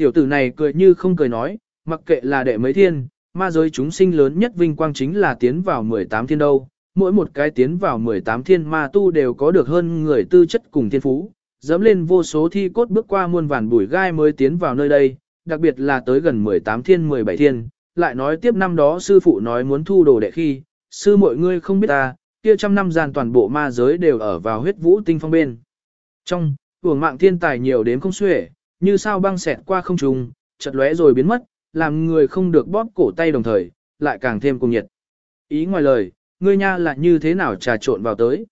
Tiểu tử này cười như không cười nói, mặc kệ là đệ mấy thiên, ma giới chúng sinh lớn nhất vinh quang chính là tiến vào 18 thiên đâu, mỗi một cái tiến vào 18 thiên ma tu đều có được hơn người tư chất cùng thiên phú, dẫm lên vô số thi cốt bước qua muôn vàn bụi gai mới tiến vào nơi đây, đặc biệt là tới gần 18 thiên 17 thiên, lại nói tiếp năm đó sư phụ nói muốn thu đồ đệ khi, sư mọi ngươi không biết ta, kia trăm năm gian toàn bộ ma giới đều ở vào huyết vũ tinh phong bên. Trong, hưởng mạng thiên tài nhiều đến không xuể, như sao băng xẹt qua không trùng, chợt lóe rồi biến mất, làm người không được bóp cổ tay đồng thời, lại càng thêm cùng nhiệt. Ý ngoài lời, ngươi nha là như thế nào trà trộn vào tới.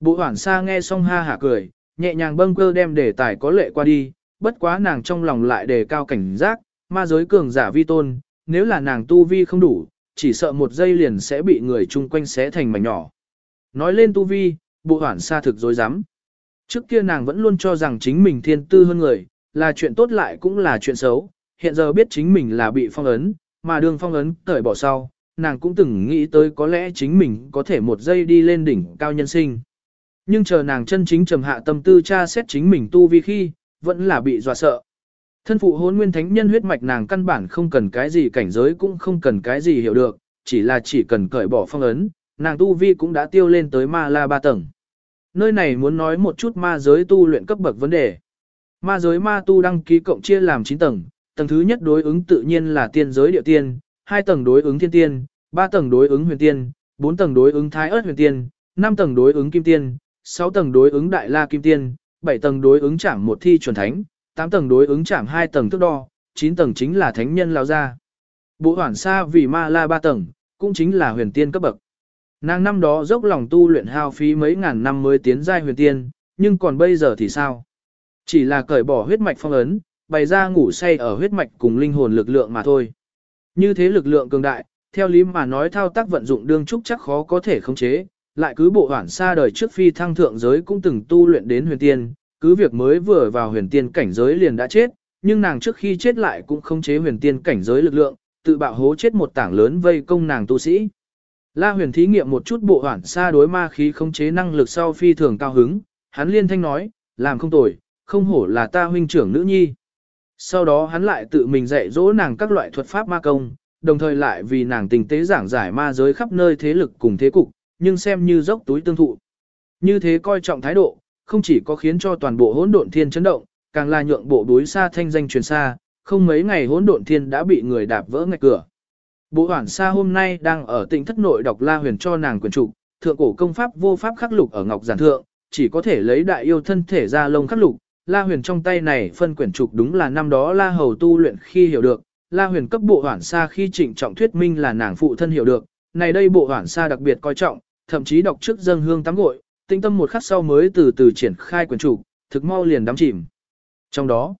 Bộ hoảng xa nghe xong ha hả cười, nhẹ nhàng bâng cơ đem đề tài có lệ qua đi, bất quá nàng trong lòng lại đề cao cảnh giác, ma giới cường giả vi tôn, nếu là nàng tu vi không đủ, chỉ sợ một giây liền sẽ bị người chung quanh xé thành mảnh nhỏ. Nói lên tu vi, bộ hoảng xa thực dối rắm Trước kia nàng vẫn luôn cho rằng chính mình thiên tư hơn người, là chuyện tốt lại cũng là chuyện xấu, hiện giờ biết chính mình là bị phong ấn, mà đường phong ấn cởi bỏ sau, nàng cũng từng nghĩ tới có lẽ chính mình có thể một giây đi lên đỉnh cao nhân sinh. Nhưng chờ nàng chân chính trầm hạ tâm tư tra xét chính mình tu vi khi, vẫn là bị dọa sợ. Thân phụ hôn nguyên thánh nhân huyết mạch nàng căn bản không cần cái gì cảnh giới cũng không cần cái gì hiểu được, chỉ là chỉ cần cởi bỏ phong ấn, nàng tu vi cũng đã tiêu lên tới ma la ba tầng. Nơi này muốn nói một chút ma giới tu luyện cấp bậc vấn đề. Ma giới ma tu đăng ký cộng chia làm 9 tầng, tầng thứ nhất đối ứng tự nhiên là tiên giới địa tiên, hai tầng đối ứng thiên tiên, ba tầng đối ứng huyền tiên, bốn tầng đối ứng thái ớt huyền tiên, năm tầng đối ứng kim tiên, sáu tầng đối ứng đại la kim tiên, bảy tầng đối ứng chạm một thi chuẩn thánh, tám tầng đối ứng chạm hai tầng thước đo, chín tầng chính là thánh nhân lao ra. Bộ hoản xa vì ma la ba tầng, cũng chính là huyền tiên cấp bậc. Nàng năm đó dốc lòng tu luyện hao phí mấy ngàn năm mới tiến giai huyền tiên, nhưng còn bây giờ thì sao? Chỉ là cởi bỏ huyết mạch phong ấn, bày ra ngủ say ở huyết mạch cùng linh hồn lực lượng mà thôi. Như thế lực lượng cường đại, theo lý mà nói thao tác vận dụng đương trúc chắc khó có thể khống chế, lại cứ bộ hoản xa đời trước phi thăng thượng giới cũng từng tu luyện đến huyền tiên, cứ việc mới vừa vào huyền tiên cảnh giới liền đã chết, nhưng nàng trước khi chết lại cũng khống chế huyền tiên cảnh giới lực lượng, tự bạo hố chết một tảng lớn vây công nàng tu sĩ. La huyền thí nghiệm một chút bộ hoản xa đối ma khí khống chế năng lực sau phi thường cao hứng, hắn liên thanh nói, làm không tồi, không hổ là ta huynh trưởng nữ nhi. Sau đó hắn lại tự mình dạy dỗ nàng các loại thuật pháp ma công, đồng thời lại vì nàng tình tế giảng giải ma giới khắp nơi thế lực cùng thế cục, nhưng xem như dốc túi tương thụ. Như thế coi trọng thái độ, không chỉ có khiến cho toàn bộ hỗn độn thiên chấn động, càng là nhượng bộ đối xa thanh danh truyền xa, không mấy ngày hỗn độn thiên đã bị người đạp vỡ ngạch cửa. Bộ hoảng xa hôm nay đang ở tỉnh thất nội đọc La Huyền cho nàng quyền trục, thượng cổ công pháp vô pháp khắc lục ở ngọc giản thượng, chỉ có thể lấy đại yêu thân thể ra lông khắc lục. La Huyền trong tay này phân quyển trục đúng là năm đó La Hầu tu luyện khi hiểu được, La Huyền cấp bộ hoản xa khi trịnh trọng thuyết minh là nàng phụ thân hiểu được, này đây bộ hoản xa đặc biệt coi trọng, thậm chí đọc trước dâng hương tắm gội, tinh tâm một khắc sau mới từ từ triển khai quyển trục, thực mau liền đắm chìm. Trong đó,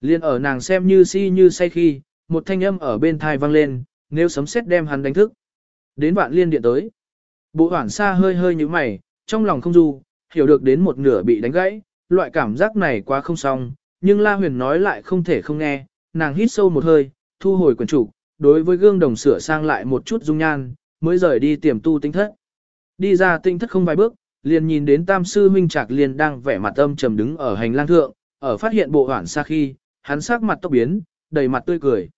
liền ở nàng xem như si như say khi, một thanh âm ở bên thai vang lên, nếu sấm sét đem hắn đánh thức. Đến vạn liên điện tới. Bộ hoản xa hơi hơi như mày, trong lòng không du, hiểu được đến một nửa bị đánh gãy, loại cảm giác này quá không xong, nhưng La Huyền nói lại không thể không nghe, nàng hít sâu một hơi, thu hồi quần trụ, đối với gương đồng sửa sang lại một chút dung nhan, mới rời đi tiềm tu tinh thất. Đi ra tinh thất không vài bước, liền nhìn đến tam sư huynh trạc liền đang vẻ mặt âm trầm đứng ở hành lang thượng, ở phát hiện bộ hoảng xa khi, hắn sắc mặt tốc biến, đầy mặt tươi cười.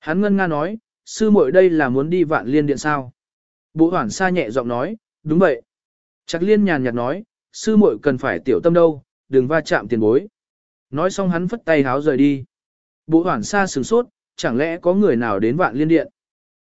Hắn ngân nga nói, sư muội đây là muốn đi vạn liên điện sao? Bộ hoảng xa nhẹ giọng nói, đúng vậy. Trạc liên nhàn nhạt nói, sư muội cần phải tiểu tâm đâu, đừng va chạm tiền bối. Nói xong hắn phất tay háo rời đi. Bộ hoảng xa sửng sốt, chẳng lẽ có người nào đến vạn liên điện?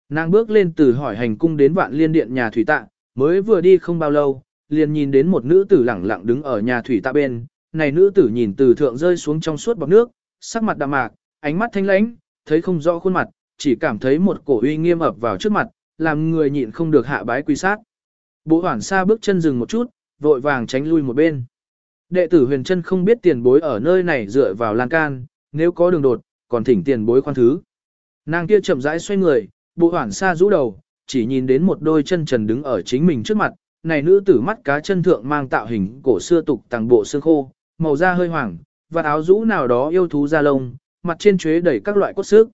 Nàng bước lên từ hỏi hành cung đến vạn liên điện nhà thủy tạ, mới vừa đi không bao lâu, liền nhìn đến một nữ tử lẳng lặng đứng ở nhà thủy tạ bên. Này nữ tử nhìn từ thượng rơi xuống trong suốt bọc nước, sắc mặt đạm mạc, ánh mắt thanh lãnh, thấy không rõ khuôn mặt, chỉ cảm thấy một cổ uy nghiêm ập vào trước mặt, làm người nhịn không được hạ bái quy sát. Bộ hoảng xa bước chân dừng một chút, vội vàng tránh lui một bên. Đệ tử huyền chân không biết tiền bối ở nơi này dựa vào lan can, nếu có đường đột, còn thỉnh tiền bối khoan thứ. Nàng kia chậm rãi xoay người, bộ hoảng xa rũ đầu, chỉ nhìn đến một đôi chân trần đứng ở chính mình trước mặt, này nữ tử mắt cá chân thượng mang tạo hình cổ xưa tục tàng bộ xương khô, màu da hơi hoàng, và áo rũ nào đó yêu thú da lông, mặt trên chuế đầy các loại cốt xước.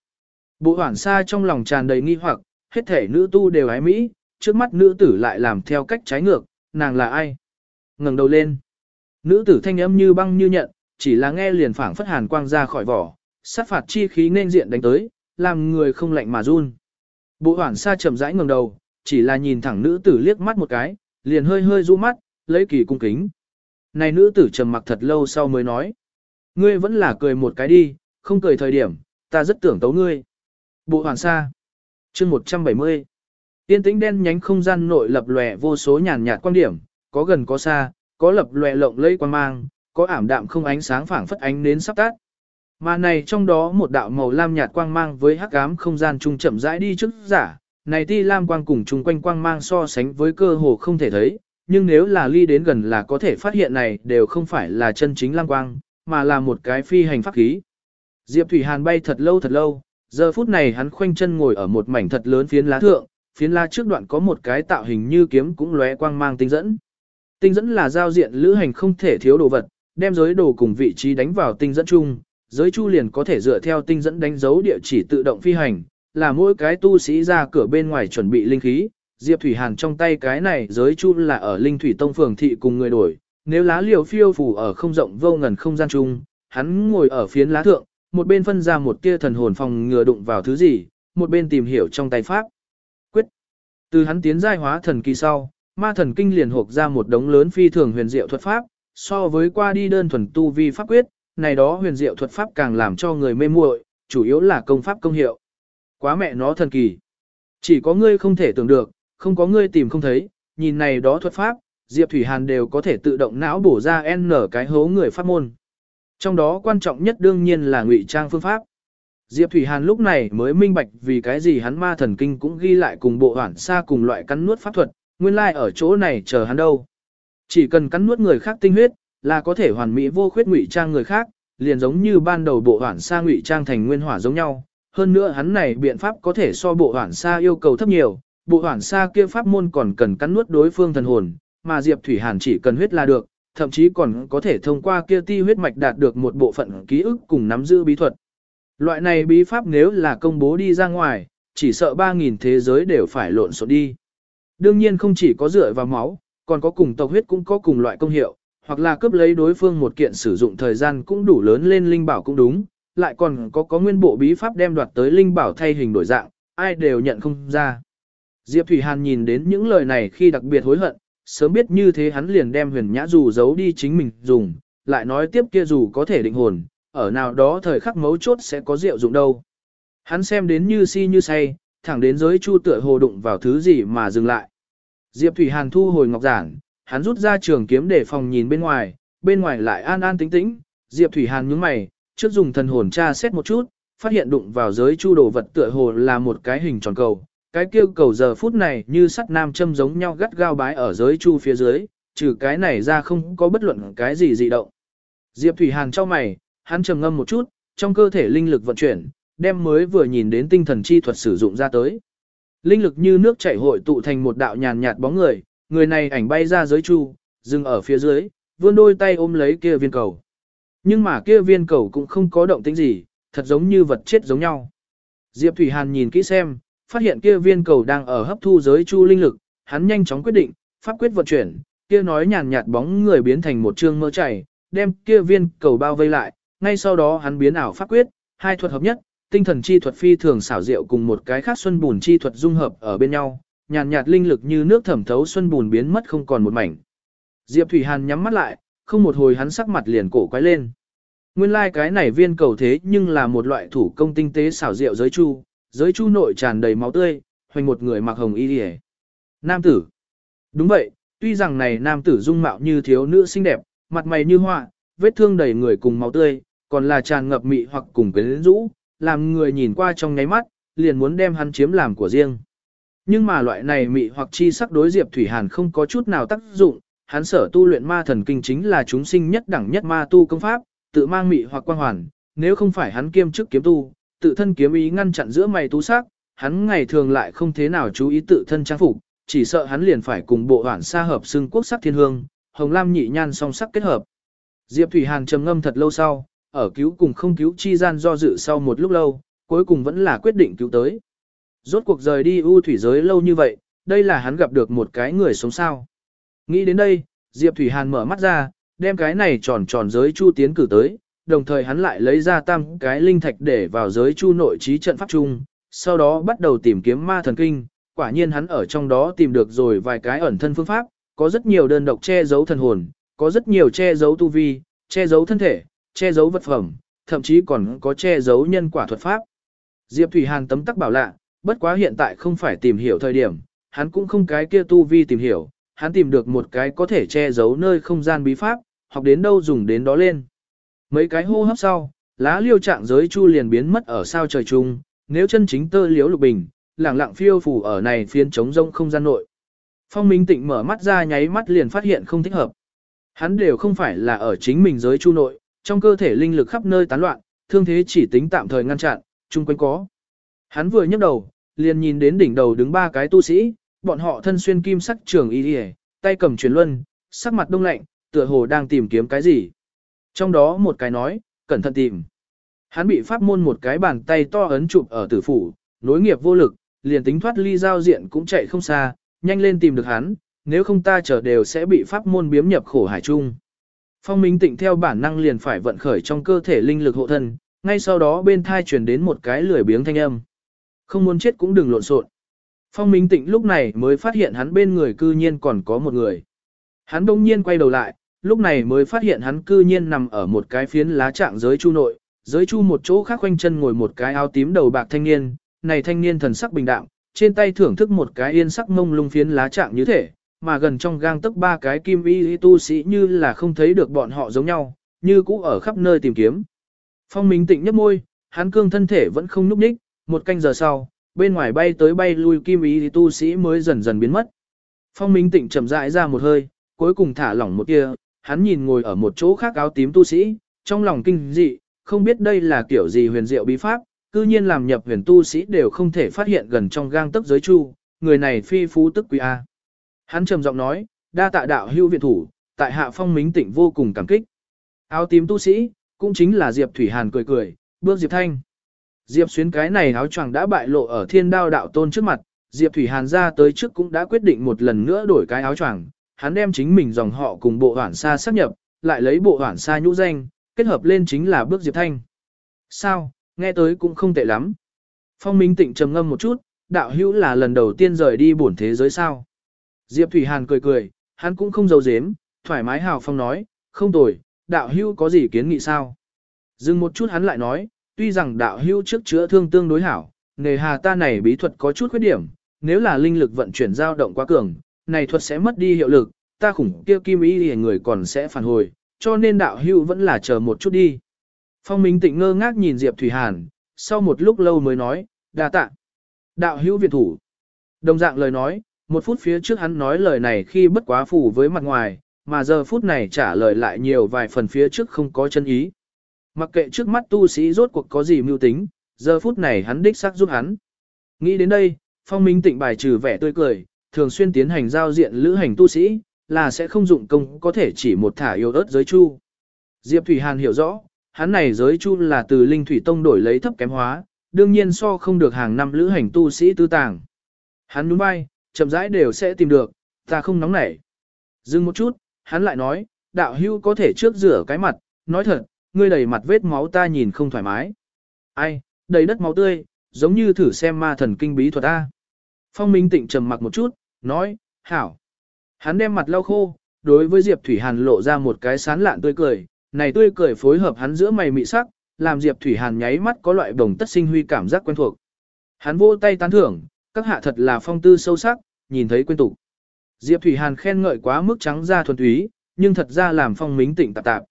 Bộ hoảng xa trong lòng tràn đầy nghi hoặc, hết thể nữ tu đều ái mỹ, trước mắt nữ tử lại làm theo cách trái ngược, nàng là ai? ngẩng đầu lên. Nữ tử thanh âm như băng như nhận, chỉ là nghe liền phảng phất hàn quang ra khỏi vỏ, sát phạt chi khí nên diện đánh tới, làm người không lạnh mà run. Bộ hoảng xa chậm rãi ngẩng đầu, chỉ là nhìn thẳng nữ tử liếc mắt một cái, liền hơi hơi du mắt, lấy kỳ cung kính. Này nữ tử trầm mặc thật lâu sau mới nói. Ngươi vẫn là cười một cái đi, không cười thời điểm, ta rất tưởng tấu ngươi. Bộ hoàn sa. chương 170. Tiên tĩnh đen nhánh không gian nội lập lòe vô số nhàn nhạt quan điểm, có gần có xa, có lập lòe lộng lẫy quan mang, có ảm đạm không ánh sáng phảng phất ánh đến sắp tắt. Mà này trong đó một đạo màu lam nhạt quang mang với hắc ám không gian trung chậm rãi đi trước giả, này ti lam quang cùng chung quanh quang mang so sánh với cơ hồ không thể thấy, nhưng nếu là ly đến gần là có thể phát hiện này đều không phải là chân chính lam quang, mà là một cái phi hành pháp khí. Diệp Thủy Hàn bay thật lâu thật lâu, giờ phút này hắn khoanh chân ngồi ở một mảnh thật lớn phiến lá thượng, phiến lá trước đoạn có một cái tạo hình như kiếm cũng lóe quang mang tinh dẫn. Tinh dẫn là giao diện lữ hành không thể thiếu đồ vật, đem giới đồ cùng vị trí đánh vào tinh dẫn chung, giới chu liền có thể dựa theo tinh dẫn đánh dấu địa chỉ tự động phi hành, là mỗi cái tu sĩ ra cửa bên ngoài chuẩn bị linh khí. Diệp Thủy Hàn trong tay cái này giới chu là ở Linh Thủy Tông phường thị cùng người đổi, nếu lá liều phiêu phủ ở không rộng vô ngần không gian chung, hắn ngồi ở phiến lá thượng, một bên phân ra một tia thần hồn phòng ngừa đụng vào thứ gì, một bên tìm hiểu trong tay pháp. Quyết. Từ hắn tiến giai hóa thần kỳ sau, ma thần kinh liền hộp ra một đống lớn phi thường huyền diệu thuật pháp, so với qua đi đơn thuần tu vi pháp quyết, này đó huyền diệu thuật pháp càng làm cho người mê muội, chủ yếu là công pháp công hiệu. Quá mẹ nó thần kỳ. Chỉ có ngươi không thể tưởng được, không có ngươi tìm không thấy, nhìn này đó thuật pháp, Diệp Thủy Hàn đều có thể tự động não bổ ra N cái hố người pháp môn. Trong đó quan trọng nhất đương nhiên là ngụy trang phương pháp. Diệp Thủy Hàn lúc này mới minh bạch vì cái gì hắn ma thần kinh cũng ghi lại cùng bộ hoản xa cùng loại cắn nuốt pháp thuật, nguyên lai like ở chỗ này chờ hắn đâu. Chỉ cần cắn nuốt người khác tinh huyết, là có thể hoàn mỹ vô khuyết ngụy trang người khác, liền giống như ban đầu bộ hoản sa ngụy trang thành nguyên hỏa giống nhau. Hơn nữa hắn này biện pháp có thể so bộ hoản sa yêu cầu thấp nhiều, bộ hoản sa kia pháp môn còn cần cắn nuốt đối phương thần hồn, mà Diệp Thủy Hàn chỉ cần huyết là được, thậm chí còn có thể thông qua kia ti huyết mạch đạt được một bộ phận ký ức cùng nắm giữ bí thuật. Loại này bí pháp nếu là công bố đi ra ngoài, chỉ sợ 3.000 thế giới đều phải lộn xộn đi. Đương nhiên không chỉ có dựa vào máu, còn có cùng tộc huyết cũng có cùng loại công hiệu, hoặc là cướp lấy đối phương một kiện sử dụng thời gian cũng đủ lớn lên linh bảo cũng đúng, lại còn có có nguyên bộ bí pháp đem đoạt tới linh bảo thay hình đổi dạng, ai đều nhận không ra. Diệp Thủy Hàn nhìn đến những lời này khi đặc biệt hối hận, sớm biết như thế hắn liền đem huyền nhã dù giấu đi chính mình dùng, lại nói tiếp kia dù có thể định hồn, ở nào đó thời khắc mấu chốt sẽ có rượu dụng đâu. Hắn xem đến như si như say, thẳng đến giới chu tựa hồ đụng vào thứ gì mà dừng lại. Diệp Thủy Hàn thu hồi ngọc giản, hắn rút ra trường kiếm để phòng nhìn bên ngoài, bên ngoài lại an an tĩnh tĩnh, Diệp Thủy Hàn nhướng mày, trước dùng thần hồn tra xét một chút, phát hiện đụng vào giới chu đồ vật tựa hồ là một cái hình tròn cầu, cái kia cầu giờ phút này như sắt nam châm giống nhau gắt gao bái ở giới chu phía dưới, trừ cái này ra không có bất luận cái gì dị động. Diệp Thủy Hàn cho mày, hắn trầm ngâm một chút, trong cơ thể linh lực vận chuyển, đem mới vừa nhìn đến tinh thần chi thuật sử dụng ra tới. Linh lực như nước chảy hội tụ thành một đạo nhàn nhạt bóng người, người này ảnh bay ra giới chu, dừng ở phía dưới, vươn đôi tay ôm lấy kia viên cầu. Nhưng mà kia viên cầu cũng không có động tĩnh gì, thật giống như vật chết giống nhau. Diệp Thủy Hàn nhìn kỹ xem, phát hiện kia viên cầu đang ở hấp thu giới chu linh lực, hắn nhanh chóng quyết định, pháp quyết vận chuyển, kia nói nhàn nhạt bóng người biến thành một trương mơ chảy, đem kia viên cầu bao vây lại, ngay sau đó hắn biến ảo pháp quyết, hai thuật hợp nhất, tinh thần chi thuật phi thường xảo diệu cùng một cái khác xuân bùn chi thuật dung hợp ở bên nhau, nhàn nhạt linh lực như nước thẩm thấu xuân bùn biến mất không còn một mảnh. Diệp Thủy Hàn nhắm mắt lại, không một hồi hắn sắc mặt liền cổ quái lên. Nguyên lai like cái này viên cầu thế nhưng là một loại thủ công tinh tế xảo diệu giới chu, giới chu nội tràn đầy máu tươi, hoành một người mặc hồng y liễu. Nam tử. Đúng vậy, tuy rằng này nam tử dung mạo như thiếu nữ xinh đẹp, mặt mày như họa, vết thương đầy người cùng máu tươi, còn là tràn ngập mị hoặc cùng quyến rũ, làm người nhìn qua trong nháy mắt, liền muốn đem hắn chiếm làm của riêng. Nhưng mà loại này mị hoặc chi sắc đối Diệp Thủy Hàn không có chút nào tác dụng, hắn sở tu luyện ma thần kinh chính là chúng sinh nhất đẳng nhất ma tu công pháp, tự mang mị hoặc quang hoàn, nếu không phải hắn kiêm chức kiếm tu, tự thân kiếm ý ngăn chặn giữa mày tú sắc, hắn ngày thường lại không thế nào chú ý tự thân trang phục, chỉ sợ hắn liền phải cùng bộ hoản xa hợp xưng quốc sắc thiên hương, hồng lam nhị nhan song sắc kết hợp. Diệp Thủy Hàn trầm ngâm thật lâu sau, ở cứu cùng không cứu chi gian do dự sau một lúc lâu, cuối cùng vẫn là quyết định cứu tới. Rốt cuộc rời đi ưu thủy giới lâu như vậy, đây là hắn gặp được một cái người sống sao. Nghĩ đến đây, Diệp Thủy Hàn mở mắt ra, đem cái này tròn tròn giới chu tiến cử tới, đồng thời hắn lại lấy ra tam cái linh thạch để vào giới chu nội trí trận pháp chung, sau đó bắt đầu tìm kiếm ma thần kinh, quả nhiên hắn ở trong đó tìm được rồi vài cái ẩn thân phương pháp, có rất nhiều đơn độc che giấu thần hồn, có rất nhiều che giấu tu vi, che giấu thân thể, che giấu vật phẩm, thậm chí còn có che giấu nhân quả thuật pháp. Diệp Thủy Hàn tấm tắc bảo lạ, bất quá hiện tại không phải tìm hiểu thời điểm, hắn cũng không cái kia tu vi tìm hiểu, hắn tìm được một cái có thể che giấu nơi không gian bí pháp, học đến đâu dùng đến đó lên. Mấy cái hô hấp sau, lá liêu trạng giới chu liền biến mất ở sao trời trung. nếu chân chính tơ liếu lục bình, lẳng lặng phiêu phù ở này phiến trống rông không gian nội. Phong Minh Tịnh mở mắt ra nháy mắt liền phát hiện không thích hợp. Hắn đều không phải là ở chính mình giới chu nội, trong cơ thể linh lực khắp nơi tán loạn, thương thế chỉ tính tạm thời ngăn chặn, chung quanh có. Hắn vừa nhấc đầu, liền nhìn đến đỉnh đầu đứng ba cái tu sĩ, bọn họ thân xuyên kim sắc trường y y, tay cầm truyền luân, sắc mặt đông lạnh, tựa hồ đang tìm kiếm cái gì. Trong đó một cái nói, cẩn thận tìm. Hắn bị pháp môn một cái bàn tay to ấn chụp ở tử phủ, nối nghiệp vô lực, liền tính thoát ly giao diện cũng chạy không xa, nhanh lên tìm được hắn, nếu không ta chờ đều sẽ bị pháp môn biếm nhập khổ hải chung. Phong Minh Tịnh theo bản năng liền phải vận khởi trong cơ thể linh lực hộ thân, ngay sau đó bên thai truyền đến một cái lười biếng thanh âm. Không muốn chết cũng đừng lộn xộn. Phong Minh Tịnh lúc này mới phát hiện hắn bên người cư nhiên còn có một người. Hắn đông nhiên quay đầu lại, lúc này mới phát hiện hắn cư nhiên nằm ở một cái phiến lá trạng giới chu nội, giới chu một chỗ khác quanh chân ngồi một cái áo tím đầu bạc thanh niên, này thanh niên thần sắc bình đạm, trên tay thưởng thức một cái yên sắc mông lung phiến lá trạng như thể, mà gần trong gang tức ba cái kim y tu sĩ như là không thấy được bọn họ giống nhau, như cũ ở khắp nơi tìm kiếm. Phong Minh Tịnh nhấp môi, hắn cương thân thể vẫn không nhúc nhích, một canh giờ sau, bên ngoài bay tới bay lui kim y tu sĩ mới dần dần biến mất. Phong Minh Tịnh chậm rãi ra một hơi, cuối cùng thả lỏng một kia, hắn nhìn ngồi ở một chỗ khác áo tím tu sĩ, trong lòng kinh dị, không biết đây là kiểu gì huyền diệu bí pháp, cư nhiên làm nhập huyền tu sĩ đều không thể phát hiện gần trong gang tấc giới chu, người này phi phú tức quý A. Hắn trầm giọng nói, đa tạ đạo hưu viện thủ, tại hạ phong minh tịnh vô cùng cảm kích. Áo tím tu sĩ, cũng chính là Diệp Thủy Hàn cười cười, bước Diệp Thanh. Diệp xuyến cái này áo choàng đã bại lộ ở thiên đao đạo tôn trước mặt, Diệp Thủy Hàn ra tới trước cũng đã quyết định một lần nữa đổi cái áo choàng, hắn đem chính mình dòng họ cùng bộ hoản sa sắp nhập, lại lấy bộ hoản sa nhũ danh, kết hợp lên chính là bước Diệp Thanh. Sao, nghe tới cũng không tệ lắm. Phong Minh Tịnh trầm ngâm một chút, đạo hữu là lần đầu tiên rời đi bổn thế giới sao. Diệp Thủy Hàn cười cười, hắn cũng không giấu giếm, thoải mái hào phong nói, không tồi, đạo hưu có gì kiến nghị sao? Dừng một chút hắn lại nói, tuy rằng đạo hưu trước chữa thương tương đối hảo, nề hà ta này bí thuật có chút khuyết điểm, nếu là linh lực vận chuyển dao động quá cường, này thuật sẽ mất đi hiệu lực, ta khủng kia kim ý thì người còn sẽ phản hồi, cho nên đạo hưu vẫn là chờ một chút đi. Phong Minh Tịnh ngơ ngác nhìn Diệp Thủy Hàn, sau một lúc lâu mới nói, đa tạ. Đạo hưu việt thủ. Đồng dạng lời nói, một phút phía trước hắn nói lời này khi bất quá phủ với mặt ngoài, mà giờ phút này trả lời lại nhiều vài phần phía trước không có chân ý. Mặc kệ trước mắt tu sĩ rốt cuộc có gì mưu tính, giờ phút này hắn đích xác giúp hắn. Nghĩ đến đây, phong minh tịnh bài trừ vẻ tươi cười, thường xuyên tiến hành giao diện lữ hành tu sĩ, là sẽ không dụng công có thể chỉ một thả yêu ớt giới chu. Diệp Thủy Hàn hiểu rõ, hắn này giới chu là từ linh thủy tông đổi lấy thấp kém hóa, đương nhiên so không được hàng năm lữ hành tu sĩ tư tàng. Hắn đúng bay, chậm rãi đều sẽ tìm được, ta không nóng nảy. Dừng một chút, hắn lại nói, đạo hưu có thể trước rửa cái mặt, nói thật, ngươi đầy mặt vết máu ta nhìn không thoải mái. Ai, đầy đất máu tươi, giống như thử xem ma thần kinh bí thuật ta. Phong Minh Tịnh trầm mặc một chút, nói, hảo. Hắn đem mặt lau khô, đối với Diệp Thủy Hàn lộ ra một cái sán lạn tươi cười, này tươi cười phối hợp hắn giữa mày mị sắc, làm Diệp Thủy Hàn nháy mắt có loại đồng tất sinh huy cảm giác quen thuộc. Hắn vô tay tán thưởng, các hạ thật là phong tư sâu sắc, nhìn thấy quên tục. Diệp Thủy Hàn khen ngợi quá mức trắng da thuần túy, nhưng thật ra làm phong mính tỉnh tạp tạp.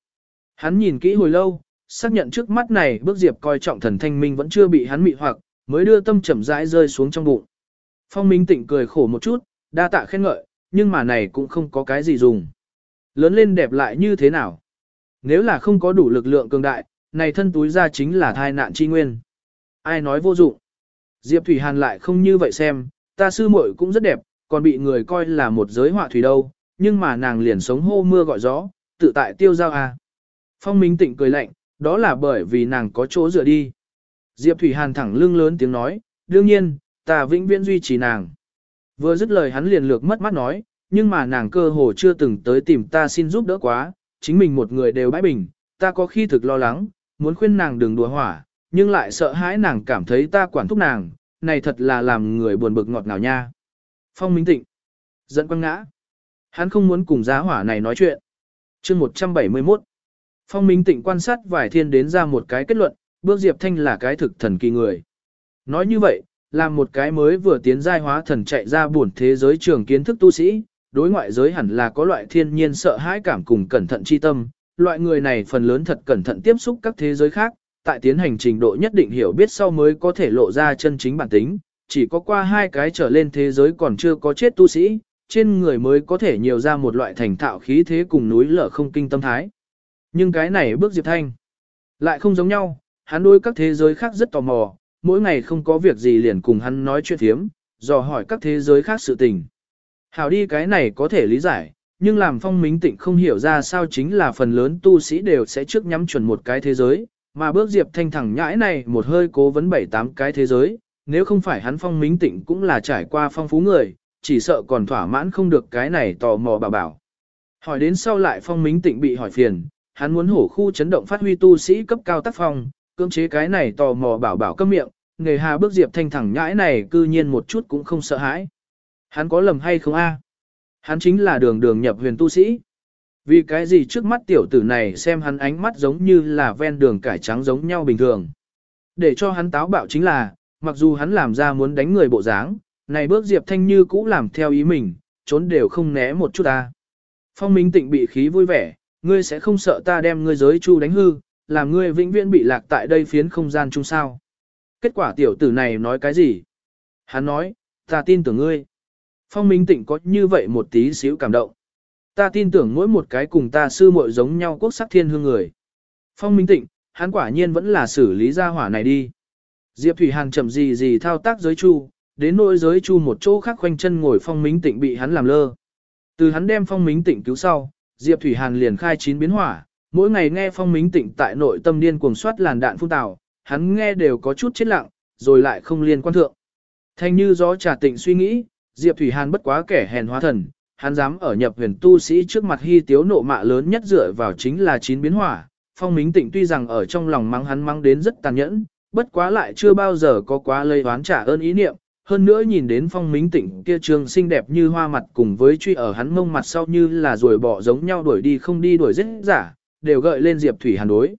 Hắn nhìn kỹ hồi lâu, xác nhận trước mắt này bước Diệp coi trọng thần thanh minh vẫn chưa bị hắn mị hoặc, mới đưa tâm chậm rãi rơi xuống trong bụng. Phong Minh Tịnh cười khổ một chút, đa tạ khen ngợi, nhưng mà này cũng không có cái gì dùng. Lớn lên đẹp lại như thế nào? Nếu là không có đủ lực lượng cường đại, này thân túi ra chính là thai nạn chi nguyên. Ai nói vô dụng? Diệp Thủy Hàn lại không như vậy xem, ta sư muội cũng rất đẹp, còn bị người coi là một giới họa thủy đâu, nhưng mà nàng liền sống hô mưa gọi gió, tự tại tiêu giao à. Phong Minh Tịnh cười lạnh, đó là bởi vì nàng có chỗ dựa đi. Diệp Thủy Hàn thẳng lưng lớn tiếng nói, đương nhiên, ta vĩnh viễn duy trì nàng. Vừa dứt lời hắn liền lược mất mắt nói, nhưng mà nàng cơ hồ chưa từng tới tìm ta xin giúp đỡ quá, chính mình một người đều bãi bình, ta có khi thực lo lắng, muốn khuyên nàng đừng đùa hỏa, nhưng lại sợ hãi nàng cảm thấy ta quản thúc nàng, này thật là làm người buồn bực ngọt ngào nha. Phong Minh Tịnh, dẫn quăng ngã. Hắn không muốn cùng giá hỏa này nói chuyện. chương 171. Phong Minh Tịnh quan sát vài thiên đến ra một cái kết luận, bước Diệp Thanh là cái thực thần kỳ người. Nói như vậy, làm một cái mới vừa tiến giai hóa thần chạy ra buồn thế giới trường kiến thức tu sĩ, đối ngoại giới hẳn là có loại thiên nhiên sợ hãi cảm cùng cẩn thận chi tâm, loại người này phần lớn thật cẩn thận tiếp xúc các thế giới khác, tại tiến hành trình độ nhất định hiểu biết sau mới có thể lộ ra chân chính bản tính, chỉ có qua hai cái trở lên thế giới còn chưa có chết tu sĩ, trên người mới có thể nhiều ra một loại thành thạo khí thế cùng núi lở không kinh tâm thái. Nhưng cái này bước Diệp Thanh lại không giống nhau, hắn đối các thế giới khác rất tò mò, mỗi ngày không có việc gì liền cùng hắn nói chuyện thiếm, dò hỏi các thế giới khác sự tình. Hảo đi cái này có thể lý giải, nhưng làm phong minh tịnh không hiểu ra sao chính là phần lớn tu sĩ đều sẽ trước nhắm chuẩn một cái thế giới, mà bước Diệp Thanh thẳng nhãi này một hơi cố vấn bảy tám cái thế giới, nếu không phải hắn phong minh tịnh cũng là trải qua phong phú người, chỉ sợ còn thỏa mãn không được cái này tò mò bảo bảo. Hỏi đến sau lại phong minh tịnh bị hỏi phiền, hắn muốn hổ khu chấn động phát huy tu sĩ cấp cao tác phong, cưỡng chế cái này tò mò bảo bảo câm miệng, nghề hà bước diệp thanh thẳng nhãi này cư nhiên một chút cũng không sợ hãi. Hắn có lầm hay không a? Hắn chính là đường đường nhập huyền tu sĩ. Vì cái gì trước mắt tiểu tử này xem hắn ánh mắt giống như là ven đường cải trắng giống nhau bình thường. Để cho hắn táo bạo chính là, mặc dù hắn làm ra muốn đánh người bộ dáng, này bước Diệp Thanh như cũ làm theo ý mình, trốn đều không né một chút ta. Phong Minh Tịnh bị khí vui vẻ, ngươi sẽ không sợ ta đem ngươi giới chu đánh hư, làm ngươi vĩnh viễn bị lạc tại đây phiến không gian chung sao. Kết quả tiểu tử này nói cái gì? Hắn nói, ta tin tưởng ngươi. Phong Minh Tịnh có như vậy một tí xíu cảm động. Ta tin tưởng mỗi một cái cùng ta sư muội giống nhau quốc sắc thiên hương người. Phong Minh Tịnh, hắn quả nhiên vẫn là xử lý gia hỏa này đi. Diệp Thủy Hàn chậm gì gì thao tác giới chu, đến nỗi giới chu một chỗ khác khoanh chân ngồi Phong Minh Tịnh bị hắn làm lơ. Từ hắn đem Phong Minh Tịnh cứu sau, Diệp Thủy Hàn liền khai chín biến hỏa, mỗi ngày nghe Phong Minh Tịnh tại nội tâm điên cuồng soát làn đạn phun tào, hắn nghe đều có chút chết lặng, rồi lại không liên quan thượng. Thanh như gió trà tịnh suy nghĩ, Diệp Thủy Hàn bất quá kẻ hèn hóa thần, hắn dám ở nhập huyền tu sĩ trước mặt hy tiếu nộ mạ lớn nhất dựa vào chính là chín biến hỏa. Phong Minh Tịnh tuy rằng ở trong lòng mắng hắn mắng đến rất tàn nhẫn, bất quá lại chưa bao giờ có quá lây oán trả ơn ý niệm. Hơn nữa nhìn đến phong minh tịnh kia trường xinh đẹp như hoa mặt cùng với truy ở hắn mông mặt sau như là rồi bỏ giống nhau đuổi đi không đi đuổi giết giả, đều gợi lên Diệp Thủy Hàn đối.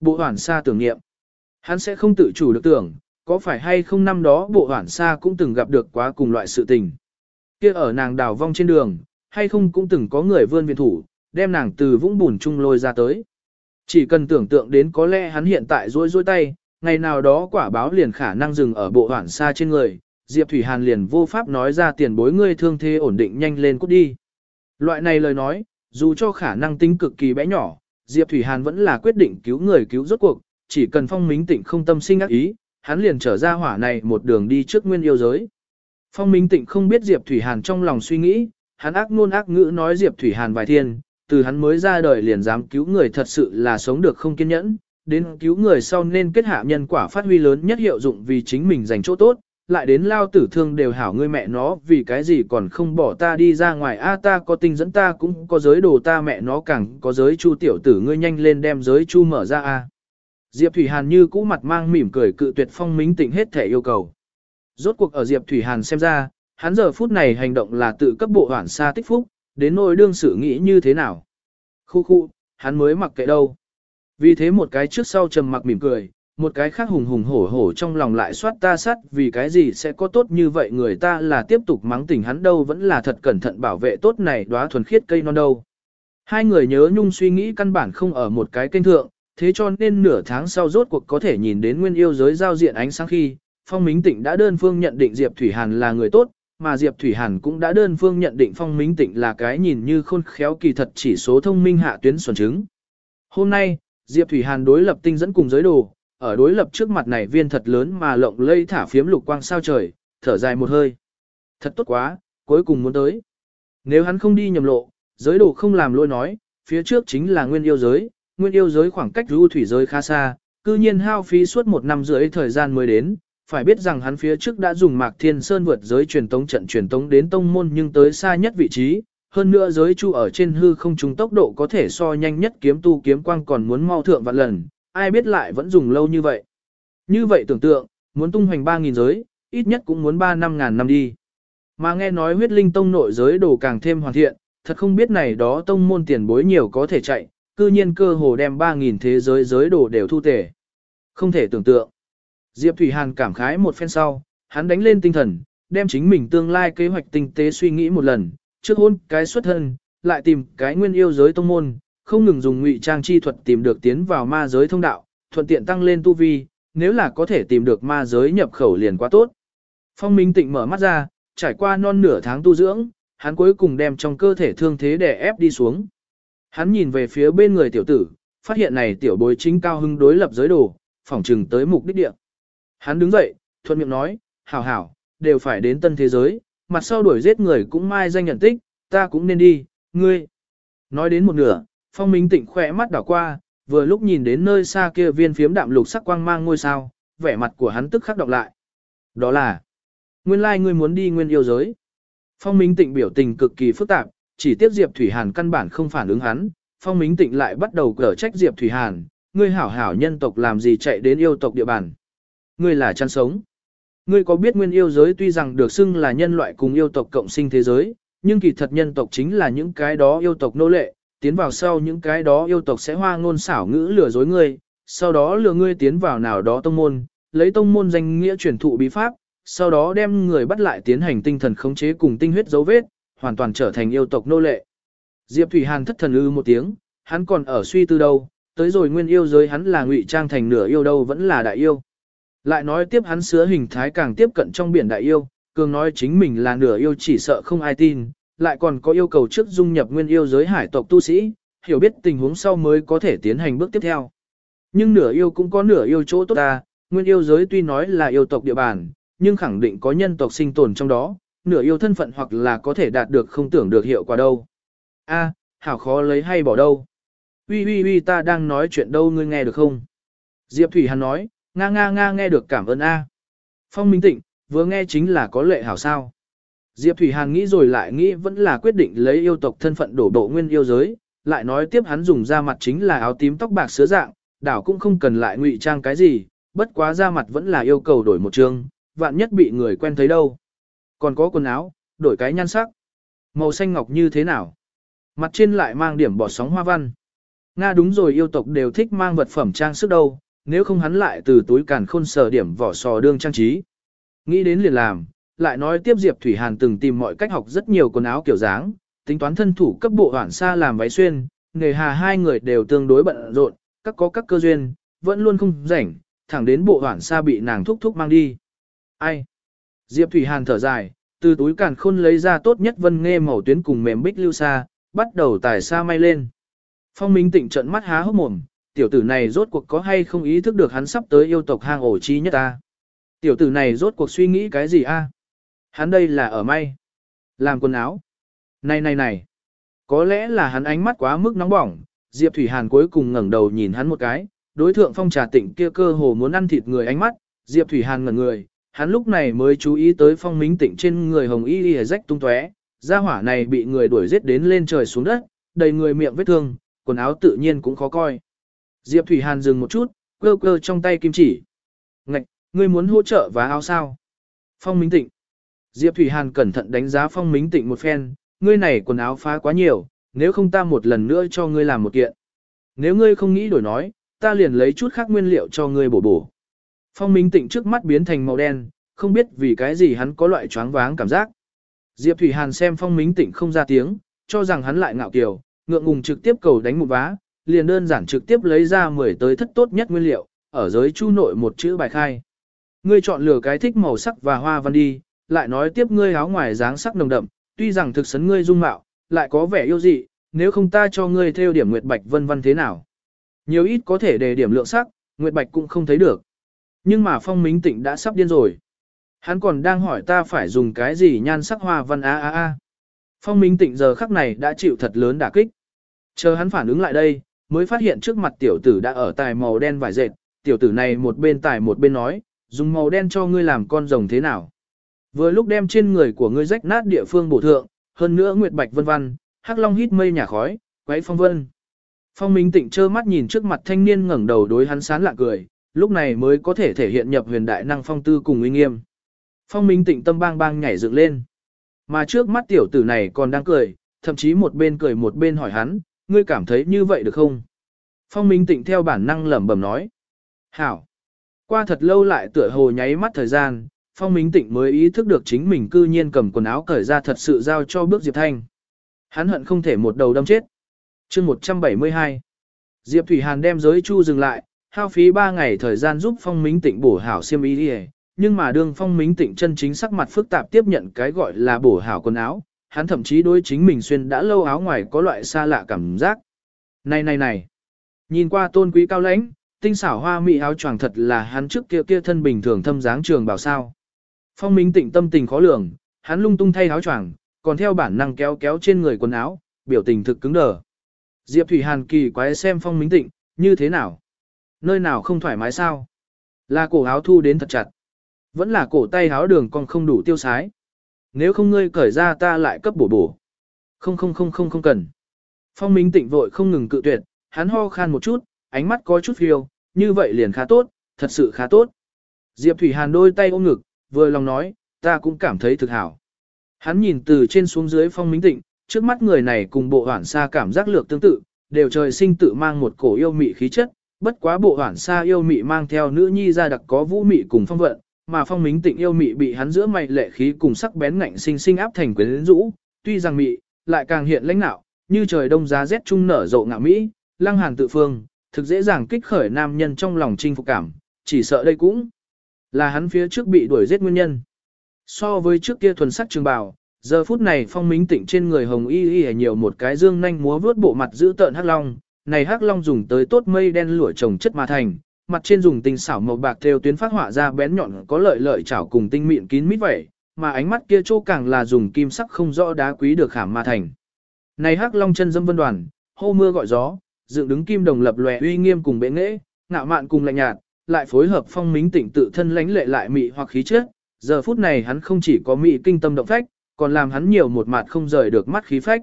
Bộ hoản xa tưởng niệm. Hắn sẽ không tự chủ được tưởng, có phải hay không năm đó bộ hoản xa cũng từng gặp được quá cùng loại sự tình kia ở nàng đào vong trên đường, hay không cũng từng có người vươn viện thủ, đem nàng từ vũng bùn chung lôi ra tới. Chỉ cần tưởng tượng đến có lẽ hắn hiện tại rôi rôi tay, ngày nào đó quả báo liền khả năng dừng ở bộ hoảng xa trên người, Diệp Thủy Hàn liền vô pháp nói ra tiền bối ngươi thương thế ổn định nhanh lên cút đi. Loại này lời nói, dù cho khả năng tính cực kỳ bé nhỏ, Diệp Thủy Hàn vẫn là quyết định cứu người cứu rốt cuộc, chỉ cần phong minh tịnh không tâm sinh ác ý, hắn liền trở ra hỏa này một đường đi trước nguyên yêu giới. Phong minh tịnh không biết Diệp Thủy Hàn trong lòng suy nghĩ, hắn ác ngôn ác ngữ nói Diệp Thủy Hàn vài thiên, từ hắn mới ra đời liền dám cứu người thật sự là sống được không kiên nhẫn, đến cứu người sau nên kết hạ nhân quả phát huy lớn nhất hiệu dụng vì chính mình dành chỗ tốt, lại đến lao tử thương đều hảo ngươi mẹ nó vì cái gì còn không bỏ ta đi ra ngoài a ta có tinh dẫn ta cũng có giới đồ ta mẹ nó càng có giới chu tiểu tử ngươi nhanh lên đem giới chu mở ra a Diệp Thủy Hàn như cũ mặt mang mỉm cười cự tuyệt phong minh tịnh hết thể yêu cầu. Rốt cuộc ở Diệp Thủy Hàn xem ra, hắn giờ phút này hành động là tự cấp bộ hoản xa tích phúc, đến nỗi đương sự nghĩ như thế nào. Khu khu, hắn mới mặc kệ đâu. Vì thế một cái trước sau trầm mặc mỉm cười, một cái khác hùng hùng hổ hổ trong lòng lại soát ta sát vì cái gì sẽ có tốt như vậy người ta là tiếp tục mắng tỉnh hắn đâu vẫn là thật cẩn thận bảo vệ tốt này đóa thuần khiết cây non đâu. Hai người nhớ nhung suy nghĩ căn bản không ở một cái kênh thượng, thế cho nên nửa tháng sau rốt cuộc có thể nhìn đến nguyên yêu giới giao diện ánh sáng khi, Phong Mính Tịnh đã đơn phương nhận định Diệp Thủy Hàn là người tốt, mà Diệp Thủy Hàn cũng đã đơn phương nhận định Phong Mính Tịnh là cái nhìn như khôn khéo kỳ thật chỉ số thông minh hạ tuyến xuẩn chứng. Hôm nay, Diệp Thủy Hàn đối lập tinh dẫn cùng giới đồ, ở đối lập trước mặt này viên thật lớn mà lộng lây thả phiếm lục quang sao trời, thở dài một hơi. Thật tốt quá, cuối cùng muốn tới. Nếu hắn không đi nhầm lộ, giới đồ không làm lôi nói, phía trước chính là nguyên yêu giới, nguyên yêu giới khoảng cách lưu thủy giới khá xa, cư nhiên hao phí suốt một năm rưỡi thời gian mới đến, phải biết rằng hắn phía trước đã dùng Mạc Thiên Sơn vượt giới truyền tống trận truyền tống đến tông môn nhưng tới xa nhất vị trí, hơn nữa giới chu ở trên hư không trung tốc độ có thể so nhanh nhất kiếm tu kiếm quang còn muốn mau thượng vạn lần, ai biết lại vẫn dùng lâu như vậy. Như vậy tưởng tượng, muốn tung hoành 3.000 giới, ít nhất cũng muốn 3 năm ngàn năm đi. Mà nghe nói huyết linh tông nội giới đồ càng thêm hoàn thiện, thật không biết này đó tông môn tiền bối nhiều có thể chạy, cư nhiên cơ hồ đem 3.000 thế giới giới đồ đều thu tể. Không thể tưởng tượng. Diệp Thủy Hàn cảm khái một phen sau, hắn đánh lên tinh thần, đem chính mình tương lai kế hoạch tinh tế suy nghĩ một lần, trước hôn cái xuất thân, lại tìm cái nguyên yêu giới tông môn, không ngừng dùng ngụy trang chi thuật tìm được tiến vào ma giới thông đạo, thuận tiện tăng lên tu vi, nếu là có thể tìm được ma giới nhập khẩu liền quá tốt. Phong Minh Tịnh mở mắt ra, trải qua non nửa tháng tu dưỡng, hắn cuối cùng đem trong cơ thể thương thế để ép đi xuống. Hắn nhìn về phía bên người tiểu tử, phát hiện này tiểu bối chính cao hưng đối lập giới đồ, phỏng trừng tới mục đích địa. Hắn đứng dậy, thuận miệng nói, hảo hảo, đều phải đến tân thế giới, mặt sau đuổi giết người cũng mai danh nhận tích, ta cũng nên đi, ngươi. Nói đến một nửa, phong minh tịnh khỏe mắt đảo qua, vừa lúc nhìn đến nơi xa kia viên phiếm đạm lục sắc quang mang ngôi sao, vẻ mặt của hắn tức khắc đọc lại. Đó là, nguyên lai like ngươi muốn đi nguyên yêu giới. Phong minh tịnh biểu tình cực kỳ phức tạp, chỉ tiếp Diệp Thủy Hàn căn bản không phản ứng hắn, phong minh tịnh lại bắt đầu cở trách Diệp Thủy Hàn, ngươi hảo hảo nhân tộc làm gì chạy đến yêu tộc địa bàn. Ngươi là chăn sống. Ngươi có biết nguyên yêu giới tuy rằng được xưng là nhân loại cùng yêu tộc cộng sinh thế giới, nhưng kỳ thật nhân tộc chính là những cái đó yêu tộc nô lệ, tiến vào sau những cái đó yêu tộc sẽ hoa ngôn xảo ngữ lừa dối ngươi, sau đó lừa ngươi tiến vào nào đó tông môn, lấy tông môn danh nghĩa truyền thụ bí pháp, sau đó đem người bắt lại tiến hành tinh thần khống chế cùng tinh huyết dấu vết, hoàn toàn trở thành yêu tộc nô lệ. Diệp Thủy Hàn thất thần ư một tiếng, hắn còn ở suy tư đâu, tới rồi nguyên yêu giới hắn là ngụy trang thành nửa yêu đâu vẫn là đại yêu. Lại nói tiếp hắn sứa hình thái càng tiếp cận trong biển đại yêu, cường nói chính mình là nửa yêu chỉ sợ không ai tin, lại còn có yêu cầu trước dung nhập nguyên yêu giới hải tộc tu sĩ, hiểu biết tình huống sau mới có thể tiến hành bước tiếp theo. Nhưng nửa yêu cũng có nửa yêu chỗ tốt ta, nguyên yêu giới tuy nói là yêu tộc địa bàn, nhưng khẳng định có nhân tộc sinh tồn trong đó, nửa yêu thân phận hoặc là có thể đạt được không tưởng được hiệu quả đâu. A, hảo khó lấy hay bỏ đâu. Ui ui ui ta đang nói chuyện đâu ngươi nghe được không? Diệp Thủy Hàn nói, nga nga nga nghe được cảm ơn A. Phong Minh Tịnh, vừa nghe chính là có lệ hảo sao. Diệp Thủy Hàn nghĩ rồi lại nghĩ vẫn là quyết định lấy yêu tộc thân phận đổ bộ nguyên yêu giới, lại nói tiếp hắn dùng da mặt chính là áo tím tóc bạc sứa dạng, đảo cũng không cần lại ngụy trang cái gì, bất quá da mặt vẫn là yêu cầu đổi một trường, vạn nhất bị người quen thấy đâu. Còn có quần áo, đổi cái nhan sắc. Màu xanh ngọc như thế nào? Mặt trên lại mang điểm bọt sóng hoa văn. Nga đúng rồi yêu tộc đều thích mang vật phẩm trang sức đâu, nếu không hắn lại từ túi càn khôn sờ điểm vỏ sò đương trang trí. Nghĩ đến liền làm, lại nói tiếp Diệp Thủy Hàn từng tìm mọi cách học rất nhiều quần áo kiểu dáng, tính toán thân thủ cấp bộ hoảng xa làm váy xuyên, nghề hà hai người đều tương đối bận rộn, các có các cơ duyên, vẫn luôn không rảnh, thẳng đến bộ hoảng xa bị nàng thúc thúc mang đi. Ai? Diệp Thủy Hàn thở dài, từ túi càn khôn lấy ra tốt nhất vân nghe màu tuyến cùng mềm bích lưu xa, bắt đầu tải xa may lên. Phong Minh Tịnh trận mắt há hốc mồm, tiểu tử này rốt cuộc có hay không ý thức được hắn sắp tới yêu tộc hang ổ chi nhất ta. Tiểu tử này rốt cuộc suy nghĩ cái gì a? Hắn đây là ở may. Làm quần áo. Này này này. Có lẽ là hắn ánh mắt quá mức nóng bỏng, Diệp Thủy Hàn cuối cùng ngẩng đầu nhìn hắn một cái, đối thượng phong trà tịnh kia cơ hồ muốn ăn thịt người ánh mắt, Diệp Thủy Hàn ngẩn người, hắn lúc này mới chú ý tới phong minh tịnh trên người hồng y y rách tung tóe, gia hỏa này bị người đuổi giết đến lên trời xuống đất, đầy người miệng vết thương, quần áo tự nhiên cũng khó coi. Diệp Thủy Hàn dừng một chút, cơ cơ trong tay kim chỉ. Ngạch, ngươi muốn hỗ trợ và áo sao? Phong Minh Tịnh. Diệp Thủy Hàn cẩn thận đánh giá Phong Minh Tịnh một phen, ngươi này quần áo phá quá nhiều, nếu không ta một lần nữa cho ngươi làm một kiện. Nếu ngươi không nghĩ đổi nói, ta liền lấy chút khác nguyên liệu cho ngươi bổ bổ. Phong Minh Tịnh trước mắt biến thành màu đen, không biết vì cái gì hắn có loại choáng váng cảm giác. Diệp Thủy Hàn xem Phong Minh Tịnh không ra tiếng, cho rằng hắn lại ngạo kiều, ngượng ngùng trực tiếp cầu đánh một vá, liền đơn giản trực tiếp lấy ra 10 tới thất tốt nhất nguyên liệu, ở giới chu nội một chữ bài khai. Ngươi chọn lựa cái thích màu sắc và hoa văn đi, lại nói tiếp ngươi áo ngoài dáng sắc nồng đậm, tuy rằng thực sấn ngươi dung mạo, lại có vẻ yêu dị, nếu không ta cho ngươi theo điểm nguyệt bạch vân vân thế nào. Nhiều ít có thể đề điểm lượng sắc, nguyệt bạch cũng không thấy được. Nhưng mà phong minh tịnh đã sắp điên rồi. Hắn còn đang hỏi ta phải dùng cái gì nhan sắc hoa văn a a a. Phong minh tịnh giờ khắc này đã chịu thật lớn đả kích. Chờ hắn phản ứng lại đây, mới phát hiện trước mặt tiểu tử đã ở tài màu đen vải dệt, tiểu tử này một bên tài một bên nói, dùng màu đen cho ngươi làm con rồng thế nào. Vừa lúc đem trên người của ngươi rách nát địa phương bổ thượng, hơn nữa nguyệt bạch vân vân, hắc long hít mây nhà khói, quấy phong vân. Phong Minh Tịnh trơ mắt nhìn trước mặt thanh niên ngẩng đầu đối hắn sán lạ cười, lúc này mới có thể thể hiện nhập huyền đại năng phong tư cùng uy nghiêm. Phong Minh Tịnh tâm bang bang nhảy dựng lên. Mà trước mắt tiểu tử này còn đang cười, thậm chí một bên cười một bên hỏi hắn, ngươi cảm thấy như vậy được không? Phong Minh Tịnh theo bản năng lẩm bẩm nói. Hảo. Qua thật lâu lại tựa hồ nháy mắt thời gian, Phong Minh Tịnh mới ý thức được chính mình cư nhiên cầm quần áo cởi ra thật sự giao cho bước Diệp Thanh. Hắn hận không thể một đầu đâm chết. chương 172 Diệp Thủy Hàn đem giới chu dừng lại, hao phí 3 ngày thời gian giúp Phong Minh Tịnh bổ hảo xiêm y đi nhưng mà đương Phong Minh Tịnh chân chính sắc mặt phức tạp tiếp nhận cái gọi là bổ hảo quần áo, hắn thậm chí đối chính mình xuyên đã lâu áo ngoài có loại xa lạ cảm giác. Này này này, nhìn qua tôn quý cao lãnh, tinh xảo hoa mỹ áo choàng thật là hắn trước kia kia thân bình thường thâm dáng trường bảo sao. Phong Minh Tịnh tâm tình khó lường, hắn lung tung thay áo choàng, còn theo bản năng kéo kéo trên người quần áo, biểu tình thực cứng đờ. Diệp Thủy Hàn kỳ quái xem Phong Minh Tịnh, như thế nào? Nơi nào không thoải mái sao? Là cổ áo thu đến thật chặt. Vẫn là cổ tay áo đường còn không đủ tiêu sái. Nếu không ngươi cởi ra ta lại cấp bổ bổ. Không không không không không cần. Phong Minh Tịnh vội không ngừng cự tuyệt, hắn ho khan một chút, ánh mắt có chút phiêu, như vậy liền khá tốt, thật sự khá tốt. Diệp Thủy Hàn đôi tay ôm ngực, vừa lòng nói, ta cũng cảm thấy thực hảo. Hắn nhìn từ trên xuống dưới phong minh tịnh, trước mắt người này cùng bộ hoảng xa cảm giác lược tương tự, đều trời sinh tự mang một cổ yêu mị khí chất, bất quá bộ hoản xa yêu mị mang theo nữ nhi ra đặc có vũ mị cùng phong vận, mà phong minh tịnh yêu mị bị hắn giữa mày lệ khí cùng sắc bén ngạnh sinh sinh áp thành quyến rũ, tuy rằng mị, lại càng hiện lãnh nạo, như trời đông giá rét trung nở rộ ngạo mỹ, lăng hàn tự phương, thực dễ dàng kích khởi nam nhân trong lòng chinh phục cảm, chỉ sợ đây cũng là hắn phía trước bị đuổi giết nguyên nhân. So với trước kia thuần sắc trường bào, giờ phút này phong minh tịnh trên người hồng y y nhiều một cái dương nhanh múa vướt bộ mặt giữ tợn hắc long, này hắc long dùng tới tốt mây đen lụa trồng chất mà thành, mặt trên dùng tinh xảo màu bạc theo tuyến phát họa ra bén nhọn có lợi lợi chảo cùng tinh mịn kín mít vậy, mà ánh mắt kia chỗ càng là dùng kim sắc không rõ đá quý được khảm mà thành. Này hắc long chân dâm vân đoàn, hô mưa gọi gió, dựng đứng kim đồng lập lòe uy nghiêm cùng bệ nghệ, ngạo mạn cùng lạnh nhạt, lại phối hợp phong minh tịnh tự thân lãnh lệ lại mị hoặc khí chất. Giờ phút này hắn không chỉ có mị kinh tâm động phách, còn làm hắn nhiều một mặt không rời được mắt khí phách.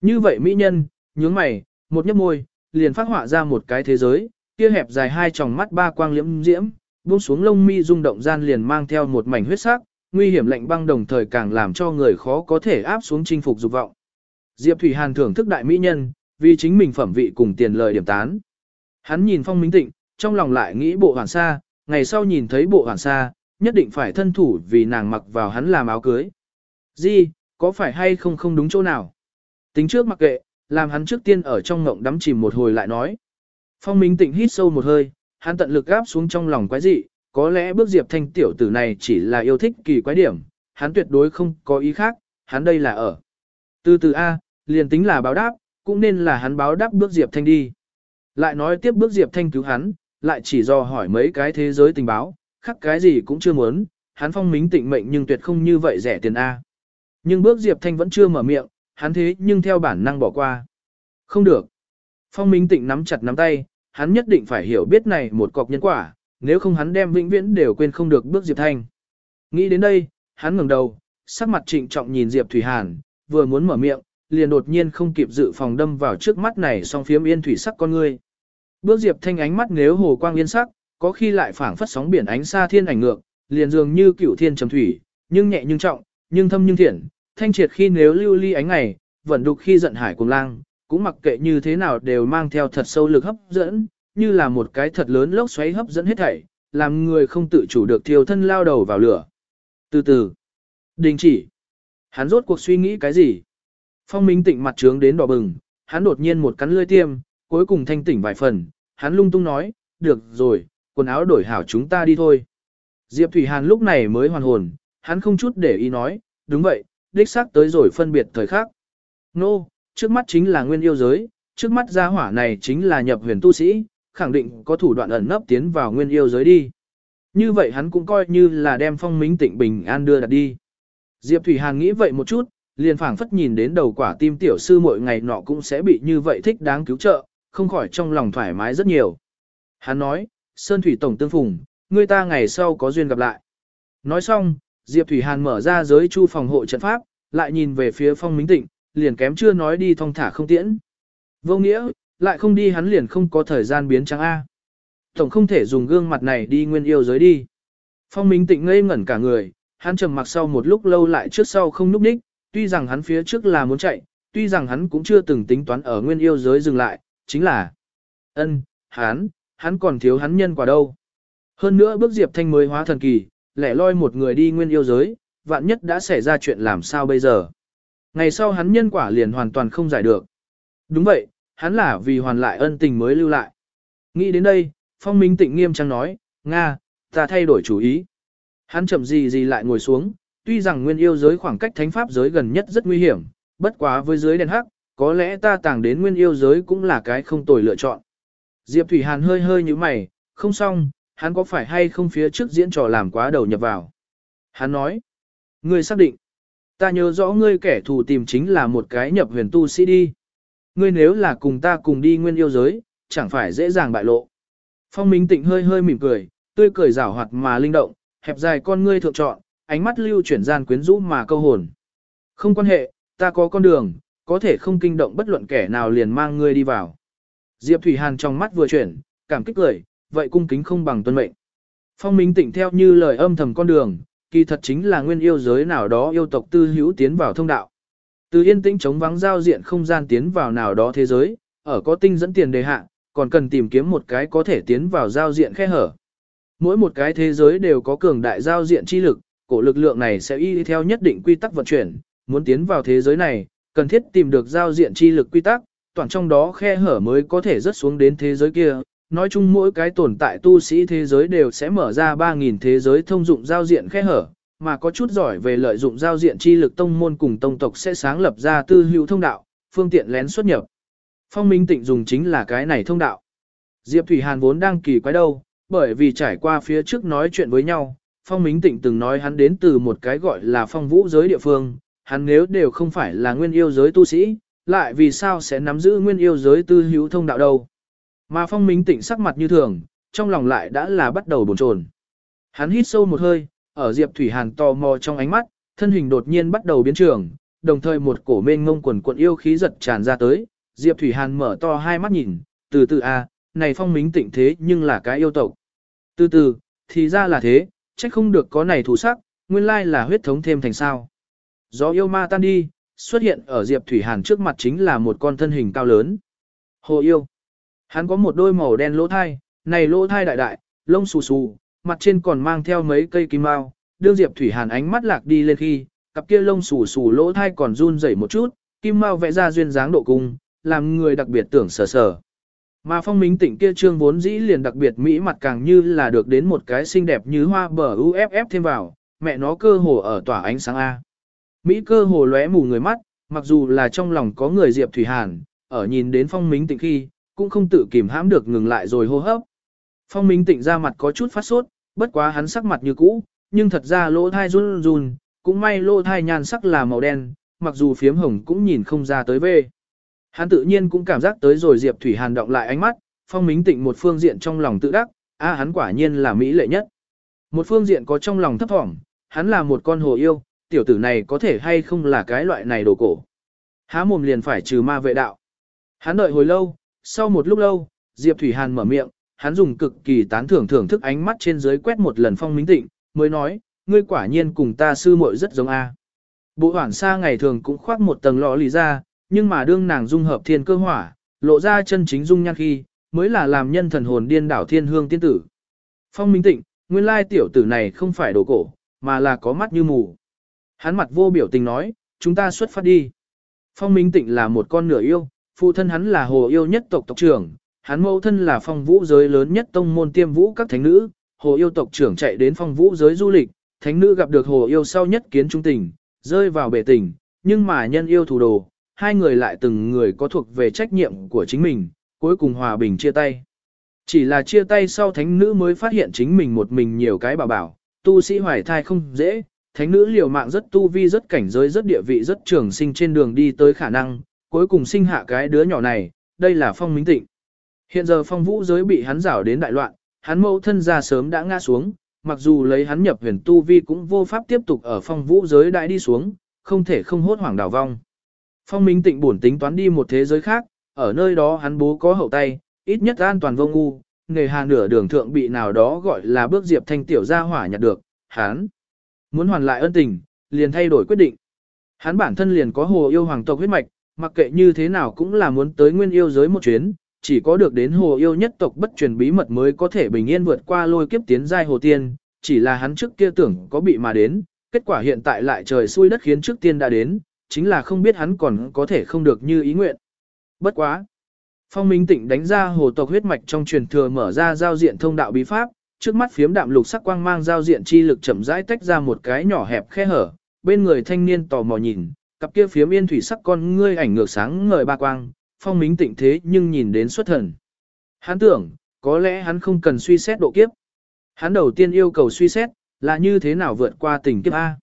Như vậy mỹ nhân, nhướng mày, một nhấp môi, liền phát họa ra một cái thế giới, kia hẹp dài hai tròng mắt ba quang liễm diễm, buông xuống lông mi rung động gian liền mang theo một mảnh huyết sắc, nguy hiểm lạnh băng đồng thời càng làm cho người khó có thể áp xuống chinh phục dục vọng. Diệp Thủy Hàn thưởng thức đại mỹ nhân, vì chính mình phẩm vị cùng tiền lời điểm tán. Hắn nhìn Phong Minh Tịnh, trong lòng lại nghĩ bộ hoàn sa, ngày sau nhìn thấy bộ hoàn sa, nhất định phải thân thủ vì nàng mặc vào hắn làm áo cưới. Di, có phải hay không không đúng chỗ nào? Tính trước mặc kệ, làm hắn trước tiên ở trong ngộng đắm chìm một hồi lại nói. Phong Minh Tịnh hít sâu một hơi, hắn tận lực gáp xuống trong lòng quái dị, có lẽ bước Diệp Thanh tiểu tử này chỉ là yêu thích kỳ quái điểm, hắn tuyệt đối không có ý khác, hắn đây là ở. Từ từ A, liền tính là báo đáp, cũng nên là hắn báo đáp bước Diệp Thanh đi. Lại nói tiếp bước Diệp Thanh cứu hắn, lại chỉ do hỏi mấy cái thế giới tình báo, khắc cái gì cũng chưa muốn, hắn phong minh tịnh mệnh nhưng tuyệt không như vậy rẻ tiền A. Nhưng bước Diệp Thanh vẫn chưa mở miệng, hắn thế nhưng theo bản năng bỏ qua. Không được. Phong minh tịnh nắm chặt nắm tay, hắn nhất định phải hiểu biết này một cọc nhân quả, nếu không hắn đem vĩnh viễn đều quên không được bước Diệp Thanh. Nghĩ đến đây, hắn ngẩng đầu, sắc mặt trịnh trọng nhìn Diệp Thủy Hàn, vừa muốn mở miệng, liền đột nhiên không kịp dự phòng đâm vào trước mắt này song phiếm yên thủy sắc con ngươi. Bước Diệp Thanh ánh mắt nếu hồ quang yên sắc, có khi lại phảng phất sóng biển ánh xa thiên ảnh ngược, liền dường như cửu thiên trầm thủy, nhưng nhẹ nhưng trọng, nhưng thâm nhưng thiện, thanh triệt khi nếu lưu ly ánh ngày, vẫn đục khi giận hải cùng lang, cũng mặc kệ như thế nào đều mang theo thật sâu lực hấp dẫn, như là một cái thật lớn lốc xoáy hấp dẫn hết thảy, làm người không tự chủ được thiêu thân lao đầu vào lửa. Từ từ, đình chỉ, hắn rốt cuộc suy nghĩ cái gì? Phong Minh Tịnh mặt trướng đến đỏ bừng, hắn đột nhiên một cắn lưỡi tiêm, cuối cùng thanh tỉnh vài phần, hắn lung tung nói, được rồi, quần áo đổi hảo chúng ta đi thôi. Diệp Thủy Hàn lúc này mới hoàn hồn, hắn không chút để ý nói, đúng vậy, đích xác tới rồi phân biệt thời khắc. Nô, no, trước mắt chính là nguyên yêu giới, trước mắt gia hỏa này chính là nhập huyền tu sĩ, khẳng định có thủ đoạn ẩn nấp tiến vào nguyên yêu giới đi. Như vậy hắn cũng coi như là đem phong minh tịnh bình an đưa đặt đi. Diệp Thủy Hàn nghĩ vậy một chút, liền phảng phất nhìn đến đầu quả tim tiểu sư mỗi ngày nọ cũng sẽ bị như vậy thích đáng cứu trợ, không khỏi trong lòng thoải mái rất nhiều. Hắn nói, Sơn Thủy Tổng tương phùng, người ta ngày sau có duyên gặp lại. Nói xong, Diệp Thủy Hàn mở ra giới chu phòng hộ trận pháp, lại nhìn về phía phong minh tịnh, liền kém chưa nói đi thong thả không tiễn. Vô nghĩa, lại không đi hắn liền không có thời gian biến trắng A. Tổng không thể dùng gương mặt này đi nguyên yêu giới đi. Phong minh tịnh ngây ngẩn cả người, hắn trầm mặc sau một lúc lâu lại trước sau không núp đích, tuy rằng hắn phía trước là muốn chạy, tuy rằng hắn cũng chưa từng tính toán ở nguyên yêu giới dừng lại, chính là ân, hắn, hắn còn thiếu hắn nhân quả đâu. Hơn nữa bước Diệp Thanh mới hóa thần kỳ, lẻ loi một người đi nguyên yêu giới, vạn nhất đã xảy ra chuyện làm sao bây giờ. Ngày sau hắn nhân quả liền hoàn toàn không giải được. Đúng vậy, hắn là vì hoàn lại ân tình mới lưu lại. Nghĩ đến đây, Phong Minh Tịnh nghiêm trang nói, Nga, ta thay đổi chủ ý. Hắn chậm gì gì lại ngồi xuống, tuy rằng nguyên yêu giới khoảng cách thánh pháp giới gần nhất rất nguy hiểm, bất quá với giới đèn hắc, có lẽ ta tàng đến nguyên yêu giới cũng là cái không tồi lựa chọn. Diệp Thủy Hàn hơi hơi như mày, không xong, hắn có phải hay không phía trước diễn trò làm quá đầu nhập vào. Hắn nói, ngươi xác định, ta nhớ rõ ngươi kẻ thù tìm chính là một cái nhập huyền tu sĩ đi. Ngươi nếu là cùng ta cùng đi nguyên yêu giới, chẳng phải dễ dàng bại lộ. Phong Minh Tịnh hơi hơi mỉm cười, tươi cười rảo hoạt mà linh động, hẹp dài con ngươi thượng trọn, ánh mắt lưu chuyển gian quyến rũ mà câu hồn. Không quan hệ, ta có con đường, có thể không kinh động bất luận kẻ nào liền mang ngươi đi vào. Diệp Thủy Hàn trong mắt vừa chuyển, cảm kích cười, vậy cung kính không bằng tuân mệnh. Phong Minh Tịnh theo như lời âm thầm con đường, kỳ thật chính là nguyên yêu giới nào đó yêu tộc tư hữu tiến vào thông đạo. Từ yên tĩnh chống vắng giao diện không gian tiến vào nào đó thế giới, ở có tinh dẫn tiền đề hạ, còn cần tìm kiếm một cái có thể tiến vào giao diện khe hở. Mỗi một cái thế giới đều có cường đại giao diện chi lực, cổ lực lượng này sẽ y theo nhất định quy tắc vận chuyển, muốn tiến vào thế giới này, cần thiết tìm được giao diện chi lực quy tắc, toàn trong đó khe hở mới có thể rớt xuống đến thế giới kia. Nói chung mỗi cái tồn tại tu sĩ thế giới đều sẽ mở ra 3.000 thế giới thông dụng giao diện khe hở, mà có chút giỏi về lợi dụng giao diện chi lực tông môn cùng tông tộc sẽ sáng lập ra tư hữu thông đạo, phương tiện lén xuất nhập. Phong Minh Tịnh dùng chính là cái này thông đạo. Diệp Thủy Hàn vốn đang kỳ quái đâu, bởi vì trải qua phía trước nói chuyện với nhau, Phong Minh Tịnh từng nói hắn đến từ một cái gọi là phong vũ giới địa phương, hắn nếu đều không phải là nguyên yêu giới tu sĩ, lại vì sao sẽ nắm giữ nguyên yêu giới tư hữu thông đạo đâu. Mà Phong Minh Tịnh sắc mặt như thường, trong lòng lại đã là bắt đầu bồn chồn. Hắn hít sâu một hơi, ở Diệp Thủy Hàn tò mò trong ánh mắt, thân hình đột nhiên bắt đầu biến trường, đồng thời một cổ mênh ngông quần cuộn yêu khí giật tràn ra tới, Diệp Thủy Hàn mở to hai mắt nhìn, từ từ a, à, này phong minh tịnh thế nhưng là cái yêu tộc. Từ từ, thì ra là thế, trách không được có này thủ sắc, nguyên lai là huyết thống thêm thành sao. Gió yêu ma tan đi, xuất hiện ở Diệp Thủy Hàn trước mặt chính là một con thân hình cao lớn. Hồ yêu. Hắn có một đôi màu đen lỗ thai, này lỗ thai đại đại, lông xù xù, mặt trên còn mang theo mấy cây kim mao. Đương Diệp Thủy Hàn ánh mắt lạc đi lên khi, cặp kia lông xù xù lỗ thai còn run rẩy một chút, kim mao vẽ ra duyên dáng độ cung, làm người đặc biệt tưởng sờ sờ. Mà phong minh tịnh kia trương vốn dĩ liền đặc biệt mỹ mặt càng như là được đến một cái xinh đẹp như hoa bờ UFF thêm vào, mẹ nó cơ hồ ở tỏa ánh sáng A. Mỹ cơ hồ lóe mù người mắt, mặc dù là trong lòng có người Diệp Thủy Hàn, ở nhìn đến phong minh tịnh khi, cũng không tự kìm hãm được ngừng lại rồi hô hấp. Phong minh tịnh ra mặt có chút phát sốt, bất quá hắn sắc mặt như cũ, nhưng thật ra lỗ thai run run, cũng may lỗ thai nhan sắc là màu đen, mặc dù phiếm hồng cũng nhìn không ra tới về. Hắn tự nhiên cũng cảm giác tới rồi Diệp Thủy Hàn động lại ánh mắt, phong minh tịnh một phương diện trong lòng tự đắc, a à, hắn quả nhiên là mỹ lệ nhất. Một phương diện có trong lòng thấp thỏm, hắn là một con hồ yêu, tiểu tử này có thể hay không là cái loại này đồ cổ. Há mồm liền phải trừ ma vệ đạo. Hắn đợi hồi lâu, sau một lúc lâu, Diệp Thủy Hàn mở miệng, hắn dùng cực kỳ tán thưởng thưởng thức ánh mắt trên dưới quét một lần phong minh tịnh, mới nói, ngươi quả nhiên cùng ta sư muội rất giống a. Bộ hoảng xa ngày thường cũng khoác một tầng lọ lì ra, nhưng mà đương nàng dung hợp thiên cơ hỏa, lộ ra chân chính dung nhan khi, mới là làm nhân thần hồn điên đảo thiên hương tiên tử. Phong Minh Tịnh, nguyên lai tiểu tử này không phải đồ cổ, mà là có mắt như mù. Hắn mặt vô biểu tình nói, chúng ta xuất phát đi. Phong Minh Tịnh là một con nửa yêu, phụ thân hắn là hồ yêu nhất tộc tộc trưởng, hắn mẫu thân là phong vũ giới lớn nhất tông môn tiêm vũ các thánh nữ, hồ yêu tộc trưởng chạy đến phong vũ giới du lịch, thánh nữ gặp được hồ yêu sau nhất kiến trung tình, rơi vào bể tình, nhưng mà nhân yêu thủ đồ, hai người lại từng người có thuộc về trách nhiệm của chính mình, cuối cùng hòa bình chia tay. Chỉ là chia tay sau thánh nữ mới phát hiện chính mình một mình nhiều cái bảo bảo, tu sĩ hoài thai không dễ, thánh nữ liều mạng rất tu vi rất cảnh giới rất địa vị rất trường sinh trên đường đi tới khả năng, cuối cùng sinh hạ cái đứa nhỏ này, đây là phong minh tịnh. Hiện giờ phong vũ giới bị hắn rảo đến đại loạn, hắn mẫu thân ra sớm đã ngã xuống, mặc dù lấy hắn nhập huyền tu vi cũng vô pháp tiếp tục ở phong vũ giới đại đi xuống, không thể không hốt hoảng đảo vong. Phong Minh Tịnh buồn tính toán đi một thế giới khác, ở nơi đó hắn bố có hậu tay, ít nhất an toàn vô ngu, nghề hà nửa đường thượng bị nào đó gọi là bước diệp thanh tiểu gia hỏa nhặt được, hắn muốn hoàn lại ân tình, liền thay đổi quyết định. Hắn bản thân liền có hồ yêu hoàng tộc huyết mạch, mặc kệ như thế nào cũng là muốn tới nguyên yêu giới một chuyến, chỉ có được đến hồ yêu nhất tộc bất truyền bí mật mới có thể bình yên vượt qua lôi kiếp tiến giai hồ tiên, chỉ là hắn trước kia tưởng có bị mà đến, kết quả hiện tại lại trời xui đất khiến trước tiên đã đến, chính là không biết hắn còn có thể không được như ý nguyện. Bất quá. Phong Minh Tịnh đánh ra hồ tộc huyết mạch trong truyền thừa mở ra giao diện thông đạo bí pháp, trước mắt phiếm đạm lục sắc quang mang giao diện chi lực chậm rãi tách ra một cái nhỏ hẹp khe hở, bên người thanh niên tò mò nhìn, cặp kia phía yên thủy sắc con ngươi ảnh ngược sáng ngời ba quang, Phong Minh Tịnh thế nhưng nhìn đến xuất thần. Hắn tưởng, có lẽ hắn không cần suy xét độ kiếp. Hắn đầu tiên yêu cầu suy xét, là như thế nào vượt qua tình kiếp A.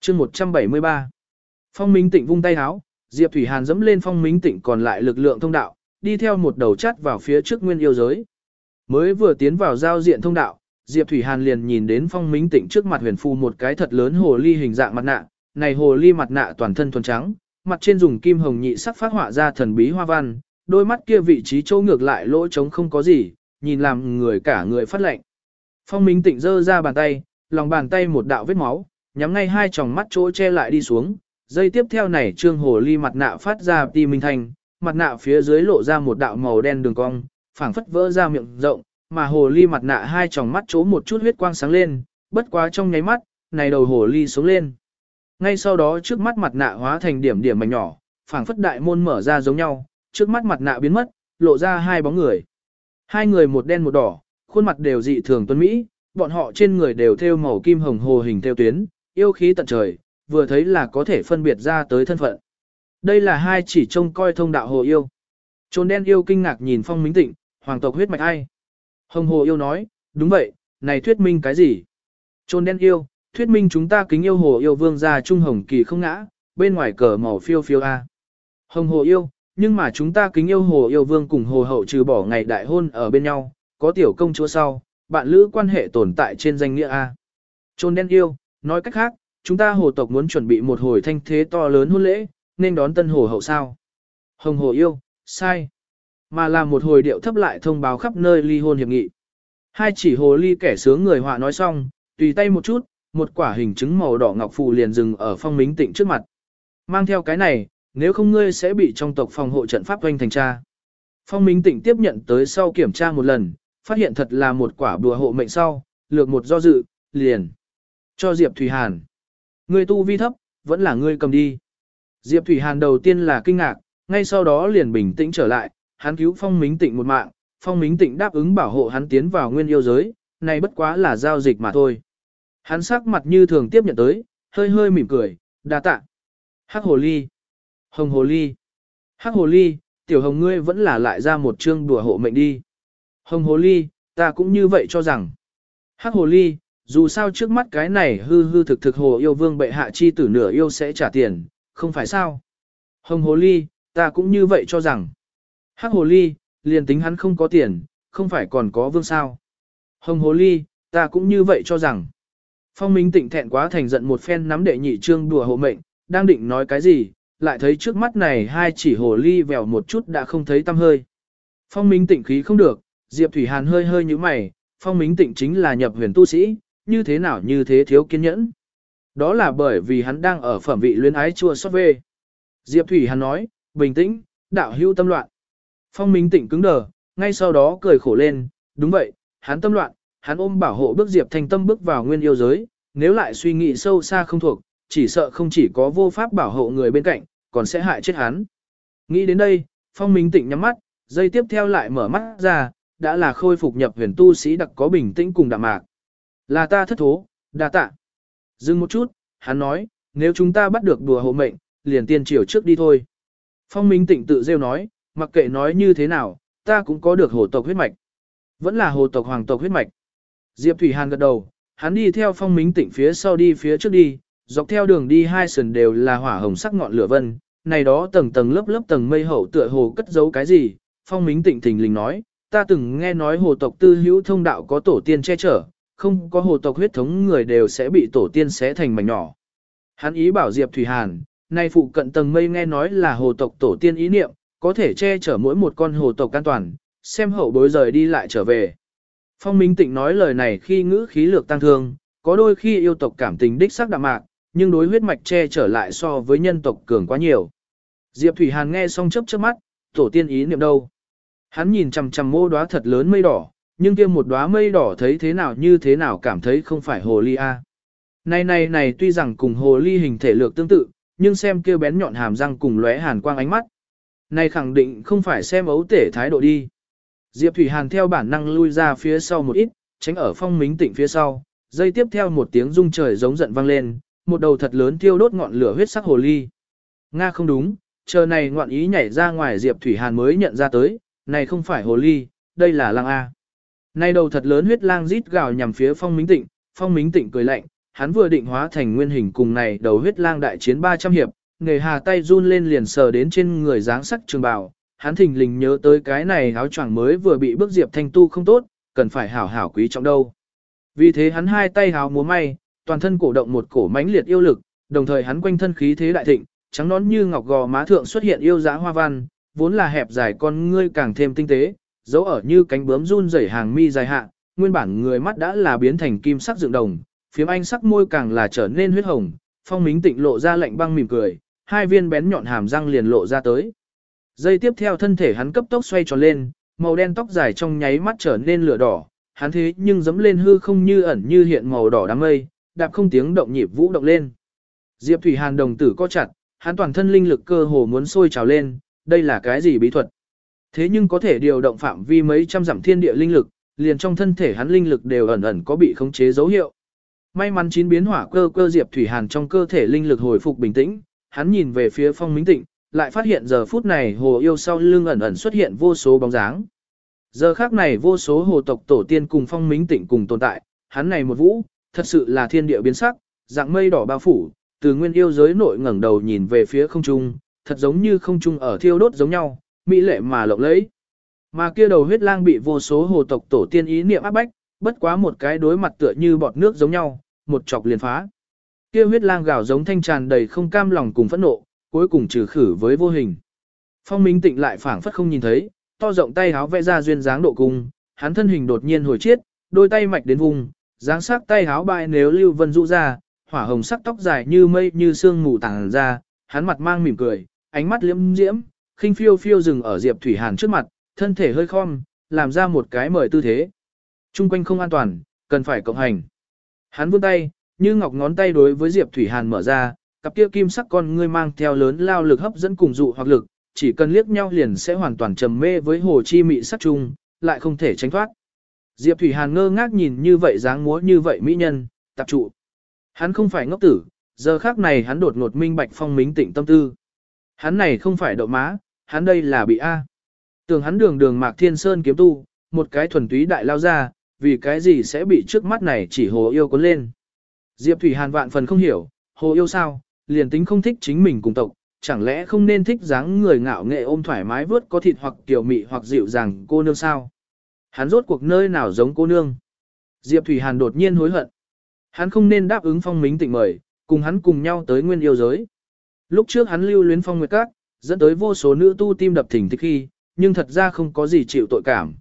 chương 173 Phong Minh Tịnh vung tay háo, Diệp Thủy Hàn dẫm lên Phong Minh Tịnh còn lại lực lượng thông đạo, đi theo một đầu chắt vào phía trước nguyên yêu giới. Mới vừa tiến vào giao diện thông đạo, Diệp Thủy Hàn liền nhìn đến Phong Minh Tịnh trước mặt huyền phu một cái thật lớn hồ ly hình dạng mặt nạ, này hồ ly mặt nạ toàn thân thuần trắng, mặt trên dùng kim hồng nhị sắc phát họa ra thần bí hoa văn, đôi mắt kia vị trí chỗ ngược lại lỗ trống không có gì, nhìn làm người cả người phát lệnh. Phong Minh Tịnh giơ ra bàn tay, lòng bàn tay một đạo vết máu, nhắm ngay hai tròng mắt chỗ che lại đi xuống, dây tiếp theo này trương hồ ly mặt nạ phát ra ti minh thành, mặt nạ phía dưới lộ ra một đạo màu đen đường cong, phảng phất vỡ ra miệng rộng, mà hồ ly mặt nạ hai tròng mắt chỗ một chút huyết quang sáng lên, bất quá trong nháy mắt, này đầu hồ ly sống lên. Ngay sau đó trước mắt mặt nạ hóa thành điểm điểm mảnh nhỏ, phảng phất đại môn mở ra giống nhau, trước mắt mặt nạ biến mất, lộ ra hai bóng người. Hai người một đen một đỏ, khuôn mặt đều dị thường tuấn mỹ, bọn họ trên người đều thêu màu kim hồng hồ hình theo tuyến, yêu khí tận trời, vừa thấy là có thể phân biệt ra tới thân phận. Đây là hai chỉ trông coi thông đạo hồ yêu. Trốn đen yêu kinh ngạc nhìn phong minh tịnh, hoàng tộc huyết mạch ai. Hồng hồ yêu nói, đúng vậy, này thuyết minh cái gì? Trốn đen yêu, thuyết minh chúng ta kính yêu hồ yêu vương gia trung hồng kỳ không ngã, bên ngoài cờ màu phiêu phiêu a. Hồng hồ yêu, nhưng mà chúng ta kính yêu hồ yêu vương cùng hồ hậu trừ bỏ ngày đại hôn ở bên nhau, có tiểu công chúa sau, bạn lữ quan hệ tồn tại trên danh nghĩa A. Trôn đen yêu, nói cách khác, chúng ta hồ tộc muốn chuẩn bị một hồi thanh thế to lớn hôn lễ, nên đón tân hồ hậu sao. Hồng hồ yêu, sai. Mà là một hồi điệu thấp lại thông báo khắp nơi ly hôn hiệp nghị. Hai chỉ hồ ly kẻ sướng người họa nói xong, tùy tay một chút, một quả hình trứng màu đỏ ngọc phù liền dừng ở phong mính tịnh trước mặt. Mang theo cái này, nếu không ngươi sẽ bị trong tộc phòng hộ trận pháp doanh thành tra. Phong Minh Tịnh tiếp nhận tới sau kiểm tra một lần, phát hiện thật là một quả bùa hộ mệnh sau, lược một do dự, liền. Cho Diệp Thủy Hàn. Ngươi tu vi thấp, vẫn là ngươi cầm đi. Diệp Thủy Hàn đầu tiên là kinh ngạc, ngay sau đó liền bình tĩnh trở lại, hắn cứu Phong Minh Tịnh một mạng, Phong Minh Tịnh đáp ứng bảo hộ hắn tiến vào nguyên yêu giới, này bất quá là giao dịch mà thôi. Hắn sắc mặt như thường tiếp nhận tới, hơi hơi mỉm cười, đa tạ. Hắc hồ ly. Hồng hồ ly. Hắc hồ ly, tiểu hồng ngươi vẫn là lại ra một chương đùa hộ mệnh đi. Hồng hồ ly, ta cũng như vậy cho rằng. Hắc hồ ly, dù sao trước mắt cái này hư hư thực thực hồ yêu vương bệ hạ chi tử nửa yêu sẽ trả tiền, không phải sao. Hồng hồ ly, ta cũng như vậy cho rằng. Hắc hồ ly, liền tính hắn không có tiền, không phải còn có vương sao. Hồng hồ ly, ta cũng như vậy cho rằng. Phong Minh tịnh thẹn quá thành giận một phen nắm đệ nhị trương đùa hộ mệnh, đang định nói cái gì, lại thấy trước mắt này hai chỉ hồ ly vèo một chút đã không thấy tăm hơi. Phong Minh tịnh khí không được, Diệp Thủy Hàn hơi hơi như mày, Phong Minh tịnh chính là nhập huyền tu sĩ, như thế nào như thế thiếu kiên nhẫn. Đó là bởi vì hắn đang ở phẩm vị luyến ái chua xót về. Diệp Thủy Hàn nói, bình tĩnh, đạo hưu tâm loạn. Phong Minh tịnh cứng đờ, ngay sau đó cười khổ lên, đúng vậy, hắn tâm loạn, hắn ôm bảo hộ bước Diệp Thanh Tâm bước vào nguyên yêu giới, nếu lại suy nghĩ sâu xa không thuộc, chỉ sợ không chỉ có vô pháp bảo hộ người bên cạnh, còn sẽ hại chết hắn. Nghĩ đến đây, Phong Minh Tịnh nhắm mắt, dây tiếp theo lại mở mắt ra, đã là khôi phục nhập huyền tu sĩ đặc có bình tĩnh cùng đạm mạc. Là ta thất thố, đa tạ. Dừng một chút, hắn nói, nếu chúng ta bắt được đùa hộ mệnh, liền tiên triều trước đi thôi. Phong Minh Tịnh tự rêu nói, mặc kệ nói như thế nào, ta cũng có được hồ tộc huyết mạch. Vẫn là hồ tộc hoàng tộc huyết mạch. Diệp Thủy Hàn gật đầu, hắn đi theo Phong Minh Tịnh phía sau đi phía trước đi, dọc theo đường đi hai sườn đều là hỏa hồng sắc ngọn lửa vân, này đó tầng tầng lớp lớp tầng mây hậu tựa hồ cất giấu cái gì, phong mính tịnh thình lình nói, ta từng nghe nói hồ tộc tư hữu thông đạo có tổ tiên che chở, không có hồ tộc huyết thống người đều sẽ bị tổ tiên xé thành mảnh nhỏ. Hắn ý bảo Diệp Thủy Hàn, nay phụ cận tầng mây nghe nói là hồ tộc tổ tiên ý niệm, có thể che chở mỗi một con hồ tộc an toàn, xem hậu bối rời đi lại trở về. Phong Minh Tịnh nói lời này khi ngữ khí lược tăng thương, có đôi khi yêu tộc cảm tình đích sắc đạm mạc, nhưng đối huyết mạch che trở lại so với nhân tộc cường quá nhiều. Diệp Thủy Hàn nghe xong chớp chớp mắt, tổ tiên ý niệm đâu. Hắn nhìn chằm chằm mô đóa thật lớn mây đỏ, nhưng kia một đóa mây đỏ thấy thế nào như thế nào cảm thấy không phải hồ ly a. Này này này tuy rằng cùng hồ ly hình thể lược tương tự, nhưng xem kia bén nhọn hàm răng cùng lóe hàn quang ánh mắt. Này khẳng định không phải xem ấu tể thái độ đi. Diệp Thủy Hàn theo bản năng lui ra phía sau một ít, tránh ở phong mính tịnh phía sau, dây tiếp theo một tiếng rung trời giống giận vang lên, một đầu thật lớn thiêu đốt ngọn lửa huyết sắc hồ ly. Nga không đúng, chờ này ngọn ý nhảy ra ngoài Diệp Thủy Hàn mới nhận ra tới, này không phải hồ ly, đây là lang A. Này đầu thật lớn huyết lang rít gào nhằm phía phong mính tịnh, phong mính tịnh cười lạnh, hắn vừa định hóa thành nguyên hình cùng này đầu huyết lang đại chiến 300 hiệp, nghề hà tay run lên liền sờ đến trên người dáng sắc trường bào, hắn thình lình nhớ tới cái này áo choàng mới vừa bị bước Diệp Thanh Tu không tốt, cần phải hảo hảo quý trọng đâu. Vì thế hắn hai tay háo múa may, toàn thân cổ động một cổ mãnh liệt yêu lực, đồng thời hắn quanh thân khí thế đại thịnh, trắng nón như ngọc gò má thượng xuất hiện yêu dã hoa văn, vốn là hẹp dài con ngươi càng thêm tinh tế, dấu ở như cánh bướm run rẩy hàng mi dài hạ, nguyên bản người mắt đã là biến thành kim sắc dựng đồng, phiếm anh sắc môi càng là trở nên huyết hồng, phong mính tịnh lộ ra lạnh băng mỉm cười, hai viên bén nhọn hàm răng liền lộ ra tới. Giây tiếp theo thân thể hắn cấp tốc xoay tròn lên, màu đen tóc dài trong nháy mắt trở nên lửa đỏ, hắn thế nhưng dấm lên hư không như ẩn như hiện màu đỏ đám mây, đạp không tiếng động nhịp vũ động lên. Diệp Thủy Hàn đồng tử co chặt, hắn toàn thân linh lực cơ hồ muốn sôi trào lên, đây là cái gì bí thuật? Thế nhưng có thể điều động phạm vi mấy trăm dặm thiên địa linh lực, liền trong thân thể hắn linh lực đều ẩn ẩn có bị khống chế dấu hiệu. May mắn chín biến hỏa cơ cơ Diệp Thủy Hàn trong cơ thể linh lực hồi phục bình tĩnh, hắn nhìn về phía Phong Minh Tịnh, lại phát hiện giờ phút này hồ yêu sau lưng ẩn ẩn xuất hiện vô số bóng dáng. Giờ khác này vô số hồ tộc tổ tiên cùng Phong Minh tỉnh cùng tồn tại, hắn này một vũ, thật sự là thiên địa biến sắc, dạng mây đỏ bao phủ, từ nguyên yêu giới nội ngẩng đầu nhìn về phía không trung, thật giống như không trung ở thiêu đốt giống nhau, mỹ lệ mà lộng lẫy. Mà kia đầu huyết lang bị vô số hồ tộc tổ tiên ý niệm áp bách, bất quá một cái đối mặt tựa như bọt nước giống nhau, một chọc liền phá. Kia huyết lang gào giống thanh tràn đầy không cam lòng cùng phẫn nộ, cuối cùng trừ khử với vô hình. Phong Minh Tịnh lại phảng phất không nhìn thấy, to rộng tay háo vẽ ra duyên dáng độ cung, hắn thân hình đột nhiên hồi chiết, đôi tay mạch đến vùng, dáng sắc tay háo bại nếu lưu vân rũ ra, hỏa hồng sắc tóc dài như mây như sương mù tàng ra, hắn mặt mang mỉm cười, ánh mắt liễm diễm, khinh phiêu phiêu dừng ở Diệp Thủy Hàn trước mặt, thân thể hơi khom, làm ra một cái mời tư thế. Trung quanh không an toàn, cần phải cộng hành. Hắn vươn tay, như ngọc ngón tay đối với Diệp Thủy Hàn mở ra, cặp kia kim sắc con ngươi mang theo lớn lao lực hấp dẫn cùng dụ hoặc lực, chỉ cần liếc nhau liền sẽ hoàn toàn trầm mê với hồ chi mị sắc chung, lại không thể tránh thoát. Diệp Thủy Hàn ngơ ngác nhìn như vậy dáng múa như vậy mỹ nhân, tập trụ. Hắn không phải ngốc tử, giờ khác này hắn đột ngột minh bạch phong mính tịnh tâm tư. Hắn này không phải đậu má, hắn đây là bị A. Tưởng hắn đường đường mạc thiên sơn kiếm tu, một cái thuần túy đại lao ra, vì cái gì sẽ bị trước mắt này chỉ hồ yêu cuốn lên. Diệp Thủy Hàn vạn phần không hiểu, hồ yêu sao, liền tính không thích chính mình cùng tộc, chẳng lẽ không nên thích dáng người ngạo nghệ ôm thoải mái vớt có thịt hoặc kiểu mị hoặc dịu dàng cô nương sao. Hắn rốt cuộc nơi nào giống cô nương. Diệp Thủy Hàn đột nhiên hối hận. Hắn không nên đáp ứng phong mính tịnh mời, cùng hắn cùng nhau tới nguyên yêu giới. Lúc trước hắn lưu luyến phong nguyệt các, dẫn tới vô số nữ tu tim đập thỉnh thích khi, nhưng thật ra không có gì chịu tội cảm.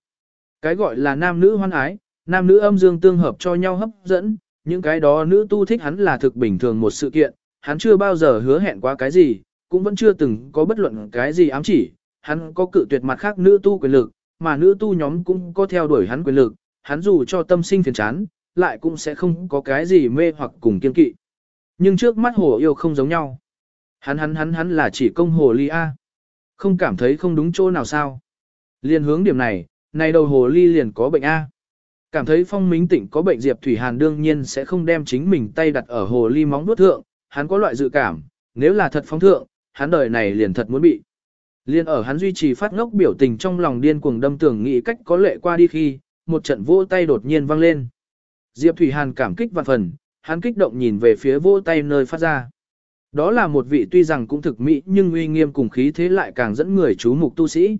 Cái gọi là nam nữ hoan ái, nam nữ âm dương tương hợp cho nhau hấp dẫn, những cái đó nữ tu thích hắn là thực bình thường một sự kiện, hắn chưa bao giờ hứa hẹn qua cái gì, cũng vẫn chưa từng có bất luận cái gì ám chỉ, hắn có cự tuyệt mặt khác nữ tu quyền lực, mà nữ tu nhóm cũng có theo đuổi hắn quyền lực, hắn dù cho tâm sinh phiền chán, lại cũng sẽ không có cái gì mê hoặc cùng kiên kỵ. Nhưng trước mắt hồ yêu không giống nhau. Hắn hắn hắn hắn là chỉ công hồ ly A. Không cảm thấy không đúng chỗ nào sao. Liên hướng điểm này, này đầu hồ ly liền có bệnh A. Cảm thấy phong minh tịnh có bệnh Diệp Thủy Hàn đương nhiên sẽ không đem chính mình tay đặt ở hồ ly móng nuốt thượng, hắn có loại dự cảm, nếu là thật phong thượng, hắn đời này liền thật muốn bị. Liên ở hắn duy trì phát ngốc biểu tình trong lòng điên cuồng đâm tưởng nghĩ cách có lệ qua đi khi, một trận vỗ tay đột nhiên vang lên. Diệp Thủy Hàn cảm kích vạn phần, hắn kích động nhìn về phía vỗ tay nơi phát ra. Đó là một vị tuy rằng cũng thực mỹ nhưng uy nghiêm cùng khí thế lại càng dẫn người chú mục tu sĩ.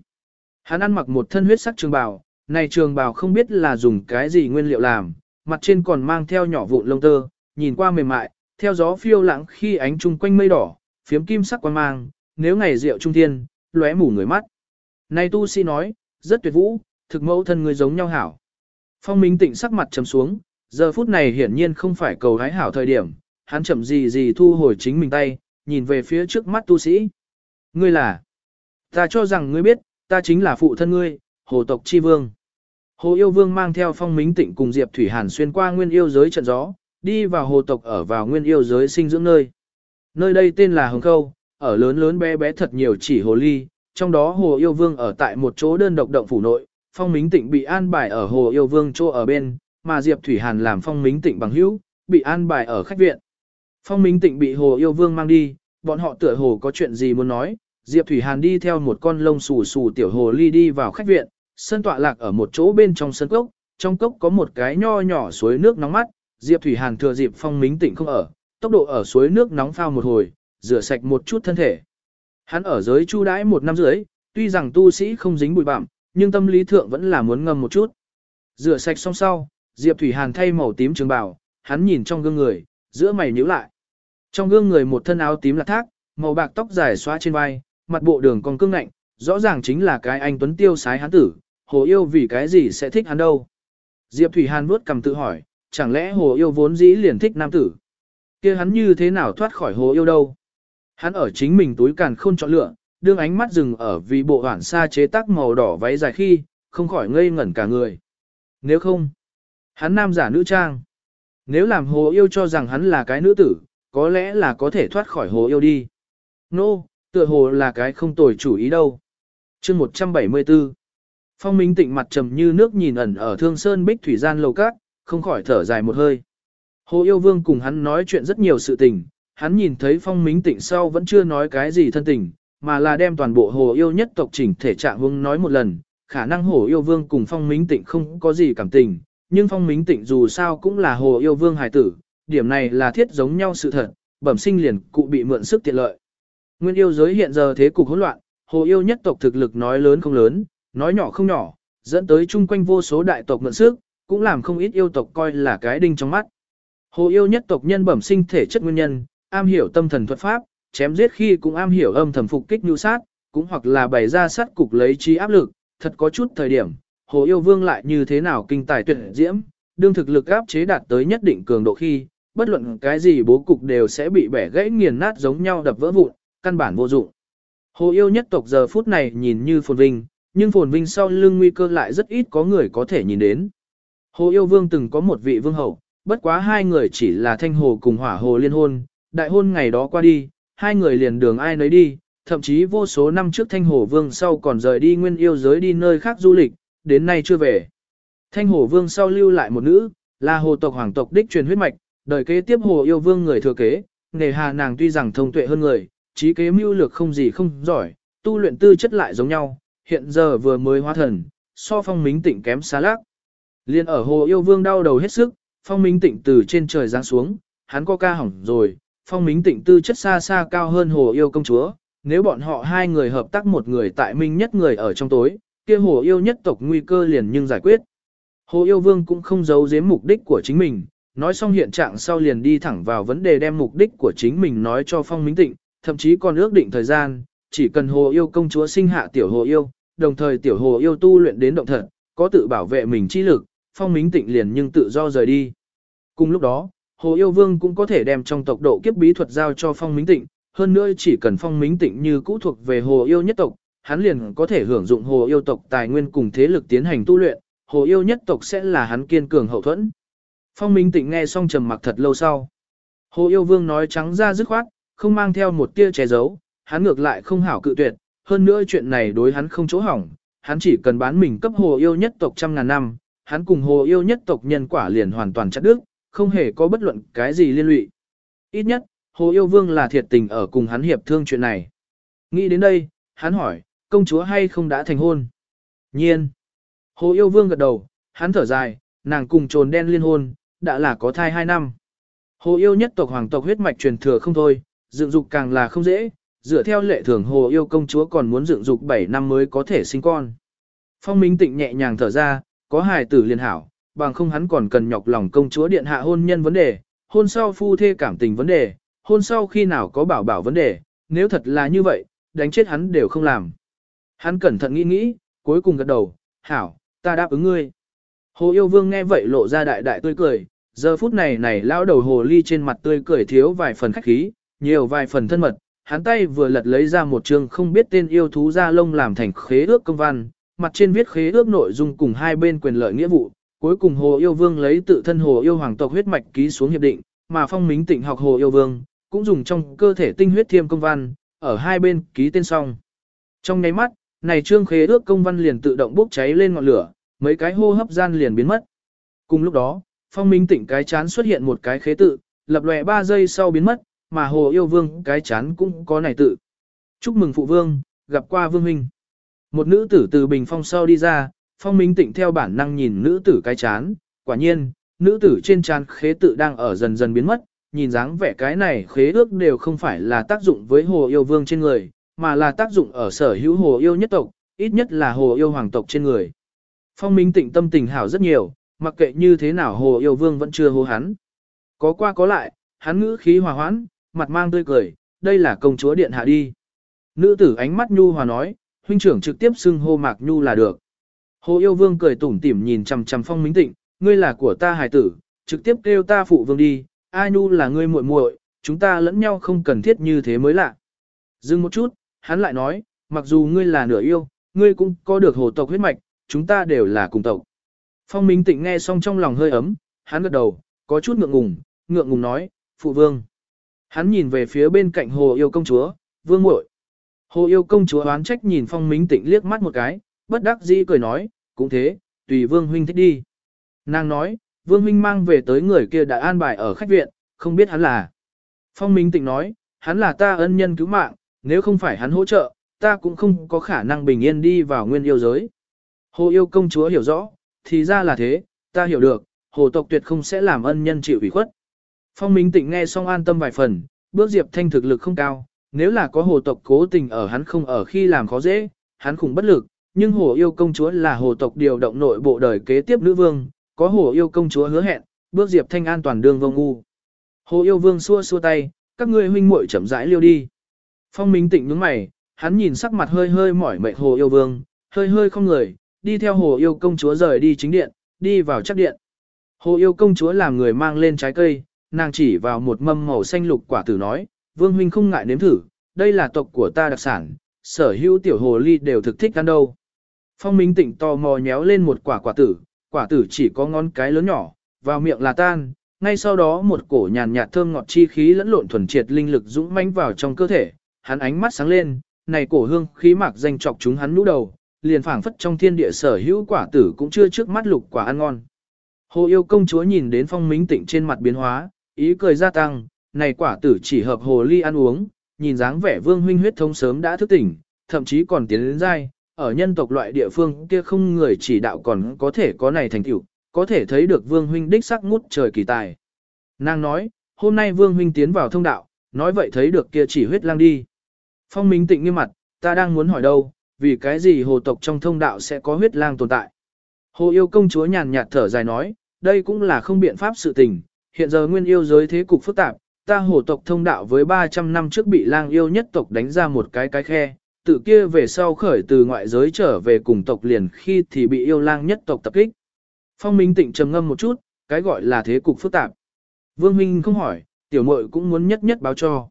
Hắn ăn mặc một thân huyết sắc trường bào, này trường bào không biết là dùng cái gì nguyên liệu làm, mặt trên còn mang theo nhỏ vụn lông tơ, nhìn qua mềm mại, theo gió phiêu lãng khi ánh trung quanh mây đỏ, phiếm kim sắc quan mang, nếu ngày rượu trung thiên, lóe mù người mắt. Này tu sĩ nói, rất tuyệt vũ, thực mẫu thân người giống nhau hảo. Phong Minh Tịnh sắc mặt trầm xuống, giờ phút này hiển nhiên không phải cầu hái hảo thời điểm, hắn chậm gì gì thu hồi chính mình tay, nhìn về phía trước mắt tu sĩ. Ngươi là, ta cho rằng ngươi biết, ta chính là phụ thân ngươi, hồ tộc chi vương. Hồ Yêu Vương mang theo Phong Mính Tịnh cùng Diệp Thủy Hàn xuyên qua nguyên yêu giới trận gió, đi vào hồ tộc ở vào nguyên yêu giới sinh dưỡng nơi. Nơi đây tên là Hồng Khâu, ở lớn lớn bé bé thật nhiều chỉ hồ ly, trong đó Hồ Yêu Vương ở tại một chỗ đơn độc động phủ nội, Phong Mính Tịnh bị an bài ở Hồ Yêu Vương chỗ ở bên, mà Diệp Thủy Hàn làm Phong Mính Tịnh bằng hữu, bị an bài ở khách viện. Phong minh Tịnh bị Hồ Yêu Vương mang đi, bọn họ tựa hồ có chuyện gì muốn nói, Diệp Thủy Hàn đi theo một con lông xù xù tiểu hồ ly đi vào khách viện, sân tọa lạc ở một chỗ bên trong sân cốc, trong cốc có một cái nho nhỏ suối nước nóng mắt, Diệp Thủy Hàn thừa dịp Phong Mính tỉnh không ở, tốc độ ở suối nước nóng phao một hồi, rửa sạch một chút thân thể. Hắn ở giới chu đãi một năm rưỡi, tuy rằng tu sĩ không dính bụi bặm, nhưng tâm lý thượng vẫn là muốn ngâm một chút. Rửa sạch xong sau, Diệp Thủy Hàn thay màu tím trường bào, hắn nhìn trong gương người, giữa mày nhíu lại. Trong gương người một thân áo tím là thác, màu bạc tóc dài xóa trên vai, mặt bộ đường còn cương ngạnh, rõ ràng chính là cái anh tuấn tiêu sái hắn tử, hồ yêu vì cái gì sẽ thích hắn đâu. Diệp Thủy Hàn vuốt cầm tự hỏi, chẳng lẽ hồ yêu vốn dĩ liền thích nam tử? kia hắn như thế nào thoát khỏi hồ yêu đâu? Hắn ở chính mình túi càn khôn chọn lựa, đương ánh mắt dừng ở vì bộ hoảng xa chế tác màu đỏ váy dài khi, không khỏi ngây ngẩn cả người. Nếu không, hắn nam giả nữ trang. Nếu làm hồ yêu cho rằng hắn là cái nữ tử, có lẽ là có thể thoát khỏi hồ yêu đi. Nô, no, tựa hồ là cái không tồi chủ ý đâu. chương 174 Phong Minh tịnh mặt trầm như nước nhìn ẩn ở thương sơn bích thủy gian lầu cát, không khỏi thở dài một hơi. Hồ yêu vương cùng hắn nói chuyện rất nhiều sự tình, hắn nhìn thấy phong minh tịnh sau vẫn chưa nói cái gì thân tình, mà là đem toàn bộ hồ yêu nhất tộc chỉnh thể trạng vương nói một lần, khả năng hồ yêu vương cùng phong minh tịnh không có gì cảm tình, nhưng phong minh tịnh dù sao cũng là hồ yêu vương hài tử, điểm này là thiết giống nhau sự thật, bẩm sinh liền cụ bị mượn sức tiện lợi. Nguyên yêu giới hiện giờ thế cục hỗn loạn, hồ yêu nhất tộc thực lực nói lớn không lớn, nói nhỏ không nhỏ, dẫn tới chung quanh vô số đại tộc mượn sức, cũng làm không ít yêu tộc coi là cái đinh trong mắt. Hồ yêu nhất tộc nhân bẩm sinh thể chất nguyên nhân, am hiểu tâm thần thuật pháp, chém giết khi cũng am hiểu âm thầm phục kích nhu sát, cũng hoặc là bày ra sát cục lấy trí áp lực, thật có chút thời điểm, hồ yêu vương lại như thế nào kinh tài tuyệt diễm, đương thực lực áp chế đạt tới nhất định cường độ khi, bất luận cái gì bố cục đều sẽ bị bẻ gãy nghiền nát giống nhau đập vỡ vụn, căn bản vô dụng. Hồ yêu nhất tộc giờ phút này nhìn như phồn vinh, nhưng phồn vinh sau lưng nguy cơ lại rất ít có người có thể nhìn đến. Hồ yêu vương từng có một vị vương hậu, bất quá hai người chỉ là thanh hồ cùng hỏa hồ liên hôn, đại hôn ngày đó qua đi, hai người liền đường ai nấy đi, thậm chí vô số năm trước thanh hồ vương sau còn rời đi nguyên yêu giới đi nơi khác du lịch, đến nay chưa về. Thanh hồ vương sau lưu lại một nữ, là hồ tộc hoàng tộc đích truyền huyết mạch, đời kế tiếp hồ yêu vương người thừa kế, nghề hà nàng tuy rằng thông tuệ hơn người, trí kế mưu lược không gì không giỏi, tu luyện tư chất lại giống nhau, hiện giờ vừa mới hóa thần, so phong mính tịnh kém xa lác. Liên ở hồ yêu vương đau đầu hết sức, phong minh tịnh từ trên trời giáng xuống, hắn có ca hỏng rồi, phong minh tịnh tư chất xa xa cao hơn hồ yêu công chúa, nếu bọn họ hai người hợp tác một người tại minh nhất người ở trong tối, kia hồ yêu nhất tộc nguy cơ liền nhưng giải quyết. Hồ yêu vương cũng không giấu giếm mục đích của chính mình, nói xong hiện trạng sau liền đi thẳng vào vấn đề đem mục đích của chính mình nói cho phong minh tịnh, thậm chí còn ước định thời gian, chỉ cần hồ yêu công chúa sinh hạ tiểu hồ yêu, đồng thời tiểu hồ yêu tu luyện đến động thật, có tự bảo vệ mình chi lực, phong minh tịnh liền nhưng tự do rời đi. Cùng lúc đó, hồ yêu vương cũng có thể đem trong tộc độ kiếp bí thuật giao cho phong minh tịnh, hơn nữa chỉ cần phong minh tịnh như cũ thuộc về hồ yêu nhất tộc, hắn liền có thể hưởng dụng hồ yêu tộc tài nguyên cùng thế lực tiến hành tu luyện, hồ yêu nhất tộc sẽ là hắn kiên cường hậu thuẫn. Phong minh tịnh nghe xong trầm mặc thật lâu sau. Hồ yêu vương nói trắng ra dứt khoát, không mang theo một tia che giấu, hắn ngược lại không hảo cự tuyệt, hơn nữa chuyện này đối hắn không chỗ hỏng, hắn chỉ cần bán mình cấp hồ yêu nhất tộc trăm ngàn năm, hắn cùng hồ yêu nhất tộc nhân quả liền hoàn toàn chặt đứt, không hề có bất luận cái gì liên lụy. Ít nhất, hồ yêu vương là thiệt tình ở cùng hắn hiệp thương chuyện này. Nghĩ đến đây, hắn hỏi, công chúa hay không đã thành hôn? Nhiên. Hồ yêu vương gật đầu, hắn thở dài, nàng cùng trồn đen liên hôn, đã là có thai hai năm. Hồ yêu nhất tộc hoàng tộc huyết mạch truyền thừa không thôi, dựng dục càng là không dễ, dựa theo lệ thường hồ yêu công chúa còn muốn dựng dục 7 năm mới có thể sinh con. Phong Minh Tịnh nhẹ nhàng thở ra, có hài tử liên hảo, bằng không hắn còn cần nhọc lòng công chúa điện hạ hôn nhân vấn đề, hôn sau phu thê cảm tình vấn đề, hôn sau khi nào có bảo bảo vấn đề, nếu thật là như vậy, đánh chết hắn đều không làm. Hắn cẩn thận nghĩ nghĩ, cuối cùng gật đầu, hảo, ta đáp ứng ngươi. Hồ yêu vương nghe vậy lộ ra đại đại tươi cười, giờ phút này này lão đầu hồ ly trên mặt tươi cười thiếu vài phần khách khí, nhiều vài phần thân mật, hắn tay vừa lật lấy ra một chương không biết tên yêu thú da lông làm thành khế ước công văn, mặt trên viết khế ước nội dung cùng hai bên quyền lợi nghĩa vụ, cuối cùng Hồ Yêu Vương lấy tự thân Hồ Yêu hoàng tộc huyết mạch ký xuống hiệp định, mà Phong Mính Tịnh học Hồ Yêu Vương, cũng dùng trong cơ thể tinh huyết thiêm công văn, ở hai bên ký tên xong. Trong nháy mắt, này trương khế ước công văn liền tự động bốc cháy lên ngọn lửa, mấy cái hô hấp gian liền biến mất. Cùng lúc đó, Phong Minh Tịnh cái chán xuất hiện một cái khế tự, lập lòe 3 giây sau biến mất, mà Hồ Yêu Vương cái chán cũng có này tự. Chúc mừng phụ vương, gặp qua vương huynh. Một nữ tử từ bình phong sau đi ra, Phong Minh Tịnh theo bản năng nhìn nữ tử cái chán, quả nhiên, nữ tử trên chán khế tự đang ở dần dần biến mất, nhìn dáng vẻ cái này khế ước đều không phải là tác dụng với Hồ Yêu Vương trên người, mà là tác dụng ở sở hữu Hồ Yêu nhất tộc, ít nhất là Hồ Yêu hoàng tộc trên người. Phong Minh Tịnh tâm tình hảo rất nhiều, mặc kệ như thế nào Hồ Yêu Vương vẫn chưa hô hắn. Có qua có lại, hắn ngữ khí hòa hoãn, mặt mang tươi cười, đây là công chúa điện hạ đi. Nữ tử ánh mắt nhu hòa nói, huynh trưởng trực tiếp xưng hô Mạc Nhu là được. Hồ Yêu Vương cười tủm tỉm nhìn chằm chằm Phong Minh Tịnh, ngươi là của ta hài tử, trực tiếp kêu ta phụ vương đi, A Nhu là ngươi muội muội, chúng ta lẫn nhau không cần thiết như thế mới lạ. Dừng một chút, hắn lại nói, mặc dù ngươi là nửa yêu, ngươi cũng có được hồ tộc huyết mạch, chúng ta đều là cùng tộc. Phong Minh Tịnh nghe xong trong lòng hơi ấm, hắn gật đầu, có chút ngượng ngùng, ngượng ngùng nói, phụ vương. Hắn nhìn về phía bên cạnh hồ yêu công chúa, vương muội. Hồ yêu công chúa oán trách nhìn Phong Minh Tịnh liếc mắt một cái, bất đắc dĩ cười nói, cũng thế, tùy vương huynh thích đi. Nàng nói, vương huynh mang về tới người kia đã an bài ở khách viện, không biết hắn là. Phong Minh Tịnh nói, hắn là ta ân nhân cứu mạng, nếu không phải hắn hỗ trợ, ta cũng không có khả năng bình yên đi vào nguyên yêu giới. Hồ yêu công chúa hiểu rõ, thì ra là thế, ta hiểu được, hồ tộc tuyệt không sẽ làm ân nhân chịu ủy khuất. Phong Minh Tịnh nghe xong an tâm vài phần, bước Diệp Thanh thực lực không cao, nếu là có hồ tộc cố tình ở hắn không ở khi làm khó dễ, hắn khủng bất lực, nhưng hồ yêu công chúa là hồ tộc điều động nội bộ đời kế tiếp nữ vương, có hồ yêu công chúa hứa hẹn, bước Diệp Thanh an toàn đường vô ngu. Hồ yêu vương xua xua tay, các ngươi huynh muội chậm rãi liêu đi. Phong Minh Tịnh nhướng mày, hắn nhìn sắc mặt hơi hơi mỏi mệt hồ yêu vương, hơi hơi không người, đi theo hồ yêu công chúa rời đi chính điện, đi vào chắc điện. Hồ yêu công chúa làm người mang lên trái cây, nàng chỉ vào một mâm màu xanh lục quả tử nói, vương huynh không ngại nếm thử, đây là tộc của ta đặc sản, sở hữu tiểu hồ ly đều thực thích ăn đâu. Phong Minh Tịnh to mò nhéo lên một quả quả tử, quả tử chỉ có ngón cái lớn nhỏ, vào miệng là tan, ngay sau đó một cổ nhàn nhạt thơm ngọt chi khí lẫn lộn thuần triệt linh lực dũng mãnh vào trong cơ thể, hắn ánh mắt sáng lên, này cổ hương khí mạc danh chọc chúng hắn nhũ đầu, liền phảng phất trong thiên địa sở hữu quả tử cũng chưa trước mắt lục quả ăn ngon. Hồ yêu công chúa nhìn đến phong minh tịnh trên mặt biến hóa, ý cười gia tăng, này quả tử chỉ hợp hồ ly ăn uống, nhìn dáng vẻ vương huynh huyết thống sớm đã thức tỉnh, thậm chí còn tiến đến dai, ở nhân tộc loại địa phương kia không người chỉ đạo còn có thể có này thành tựu, có thể thấy được vương huynh đích sắc ngút trời kỳ tài. Nàng nói, hôm nay vương huynh tiến vào thông đạo, nói vậy thấy được kia chỉ huyết lang đi. Phong minh tịnh nghiêm mặt, ta đang muốn hỏi đâu, vì cái gì hồ tộc trong thông đạo sẽ có huyết lang tồn tại. Hồ yêu công chúa nhàn nhạt thở dài nói, đây cũng là không biện pháp sự tình, hiện giờ nguyên yêu giới thế cục phức tạp, ta hồ tộc thông đạo với 300 năm trước bị lang yêu nhất tộc đánh ra một cái cái khe, tự kia về sau khởi từ ngoại giới trở về cùng tộc liền khi thì bị yêu lang nhất tộc tập kích. Phong Minh Tịnh trầm ngâm một chút, cái gọi là thế cục phức tạp. Vương Minh không hỏi, tiểu muội cũng muốn nhất nhất báo cho.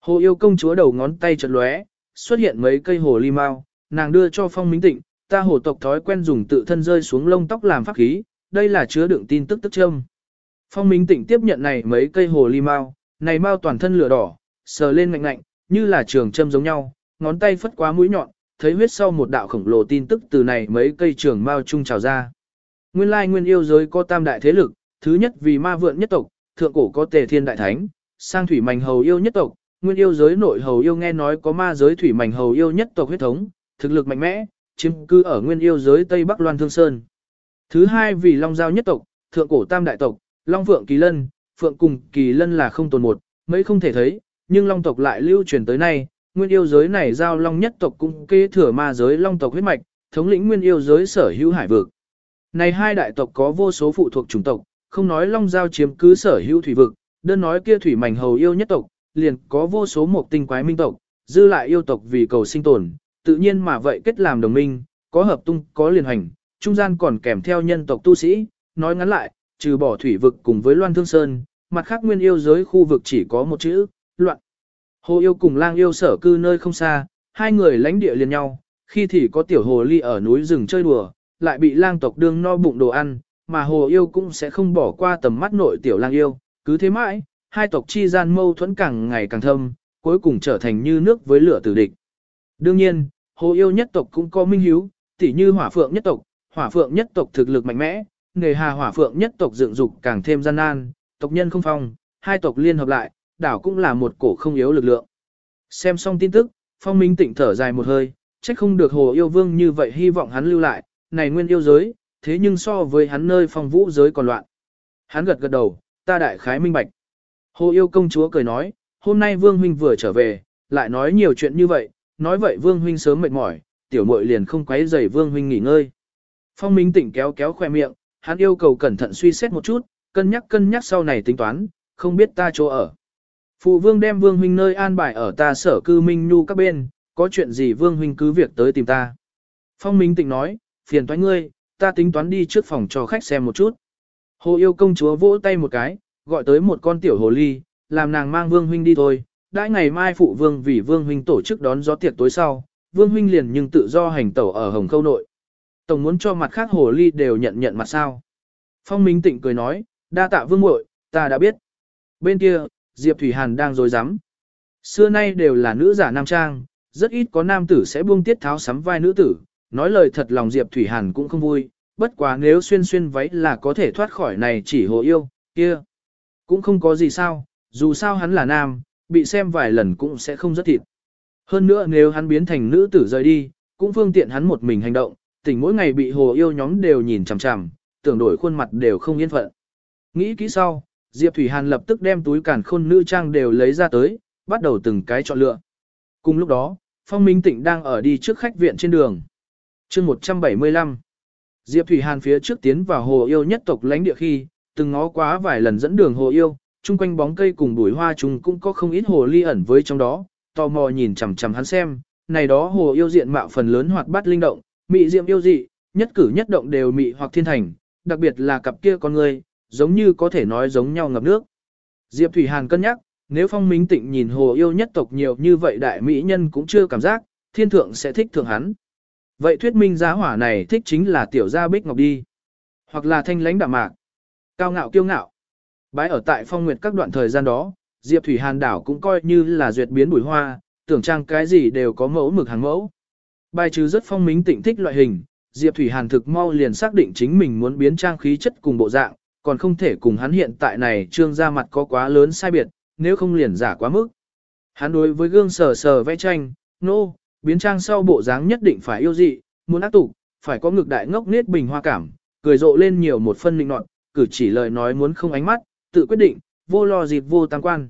Hồ yêu công chúa đầu ngón tay chật lóe, xuất hiện mấy cây hồ ly mau, nàng đưa cho Phong Minh Tịnh, ta hồ tộc thói quen dùng tự thân rơi xuống lông tóc làm pháp khí, đây là chứa đựng tin tức tức châm. Phong Minh Tịnh tiếp nhận này mấy cây hồ ly mau, này mau toàn thân lửa đỏ, sờ lên ngạnh ngạnh, như là trường châm giống nhau, ngón tay phất quá mũi nhọn, thấy huyết sau một đạo khổng lồ tin tức từ này mấy cây trường mao trung trào ra. Nguyên lai nguyên yêu giới có tam đại thế lực, thứ nhất vì ma vượn nhất tộc, thượng cổ có tề thiên đại thánh, sang thủy mảnh hầu yêu nhất tộc, nguyên yêu giới nội hầu yêu nghe nói có ma giới thủy mảnh hầu yêu nhất tộc huyết thống, thực lực mạnh mẽ, chiếm cư ở nguyên yêu giới Tây Bắc Loan Thương Sơn. Thứ hai vì Long Giao nhất tộc, thượng cổ tam đại tộc, Long vượng Kỳ Lân, Phượng cùng Kỳ Lân là không tồn một, mấy không thể thấy, nhưng Long tộc lại lưu truyền tới nay, nguyên yêu giới này giao Long nhất tộc cũng kế thừa ma giới Long tộc huyết mạch, thống lĩnh nguyên yêu giới sở hữu hải vực. Này hai đại tộc có vô số phụ thuộc chủng tộc, không nói Long Giao chiếm cứ sở hữu thủy vực, đơn nói kia thủy mảnh hầu yêu nhất tộc, liền có vô số một tinh quái minh tộc, dư lại yêu tộc vì cầu sinh tồn, tự nhiên mà vậy kết làm đồng minh, có hợp tung, có liên hành, trung gian còn kèm theo nhân tộc tu sĩ, nói ngắn lại, trừ bỏ thủy vực cùng với Loan Thương Sơn, mặt khác nguyên yêu giới khu vực chỉ có một chữ, loạn. Hồ yêu cùng lang yêu sở cư nơi không xa, hai người lãnh địa liền nhau, khi thì có tiểu hồ ly ở núi rừng chơi đùa, lại bị lang tộc đương no bụng đồ ăn, mà hồ yêu cũng sẽ không bỏ qua tầm mắt nội tiểu lang yêu, cứ thế mãi, hai tộc chi gian mâu thuẫn càng ngày càng thâm, cuối cùng trở thành như nước với lửa tử địch. Đương nhiên, hồ yêu nhất tộc cũng có minh hiếu, tỉ như hỏa phượng nhất tộc, hỏa phượng nhất tộc thực lực mạnh mẽ, nghề hà hỏa phượng nhất tộc dựng dục càng thêm gian nan, tộc nhân không phong, hai tộc liên hợp lại, đảo cũng là một cổ không yếu lực lượng. Xem xong tin tức, phong minh tỉnh thở dài một hơi, trách không được hồ yêu vương như vậy hy vọng hắn lưu lại, này nguyên yêu giới, thế nhưng so với hắn nơi phong vũ giới còn loạn. Hắn gật gật đầu, ta đại khái minh bạch. Hồ yêu công chúa cười nói, hôm nay vương huynh vừa trở về, lại nói nhiều chuyện như vậy, nói vậy vương huynh sớm mệt mỏi, tiểu muội liền không quấy rầy vương huynh nghỉ ngơi. Phong minh tỉnh kéo kéo khoe miệng, hắn yêu cầu cẩn thận suy xét một chút, cân nhắc cân nhắc sau này tính toán, không biết ta chỗ ở. Phụ vương đem vương huynh nơi an bài ở ta sở cư minh nhu các bên, có chuyện gì vương huynh cứ việc tới tìm ta. Phong minh tịnh nói, phiền toái ngươi, ta tính toán đi trước phòng cho khách xem một chút. Hồ yêu công chúa vỗ tay một cái, gọi tới một con tiểu hồ ly, làm nàng mang vương huynh đi thôi. Đãi ngày mai phụ vương vì vương huynh tổ chức đón gió tiệc tối sau, vương huynh liền nhưng tự do hành tẩu ở hồng khâu nội. Tổng muốn cho mặt khác hồ ly đều nhận nhận mặt sao. Phong Minh Tịnh cười nói, đa tạ vương muội, ta đã biết. Bên kia, Diệp Thủy Hàn đang dối rắm Xưa nay đều là nữ giả nam trang, rất ít có nam tử sẽ buông tiết tháo sắm vai nữ tử, nói lời thật lòng Diệp Thủy Hàn cũng không vui, bất quá nếu xuyên xuyên váy là có thể thoát khỏi này chỉ hồ yêu, kia. Cũng không có gì sao, dù sao hắn là nam, bị xem vài lần cũng sẽ không rất thịt. Hơn nữa nếu hắn biến thành nữ tử rời đi, cũng phương tiện hắn một mình hành động, tỉnh mỗi ngày bị hồ yêu nhóm đều nhìn chằm chằm, tưởng đổi khuôn mặt đều không yên phận. Nghĩ kỹ sau, Diệp Thủy Hàn lập tức đem túi càn khôn nữ trang đều lấy ra tới, bắt đầu từng cái chọn lựa. Cùng lúc đó, Phong Minh Tịnh đang ở đi trước khách viện trên đường. chương 175 Diệp Thủy Hàn phía trước tiến vào hồ yêu nhất tộc lãnh địa khi, từng ngó quá vài lần dẫn đường hồ yêu, chung quanh bóng cây cùng bụi hoa chúng cũng có không ít hồ ly ẩn với trong đó, tò mò nhìn chằm chằm hắn xem, này đó hồ yêu diện mạo phần lớn hoạt bát linh động, mị diệm yêu dị, nhất cử nhất động đều mị hoặc thiên thành, đặc biệt là cặp kia con người, giống như có thể nói giống nhau ngập nước. Diệp Thủy Hàn cân nhắc, nếu phong minh tịnh nhìn hồ yêu nhất tộc nhiều như vậy đại mỹ nhân cũng chưa cảm giác, thiên thượng sẽ thích thượng hắn. Vậy thuyết minh giá hỏa này thích chính là tiểu gia bích ngọc đi. Hoặc là thanh lãnh đạm mạc. Cao ngạo kiêu ngạo. Bái ở tại phong nguyệt các đoạn thời gian đó, Diệp Thủy Hàn đảo cũng coi như là duyệt biến bùi hoa, tưởng trang cái gì đều có mẫu mực hàng mẫu. Bài trừ rất phong minh tịnh thích loại hình, Diệp Thủy Hàn thực mau liền xác định chính mình muốn biến trang khí chất cùng bộ dạng, còn không thể cùng hắn hiện tại này trương ra mặt có quá lớn sai biệt, nếu không liền giả quá mức. Hắn đối với gương sờ sờ vẽ tranh, nô, no, biến trang sau bộ dáng nhất định phải yêu dị, muốn ác tủ, phải có ngực đại ngốc nết bình hoa cảm, cười rộ lên nhiều một phân linh nọt, cử chỉ lời nói muốn không ánh mắt, tự quyết định, vô lo dịp vô tăng quan.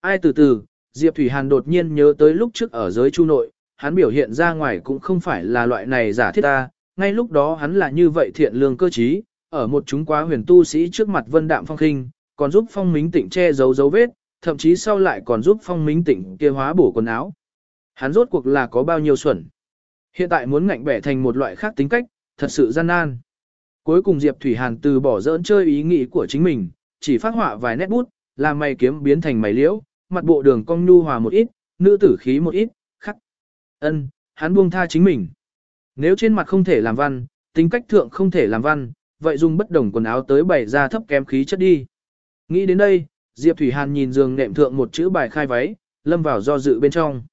Ai từ từ, Diệp Thủy Hàn đột nhiên nhớ tới lúc trước ở giới chu nội, hắn biểu hiện ra ngoài cũng không phải là loại này giả thiết ta, ngay lúc đó hắn là như vậy thiện lương cơ trí, ở một chúng quá huyền tu sĩ trước mặt vân đạm phong khinh, còn giúp phong mính tịnh che giấu dấu vết, thậm chí sau lại còn giúp phong mính tịnh kia hóa bổ quần áo. Hắn rốt cuộc là có bao nhiêu xuẩn. Hiện tại muốn ngạnh bẻ thành một loại khác tính cách, thật sự gian nan. Cuối cùng Diệp Thủy Hàn từ bỏ dỡn chơi ý nghĩ của chính mình, chỉ phát họa vài nét bút, làm mày kiếm biến thành mày liễu, mặt bộ đường cong nhu hòa một ít, nữ tử khí một ít. Ân, hắn buông tha chính mình. Nếu trên mặt không thể làm văn, tính cách thượng không thể làm văn, vậy dùng bất đồng quần áo tới bày ra thấp kém khí chất đi. Nghĩ đến đây, Diệp Thủy Hàn nhìn giường nệm thượng một chữ bài khai váy, lâm vào do dự bên trong.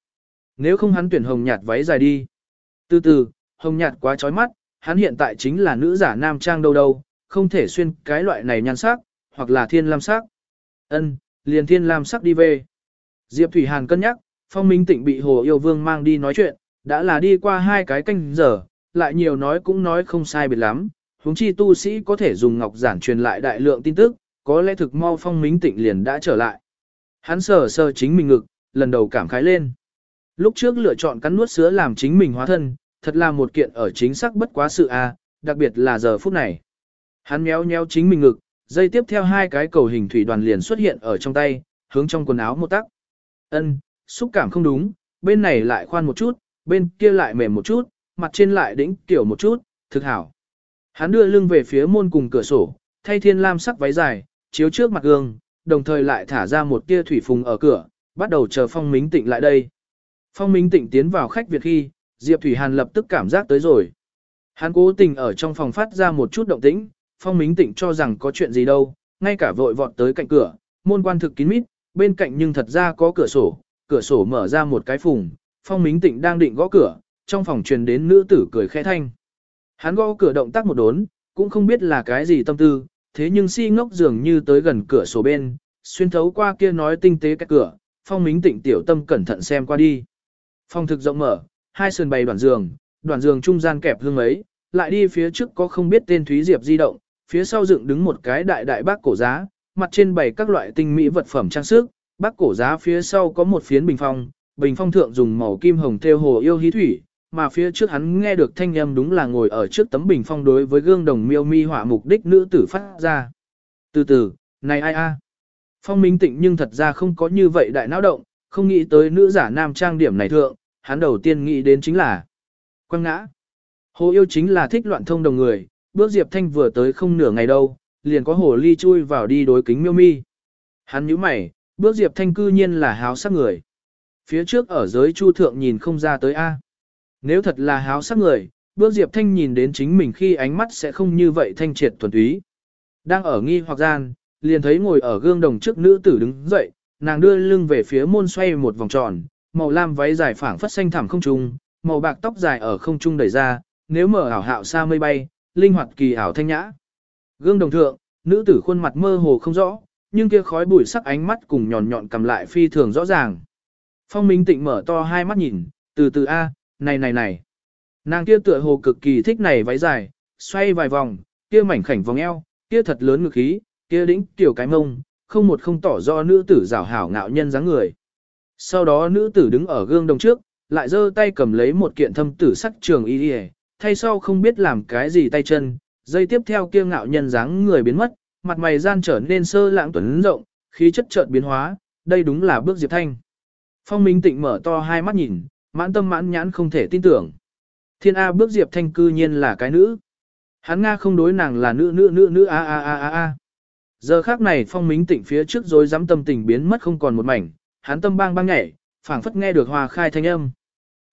Nếu không hắn tuyển hồng nhạt váy dài đi. Từ từ, hồng nhạt quá chói mắt, hắn hiện tại chính là nữ giả nam trang đâu đâu, không thể xuyên cái loại này nhan sắc, hoặc là thiên lam sắc. Ân, liền thiên lam sắc đi về. Diệp Thủy Hàn cân nhắc, Phong Minh Tịnh bị Hồ Yêu Vương mang đi nói chuyện, đã là đi qua hai cái canh giờ, lại nhiều nói cũng nói không sai biệt lắm, huống chi tu sĩ có thể dùng ngọc giản truyền lại đại lượng tin tức, có lẽ thực mau Phong Minh Tịnh liền đã trở lại. Hắn sờ sờ chính mình ngực, lần đầu cảm khái lên. Lúc trước lựa chọn cắn nuốt sữa làm chính mình hóa thân, thật là một kiện ở chính xác bất quá sự a, đặc biệt là giờ phút này. Hắn méo méo chính mình ngực, dây tiếp theo hai cái cầu hình thủy đoàn liền xuất hiện ở trong tay, hướng trong quần áo một tắc. Ân, xúc cảm không đúng, bên này lại khoan một chút, bên kia lại mềm một chút, mặt trên lại đĩnh kiểu một chút, thực hảo. Hắn đưa lưng về phía môn cùng cửa sổ, thay thiên lam sắc váy dài, chiếu trước mặt gương, đồng thời lại thả ra một tia thủy phùng ở cửa, bắt đầu chờ phong mính tịnh lại đây. Phong Minh Tịnh tiến vào khách Việt khi, Diệp Thủy Hàn lập tức cảm giác tới rồi. Hắn cố tình ở trong phòng phát ra một chút động tĩnh, Phong Mính Tịnh cho rằng có chuyện gì đâu, ngay cả vội vọt tới cạnh cửa, môn quan thực kín mít, bên cạnh nhưng thật ra có cửa sổ, cửa sổ mở ra một cái phùng, Phong Mính Tịnh đang định gõ cửa, trong phòng truyền đến nữ tử cười khẽ thanh. Hắn gõ cửa động tác một đốn, cũng không biết là cái gì tâm tư, thế nhưng si ngốc dường như tới gần cửa sổ bên, xuyên thấu qua kia nói tinh tế cái cửa, Phong Mính Tịnh tiểu tâm cẩn thận xem qua đi. Phòng thực rộng mở, hai sườn bày đoàn giường, đoàn giường trung gian kẹp hương ấy, lại đi phía trước có không biết tên Thúy Diệp di động, phía sau dựng đứng một cái đại đại bác cổ giá, mặt trên bày các loại tinh mỹ vật phẩm trang sức, bác cổ giá phía sau có một phiến bình phong, bình phong thượng dùng màu kim hồng theo hồ yêu hí thủy, mà phía trước hắn nghe được thanh âm đúng là ngồi ở trước tấm bình phong đối với gương đồng miêu mi họa mục đích nữ tử phát ra. Từ từ, này ai a? Phong minh tịnh nhưng thật ra không có như vậy đại não động, không nghĩ tới nữ giả nam trang điểm này thượng, hắn đầu tiên nghĩ đến chính là quăng ngã. Hồ yêu chính là thích loạn thông đồng người, bước Diệp Thanh vừa tới không nửa ngày đâu, liền có hồ ly chui vào đi đối kính miêu mi. Hắn nhíu mày, bước Diệp Thanh cư nhiên là háo sắc người. Phía trước ở giới chu thượng nhìn không ra tới A. Nếu thật là háo sắc người, bước Diệp Thanh nhìn đến chính mình khi ánh mắt sẽ không như vậy thanh triệt thuần túy. Đang ở nghi hoặc gian, liền thấy ngồi ở gương đồng trước nữ tử đứng dậy, nàng đưa lưng về phía môn xoay một vòng tròn, màu lam váy dài phảng phất xanh thẳm không trung, màu bạc tóc dài ở không trung đẩy ra, nếu mở ảo hạo xa mây bay, linh hoạt kỳ ảo thanh nhã. Gương đồng thượng, nữ tử khuôn mặt mơ hồ không rõ, nhưng kia khói bụi sắc ánh mắt cùng nhọn nhọn cầm lại phi thường rõ ràng. Phong Minh Tịnh mở to hai mắt nhìn, từ từ a, này này này. Nàng kia tựa hồ cực kỳ thích này váy dài, xoay vài vòng, kia mảnh khảnh vòng eo, kia thật lớn ngực khí, kia đĩnh tiểu cái mông, không một không tỏ do nữ tử rảo hảo ngạo nhân dáng người. Sau đó nữ tử đứng ở gương đồng trước, lại giơ tay cầm lấy một kiện thâm tử sắc trường y thay sau không biết làm cái gì tay chân, dây tiếp theo kia ngạo nhân dáng người biến mất, mặt mày gian trở nên sơ lãng tuấn rộng, khí chất chợt biến hóa, đây đúng là bước Diệp Thanh. Phong Minh Tịnh mở to hai mắt nhìn, mãn tâm mãn nhãn không thể tin tưởng. Thiên A bước Diệp Thanh cư nhiên là cái nữ. Hắn Nga không đối nàng là nữ nữ nữ nữ a a a a a. Giờ khác này Phong Minh Tịnh phía trước rồi dám tâm tình biến mất không còn một mảnh, hắn tâm bang bang nhảy, phảng phất nghe được hòa khai thanh âm.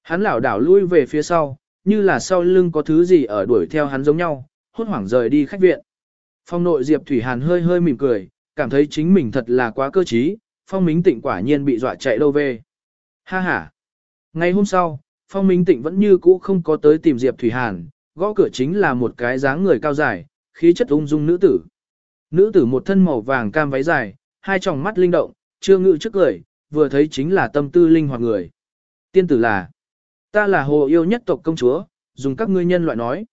Hắn lảo đảo lui về phía sau, như là sau lưng có thứ gì ở đuổi theo hắn giống nhau, hốt hoảng rời đi khách viện. Phong nội Diệp Thủy Hàn hơi hơi mỉm cười, cảm thấy chính mình thật là quá cơ trí, Phong Minh Tịnh quả nhiên bị dọa chạy đâu về. Ha ha. Ngày hôm sau, Phong Minh Tịnh vẫn như cũ không có tới tìm Diệp Thủy Hàn, gõ cửa chính là một cái dáng người cao dài, khí chất ung dung nữ tử. Nữ tử một thân màu vàng cam váy dài, hai tròng mắt linh động, chưa ngự trước cười, vừa thấy chính là tâm tư linh hoạt người. Tiên tử là, ta là hồ yêu nhất tộc công chúa, dùng các ngươi nhân loại nói.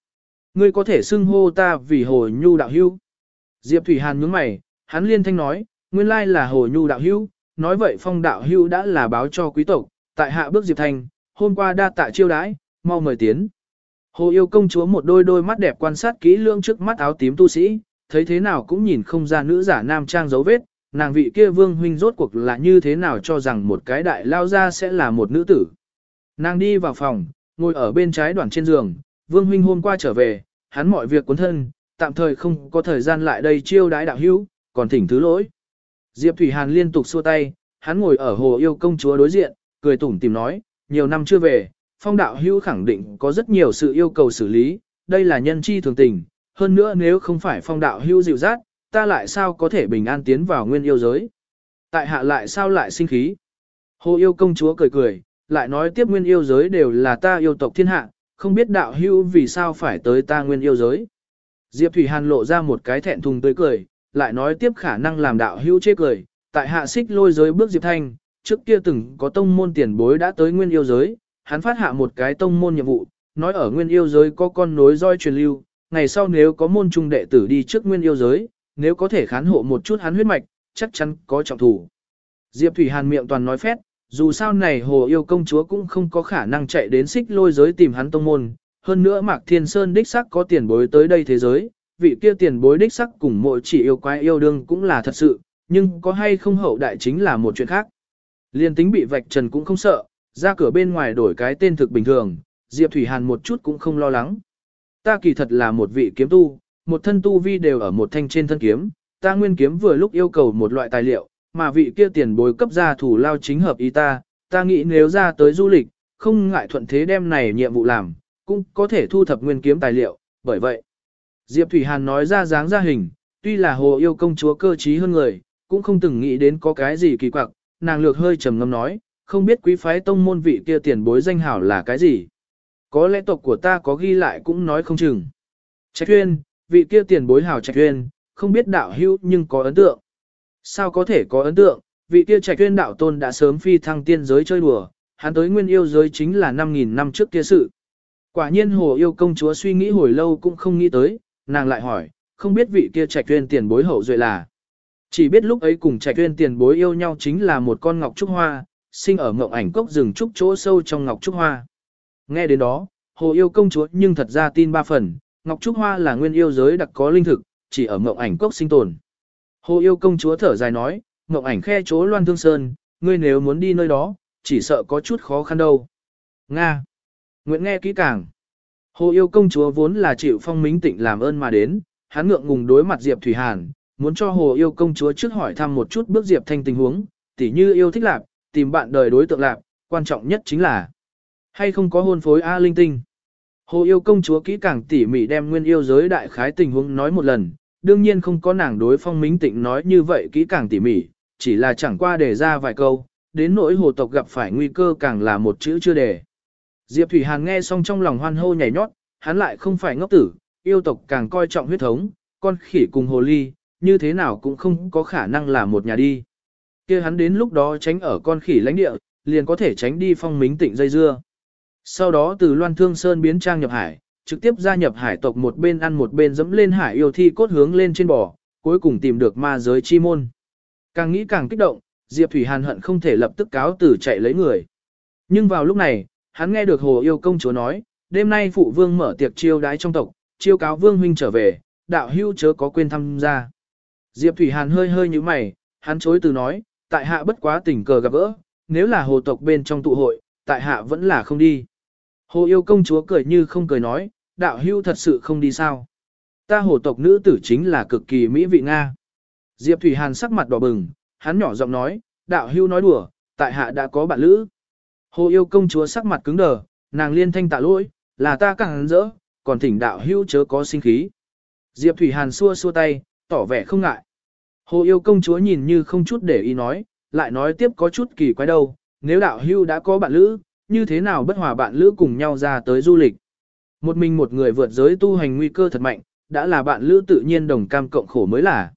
Ngươi có thể xưng hô ta vì hồ nhu đạo hưu. Diệp Thủy Hàn nhướng mày, hắn liên thanh nói, nguyên lai là hồ nhu đạo hữu, nói vậy phong đạo hữu đã là báo cho quý tộc, tại hạ bước Diệp Thành, hôm qua đa tạ chiêu đãi, mau mời tiến. Hồ yêu công chúa một đôi đôi mắt đẹp quan sát kỹ lưỡng trước mắt áo tím tu sĩ, thấy thế nào cũng nhìn không ra nữ giả nam trang dấu vết, nàng vị kia vương huynh rốt cuộc là như thế nào cho rằng một cái đại lao ra sẽ là một nữ tử. Nàng đi vào phòng, ngồi ở bên trái đoạn trên giường, vương huynh hôm qua trở về, hắn mọi việc cuốn thân, tạm thời không có thời gian lại đây chiêu đái đạo hữu, còn thỉnh thứ lỗi. Diệp Thủy Hàn liên tục xua tay, hắn ngồi ở hồ yêu công chúa đối diện, cười tủm tìm nói, nhiều năm chưa về, phong đạo hữu khẳng định có rất nhiều sự yêu cầu xử lý, đây là nhân chi thường tình, hơn nữa nếu không phải phong đạo hữu dịu dát, ta lại sao có thể bình an tiến vào nguyên yêu giới. Tại hạ lại sao lại sinh khí. Hồ yêu công chúa cười cười, lại nói tiếp nguyên yêu giới đều là ta yêu tộc thiên hạ, không biết đạo hữu vì sao phải tới ta nguyên yêu giới. Diệp Thủy Hàn lộ ra một cái thẹn thùng tươi cười, lại nói tiếp khả năng làm đạo hữu chê cười, tại hạ xích lôi giới bước Diệp Thanh, trước kia từng có tông môn tiền bối đã tới nguyên yêu giới, hắn phát hạ một cái tông môn nhiệm vụ, nói ở nguyên yêu giới có con nối roi truyền lưu, ngày sau nếu có môn trung đệ tử đi trước nguyên yêu giới, nếu có thể khán hộ một chút hắn huyết mạch, chắc chắn có trọng thủ. Diệp Thủy Hàn miệng toàn nói phét, dù sao này hồ yêu công chúa cũng không có khả năng chạy đến xích lôi giới tìm hắn tông môn, hơn nữa Mạc Thiên Sơn đích sắc có tiền bối tới đây thế giới, vị kia tiền bối đích sắc cùng mỗi chỉ yêu quái yêu đương cũng là thật sự, nhưng có hay không hậu đại chính là một chuyện khác. Liên tính bị vạch trần cũng không sợ, ra cửa bên ngoài đổi cái tên thực bình thường, Diệp Thủy Hàn một chút cũng không lo lắng. Ta kỳ thật là một vị kiếm tu, một thân tu vi đều ở một thanh trên thân kiếm, ta nguyên kiếm vừa lúc yêu cầu một loại tài liệu, mà vị kia tiền bối cấp ra thủ lao chính hợp ý ta, ta nghĩ nếu ra tới du lịch, không ngại thuận thế đem này nhiệm vụ làm, cũng có thể thu thập nguyên kiếm tài liệu, bởi vậy. Diệp Thủy Hàn nói ra dáng ra hình, tuy là hồ yêu công chúa cơ trí hơn người, cũng không từng nghĩ đến có cái gì kỳ quặc, nàng lược hơi trầm ngâm nói, không biết quý phái tông môn vị kia tiền bối danh hảo là cái gì. Có lẽ tộc của ta có ghi lại cũng nói không chừng. Trạch Huyên, vị kia tiền bối hảo Trạch Huyên, không biết đạo hữu nhưng có ấn tượng. Sao có thể có ấn tượng, vị kia Trạch Huyên đạo tôn đã sớm phi thăng tiên giới chơi đùa, hắn tới nguyên yêu giới chính là 5.000 năm trước kia sự. Quả nhiên hồ yêu công chúa suy nghĩ hồi lâu cũng không nghĩ tới, nàng lại hỏi, không biết vị kia Trạch tuyên tiền bối hậu duệ là. Chỉ biết lúc ấy cùng Trạch tuyên tiền bối yêu nhau chính là một con ngọc trúc hoa, sinh ở ngộng ảnh cốc rừng trúc chỗ sâu trong ngọc trúc hoa. Nghe đến đó, hồ yêu công chúa nhưng thật ra tin ba phần, ngọc trúc hoa là nguyên yêu giới đặc có linh thực, chỉ ở ngộng ảnh cốc sinh tồn. Hồ yêu công chúa thở dài nói, ngộng ảnh khe chỗ loan thương sơn, ngươi nếu muốn đi nơi đó, chỉ sợ có chút khó khăn đâu. Nga. Nguyện nghe kỹ càng. Hồ yêu công chúa vốn là chịu phong minh tịnh làm ơn mà đến, hắn ngượng ngùng đối mặt Diệp Thủy Hàn, muốn cho hồ yêu công chúa trước hỏi thăm một chút bước Diệp Thanh tình huống, tỉ như yêu thích lạc, tìm bạn đời đối tượng lạc, quan trọng nhất chính là hay không có hôn phối A linh tinh. Hồ yêu công chúa kỹ càng tỉ mỉ đem nguyên yêu giới đại khái tình huống nói một lần, đương nhiên không có nàng đối phong minh tịnh nói như vậy kỹ càng tỉ mỉ, chỉ là chẳng qua để ra vài câu, đến nỗi hồ tộc gặp phải nguy cơ càng là một chữ chưa đề. Diệp Thủy Hàn nghe xong trong lòng hoan hô nhảy nhót, hắn lại không phải ngốc tử, yêu tộc càng coi trọng huyết thống, con khỉ cùng hồ ly, như thế nào cũng không có khả năng là một nhà đi. kia hắn đến lúc đó tránh ở con khỉ lãnh địa, liền có thể tránh đi phong mính tịnh dây dưa. Sau đó từ Loan Thương Sơn biến trang nhập hải, trực tiếp gia nhập hải tộc một bên ăn một bên dẫm lên hải yêu thi cốt hướng lên trên bò, cuối cùng tìm được ma giới chi môn. Càng nghĩ càng kích động, Diệp Thủy Hàn hận không thể lập tức cáo tử chạy lấy người. Nhưng vào lúc này, hắn nghe được Hồ Yêu công chúa nói, đêm nay phụ vương mở tiệc chiêu đái trong tộc, chiêu cáo vương huynh trở về, đạo hưu chớ có quên tham gia. Diệp Thủy Hàn hơi hơi như mày, hắn chối từ nói, tại hạ bất quá tình cờ gặp gỡ, nếu là hồ tộc bên trong tụ hội, tại hạ vẫn là không đi. Hồ yêu công chúa cười như không cười nói, đạo hưu thật sự không đi sao. Ta hồ tộc nữ tử chính là cực kỳ mỹ vị Nga. Diệp Thủy Hàn sắc mặt đỏ bừng, hắn nhỏ giọng nói, đạo hưu nói đùa, tại hạ đã có bạn lữ. Hồ yêu công chúa sắc mặt cứng đờ, nàng liên thanh tạ lỗi, là ta càng rỡ, còn thỉnh đạo hưu chớ có sinh khí. Diệp Thủy Hàn xua xua tay, tỏ vẻ không ngại. Hồ yêu công chúa nhìn như không chút để ý nói, lại nói tiếp có chút kỳ quái đâu, nếu đạo hưu đã có bạn lữ, như thế nào bất hòa bạn lữ cùng nhau ra tới du lịch. Một mình một người vượt giới tu hành nguy cơ thật mạnh, đã là bạn lữ tự nhiên đồng cam cộng khổ mới là.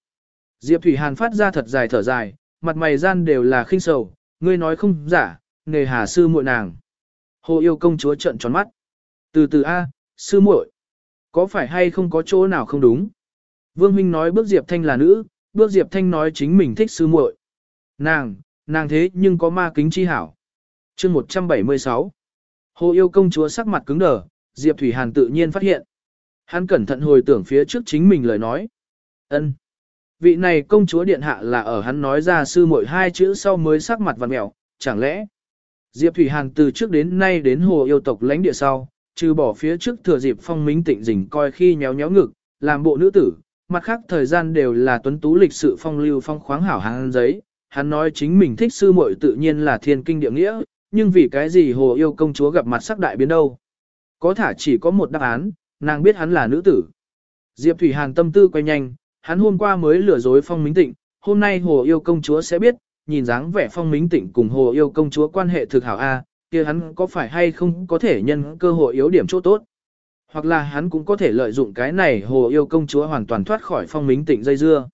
Diệp Thủy Hàn phát ra thật dài thở dài, mặt mày gian đều là khinh sầu, ngươi nói không giả, nề hà sư muội nàng. Hồ yêu công chúa trợn tròn mắt. Từ từ A, sư muội, có phải hay không có chỗ nào không đúng? Vương Huynh nói bước Diệp Thanh là nữ, bước Diệp Thanh nói chính mình thích sư muội. Nàng, nàng thế nhưng có ma kính chi hảo. chương 176 Hồ yêu công chúa sắc mặt cứng đờ, Diệp Thủy Hàn tự nhiên phát hiện. Hắn cẩn thận hồi tưởng phía trước chính mình lời nói. ân Vị này công chúa điện hạ là ở hắn nói ra sư muội hai chữ sau mới sắc mặt vằn mẹo, chẳng lẽ Diệp Thủy Hàn từ trước đến nay đến hồ yêu tộc lãnh địa sau, trừ bỏ phía trước thừa dịp phong minh tịnh dình coi khi nhéo nhéo ngực, làm bộ nữ tử, mặt khác thời gian đều là tuấn tú lịch sự phong lưu phong khoáng hảo hàng giấy. Hắn nói chính mình thích sư muội tự nhiên là thiên kinh địa nghĩa, nhưng vì cái gì hồ yêu công chúa gặp mặt sắc đại biến đâu. Có thả chỉ có một đáp án, nàng biết hắn là nữ tử. Diệp Thủy Hàn tâm tư quay nhanh, hắn hôm qua mới lừa dối phong minh tịnh, hôm nay hồ yêu công chúa sẽ biết, nhìn dáng vẻ phong minh tịnh cùng hồ yêu công chúa quan hệ thực hảo A, kia hắn có phải hay không có thể nhân cơ hội yếu điểm chỗ tốt. Hoặc là hắn cũng có thể lợi dụng cái này hồ yêu công chúa hoàn toàn thoát khỏi phong minh tịnh dây dưa.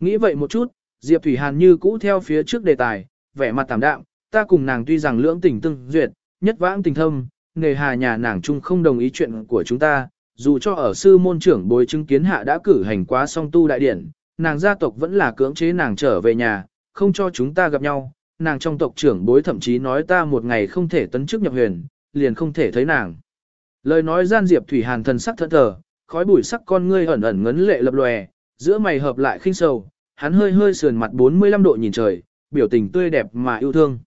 Nghĩ vậy một chút, Diệp Thủy Hàn như cũ theo phía trước đề tài, vẻ mặt tạm đạm, ta cùng nàng tuy rằng lưỡng tình tương duyệt, nhất vãng tình thâm, nghề hà nhà nàng chung không đồng ý chuyện của chúng ta, dù cho ở sư môn trưởng bồi chứng kiến hạ đã cử hành quá song tu đại điển, nàng gia tộc vẫn là cưỡng chế nàng trở về nhà, không cho chúng ta gặp nhau, nàng trong tộc trưởng bối thậm chí nói ta một ngày không thể tấn chức nhập huyền, liền không thể thấy nàng. Lời nói gian diệp thủy hàn thần sắc thẫn thờ, khói bụi sắc con ngươi ẩn ẩn ngấn lệ lập lòe, giữa mày hợp lại khinh sầu, hắn hơi hơi sườn mặt 45 độ nhìn trời, biểu tình tươi đẹp mà yêu thương.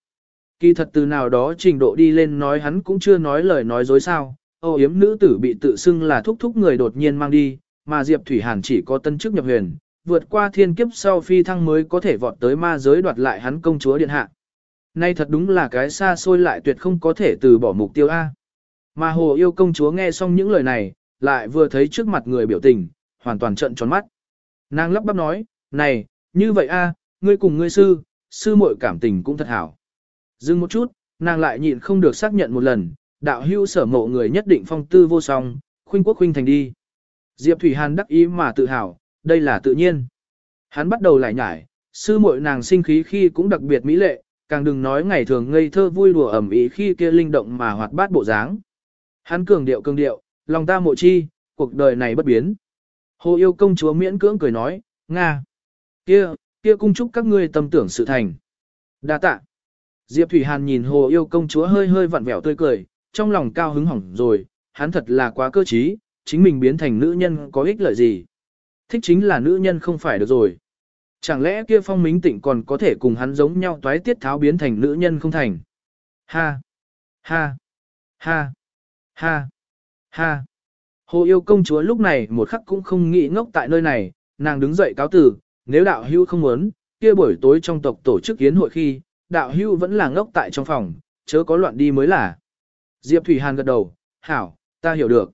Kỳ thật từ nào đó trình độ đi lên nói hắn cũng chưa nói lời nói dối sao, âu yếm nữ tử bị tự xưng là thúc thúc người đột nhiên mang đi, mà Diệp Thủy Hàn chỉ có tân chức nhập huyền, vượt qua thiên kiếp sau phi thăng mới có thể vọt tới ma giới đoạt lại hắn công chúa điện hạ. Nay thật đúng là cái xa xôi lại tuyệt không có thể từ bỏ mục tiêu A. Mà hồ yêu công chúa nghe xong những lời này, lại vừa thấy trước mặt người biểu tình, hoàn toàn trận tròn mắt. Nàng lắp bắp nói, này, như vậy a, ngươi cùng ngươi sư, sư muội cảm tình cũng thật hảo. Dừng một chút, nàng lại nhịn không được xác nhận một lần, đạo hưu sở mộ người nhất định phong tư vô song, khuynh quốc khuynh thành đi. Diệp Thủy Hàn đắc ý mà tự hào, đây là tự nhiên. Hắn bắt đầu lại nhải, sư muội nàng sinh khí khi cũng đặc biệt mỹ lệ, càng đừng nói ngày thường ngây thơ vui đùa ẩm ý khi kia linh động mà hoạt bát bộ dáng. Hắn cường điệu cường điệu, lòng ta mộ chi, cuộc đời này bất biến. Hồ yêu công chúa miễn cưỡng cười nói, Nga. Kia, kia cung chúc các ngươi tâm tưởng sự thành. đa tạ. Diệp Thủy Hàn nhìn hồ yêu công chúa hơi hơi vặn vẹo tươi cười, trong lòng cao hứng hỏng rồi, hắn thật là quá cơ trí, chính mình biến thành nữ nhân có ích lợi gì. Thích chính là nữ nhân không phải được rồi. Chẳng lẽ kia phong minh tịnh còn có thể cùng hắn giống nhau toái tiết tháo biến thành nữ nhân không thành. Ha! Ha! Ha! Ha! Ha! Hồ yêu công chúa lúc này một khắc cũng không nghĩ ngốc tại nơi này, nàng đứng dậy cáo tử, nếu đạo hưu không muốn, kia buổi tối trong tộc tổ chức yến hội khi, đạo hưu vẫn là ngốc tại trong phòng, chớ có loạn đi mới là. Diệp Thủy Hàn gật đầu, hảo, ta hiểu được.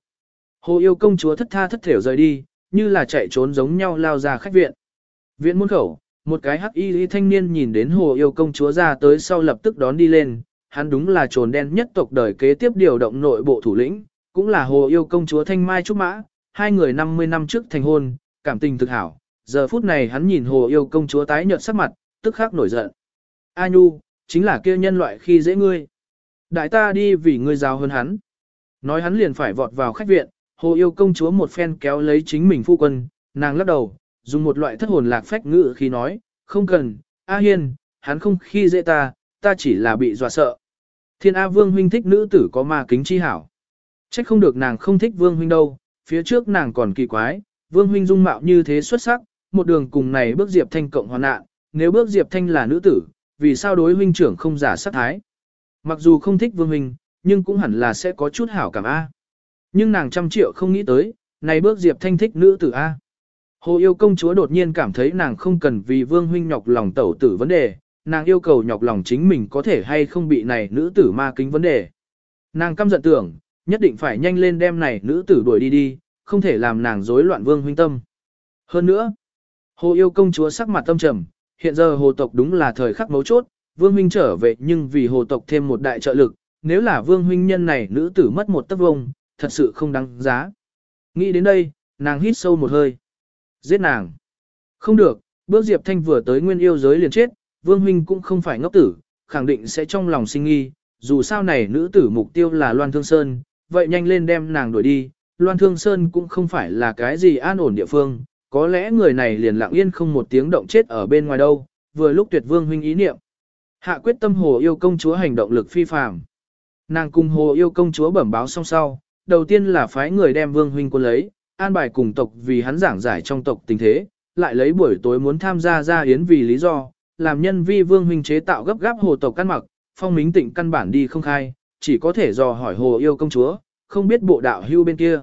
Hồ yêu công chúa thất tha thất thểu rời đi, như là chạy trốn giống nhau lao ra khách viện. Viện môn khẩu, một cái hắc y thanh niên nhìn đến hồ yêu công chúa ra tới sau lập tức đón đi lên, hắn đúng là trồn đen nhất tộc đời kế tiếp điều động nội bộ thủ lĩnh, cũng là hồ yêu công chúa Thanh Mai Trúc Mã, hai người 50 năm trước thành hôn, cảm tình thực hảo. Giờ phút này hắn nhìn hồ yêu công chúa tái nhợt sắc mặt, tức khắc nổi giận. A Nhu, chính là kia nhân loại khi dễ ngươi. Đại ta đi vì ngươi giáo hơn hắn. Nói hắn liền phải vọt vào khách viện, hồ yêu công chúa một phen kéo lấy chính mình phu quân, nàng lắc đầu, dùng một loại thất hồn lạc phách ngữ khi nói, không cần, A Hiên, hắn không khi dễ ta, ta chỉ là bị dọa sợ. Thiên A Vương huynh thích nữ tử có ma kính chi hảo. Trách không được nàng không thích Vương huynh đâu, phía trước nàng còn kỳ quái, Vương huynh dung mạo như thế xuất sắc, một đường cùng này bước Diệp Thanh cộng hoàn nạn, nếu bước Diệp Thanh là nữ tử, vì sao đối huynh trưởng không giả sát thái? Mặc dù không thích Vương huynh, nhưng cũng hẳn là sẽ có chút hảo cảm a. Nhưng nàng trăm triệu không nghĩ tới, này bước Diệp Thanh thích nữ tử a. Hồ yêu công chúa đột nhiên cảm thấy nàng không cần vì Vương huynh nhọc lòng tẩu tử vấn đề, nàng yêu cầu nhọc lòng chính mình có thể hay không bị này nữ tử ma kính vấn đề. Nàng căm giận tưởng, nhất định phải nhanh lên đem này nữ tử đuổi đi đi, không thể làm nàng rối loạn vương huynh tâm. Hơn nữa, hồ yêu công chúa sắc mặt tâm trầm, hiện giờ hồ tộc đúng là thời khắc mấu chốt, vương huynh trở về nhưng vì hồ tộc thêm một đại trợ lực, nếu là vương huynh nhân này nữ tử mất một tấc vông, thật sự không đáng giá. Nghĩ đến đây, nàng hít sâu một hơi. Giết nàng. Không được, bước Diệp Thanh vừa tới nguyên yêu giới liền chết, vương huynh cũng không phải ngốc tử, khẳng định sẽ trong lòng sinh nghi, dù sao này nữ tử mục tiêu là Loan Thương Sơn, vậy nhanh lên đem nàng đuổi đi, Loan Thương Sơn cũng không phải là cái gì an ổn địa phương, có lẽ người này liền lặng yên không một tiếng động chết ở bên ngoài đâu, vừa lúc tuyệt vương huynh ý niệm. Hạ quyết tâm hồ yêu công chúa hành động lực phi phàm. Nàng cùng hồ yêu công chúa bẩm báo xong sau, đầu tiên là phái người đem vương huynh quân lấy, an bài cùng tộc vì hắn giảng giải trong tộc tình thế, lại lấy buổi tối muốn tham gia gia yến vì lý do, làm nhân vi vương huynh chế tạo gấp gáp hồ tộc căn mặc, phong mính tịnh căn bản đi không khai, chỉ có thể dò hỏi hồ yêu công chúa, không biết bộ đạo hưu bên kia.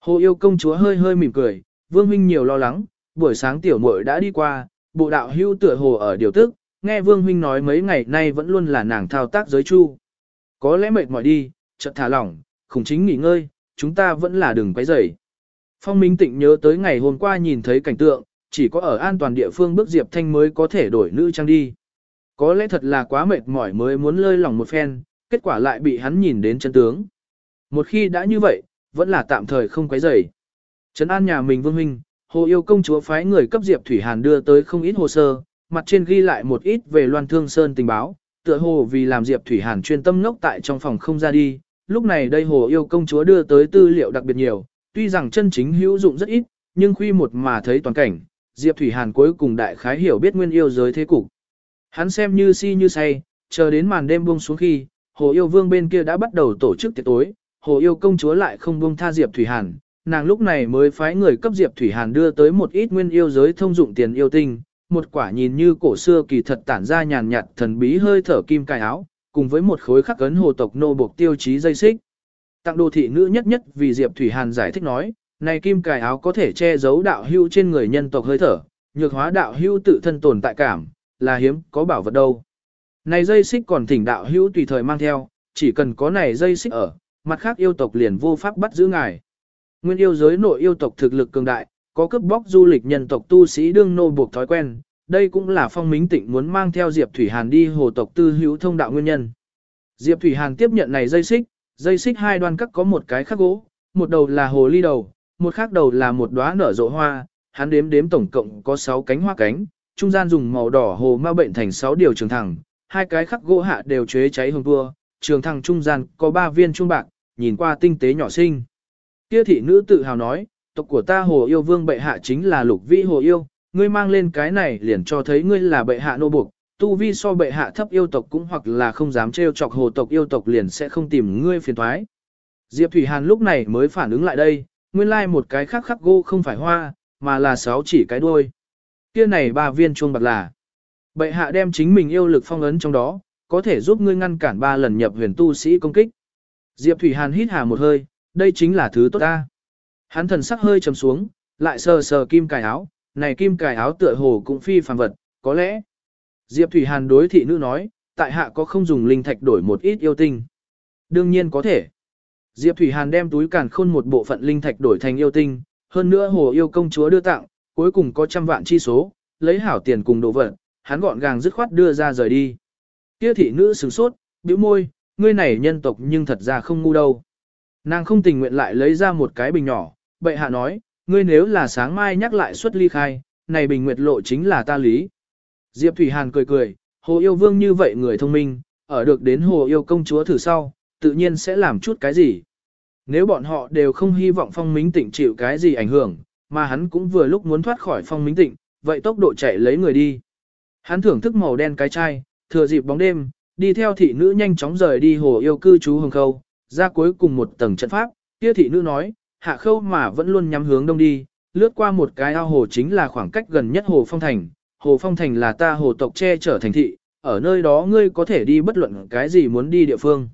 Hồ yêu công chúa hơi hơi mỉm cười, vương huynh nhiều lo lắng, buổi sáng tiểu muội đã đi qua, bộ đạo hưu tựa hồ ở điều tức, nghe vương huynh nói mấy ngày nay vẫn luôn là nàng thao tác giới chu. Có lẽ mệt mỏi đi, chợt thả lỏng, khủng chính nghỉ ngơi, chúng ta vẫn là đừng quấy rầy. Phong Minh Tịnh nhớ tới ngày hôm qua nhìn thấy cảnh tượng, chỉ có ở an toàn địa phương bước Diệp Thanh mới có thể đổi nữ trang đi. Có lẽ thật là quá mệt mỏi mới muốn lơi lỏng một phen, kết quả lại bị hắn nhìn đến chân tướng. Một khi đã như vậy, vẫn là tạm thời không quấy rầy. Trấn an nhà mình vương huynh, hồ yêu công chúa phái người cấp Diệp Thủy Hàn đưa tới không ít hồ sơ, mặt trên ghi lại một ít về Loan Thương Sơn tình báo, tựa hồ vì làm Diệp Thủy Hàn chuyên tâm ngốc tại trong phòng không ra đi. Lúc này đây hồ yêu công chúa đưa tới tư liệu đặc biệt nhiều, tuy rằng chân chính hữu dụng rất ít, nhưng khi một mà thấy toàn cảnh, Diệp Thủy Hàn cuối cùng đại khái hiểu biết nguyên yêu giới thế cục. Hắn xem như si như say, chờ đến màn đêm buông xuống khi, Hồ Yêu Vương bên kia đã bắt đầu tổ chức tiệc tối, Hồ Yêu công chúa lại không buông tha Diệp Thủy Hàn, nàng lúc này mới phái người cấp Diệp Thủy Hàn đưa tới một ít nguyên yêu giới thông dụng tiền yêu tinh, một quả nhìn như cổ xưa kỳ thật tản ra nhàn nhạt thần bí hơi thở kim cài áo, cùng với một khối khắc ấn hồ tộc nô buộc tiêu chí dây xích. Tặng đồ thị nữ nhất nhất vì Diệp Thủy Hàn giải thích nói, này kim cài áo có thể che giấu đạo hưu trên người nhân tộc hơi thở, nhược hóa đạo hưu tự thân tồn tại cảm, là hiếm có bảo vật đâu. Này dây xích còn thỉnh đạo hưu tùy thời mang theo, chỉ cần có này dây xích ở, mặt khác yêu tộc liền vô pháp bắt giữ ngài. Nguyên yêu giới nội yêu tộc thực lực cường đại, có cướp bóc du lịch nhân tộc tu sĩ đương nô buộc thói quen, đây cũng là phong mính tịnh muốn mang theo Diệp Thủy Hàn đi hồ tộc tư hữu thông đạo nguyên nhân. Diệp Thủy Hàn tiếp nhận này dây xích, dây xích hai đoan cắt có một cái khắc gỗ, một đầu là hồ ly đầu, một khác đầu là một đóa nở rộ hoa, hắn đếm đếm tổng cộng có 6 cánh hoa cánh, trung gian dùng màu đỏ hồ ma bệnh thành 6 điều trường thẳng, hai cái khắc gỗ hạ đều chế cháy hồng vua. trường thẳng trung gian có 3 viên trung bạc, nhìn qua tinh tế nhỏ xinh. Kia thị nữ tự hào nói, tộc của ta hồ yêu vương bệ hạ chính là lục vĩ hồ yêu, ngươi mang lên cái này liền cho thấy ngươi là bệ hạ nô buộc, tu vi so bệ hạ thấp yêu tộc cũng hoặc là không dám trêu chọc hồ tộc yêu tộc liền sẽ không tìm ngươi phiền thoái. Diệp Thủy Hàn lúc này mới phản ứng lại đây, nguyên lai like một cái khác khắc gỗ không phải hoa, mà là sáu chỉ cái đuôi. Kia này ba viên chuông bạc là. Bệ hạ đem chính mình yêu lực phong ấn trong đó, có thể giúp ngươi ngăn cản ba lần nhập huyền tu sĩ công kích. Diệp Thủy Hàn hít hà một hơi, đây chính là thứ tốt ta. Hắn thần sắc hơi trầm xuống, lại sờ sờ kim cài áo, này kim cài áo tựa hồ cũng phi phàm vật, có lẽ. Diệp Thủy Hàn đối thị nữ nói, tại hạ có không dùng linh thạch đổi một ít yêu tinh. Đương nhiên có thể. Diệp Thủy Hàn đem túi càn khôn một bộ phận linh thạch đổi thành yêu tinh, hơn nữa hồ yêu công chúa đưa tặng, cuối cùng có trăm vạn chi số, lấy hảo tiền cùng đồ vật, hắn gọn gàng dứt khoát đưa ra rời đi. Kia thị nữ sửng sốt, bĩu môi, ngươi này nhân tộc nhưng thật ra không ngu đâu. Nàng không tình nguyện lại lấy ra một cái bình nhỏ, bệ hạ nói, ngươi nếu là sáng mai nhắc lại xuất ly khai, này bình nguyệt lộ chính là ta lý. Diệp Thủy Hàn cười cười, hồ yêu vương như vậy người thông minh, ở được đến hồ yêu công chúa thử sau, tự nhiên sẽ làm chút cái gì. Nếu bọn họ đều không hy vọng phong minh tịnh chịu cái gì ảnh hưởng, mà hắn cũng vừa lúc muốn thoát khỏi phong minh tịnh, vậy tốc độ chạy lấy người đi. Hắn thưởng thức màu đen cái chai, thừa dịp bóng đêm, đi theo thị nữ nhanh chóng rời đi hồ yêu cư trú hồng khâu, ra cuối cùng một tầng trận pháp, kia thị nữ nói, hạ khâu mà vẫn luôn nhắm hướng đông đi, lướt qua một cái ao hồ chính là khoảng cách gần nhất hồ phong thành, hồ phong thành là ta hồ tộc che trở thành thị, ở nơi đó ngươi có thể đi bất luận cái gì muốn đi địa phương.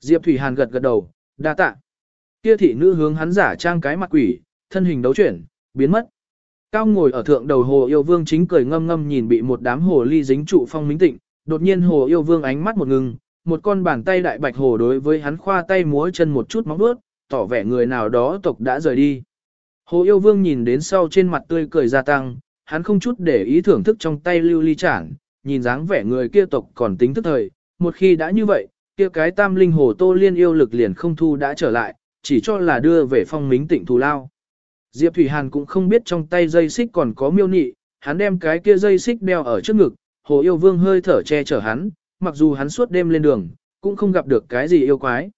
Diệp Thủy Hàn gật gật đầu, đa tạ. Kia thị nữ hướng hắn giả trang cái mặt quỷ, thân hình đấu chuyển, biến mất. Cao ngồi ở thượng đầu hồ yêu vương chính cười ngâm ngâm nhìn bị một đám hồ ly dính trụ phong minh tịnh, đột nhiên hồ yêu vương ánh mắt một ngừng, một con bàn tay đại bạch hồ đối với hắn khoa tay múa chân một chút móng vuốt, tỏ vẻ người nào đó tộc đã rời đi. Hồ yêu vương nhìn đến sau trên mặt tươi cười gia tăng, hắn không chút để ý thưởng thức trong tay lưu ly chản, nhìn dáng vẻ người kia tộc còn tính thức thời, một khi đã như vậy, kia cái tam linh hồ tô liên yêu lực liền không thu đã trở lại, chỉ cho là đưa về phong mính tịnh thù lao. Diệp Thủy Hàn cũng không biết trong tay dây xích còn có miêu nị, hắn đem cái kia dây xích đeo ở trước ngực, hồ yêu vương hơi thở che chở hắn, mặc dù hắn suốt đêm lên đường, cũng không gặp được cái gì yêu quái.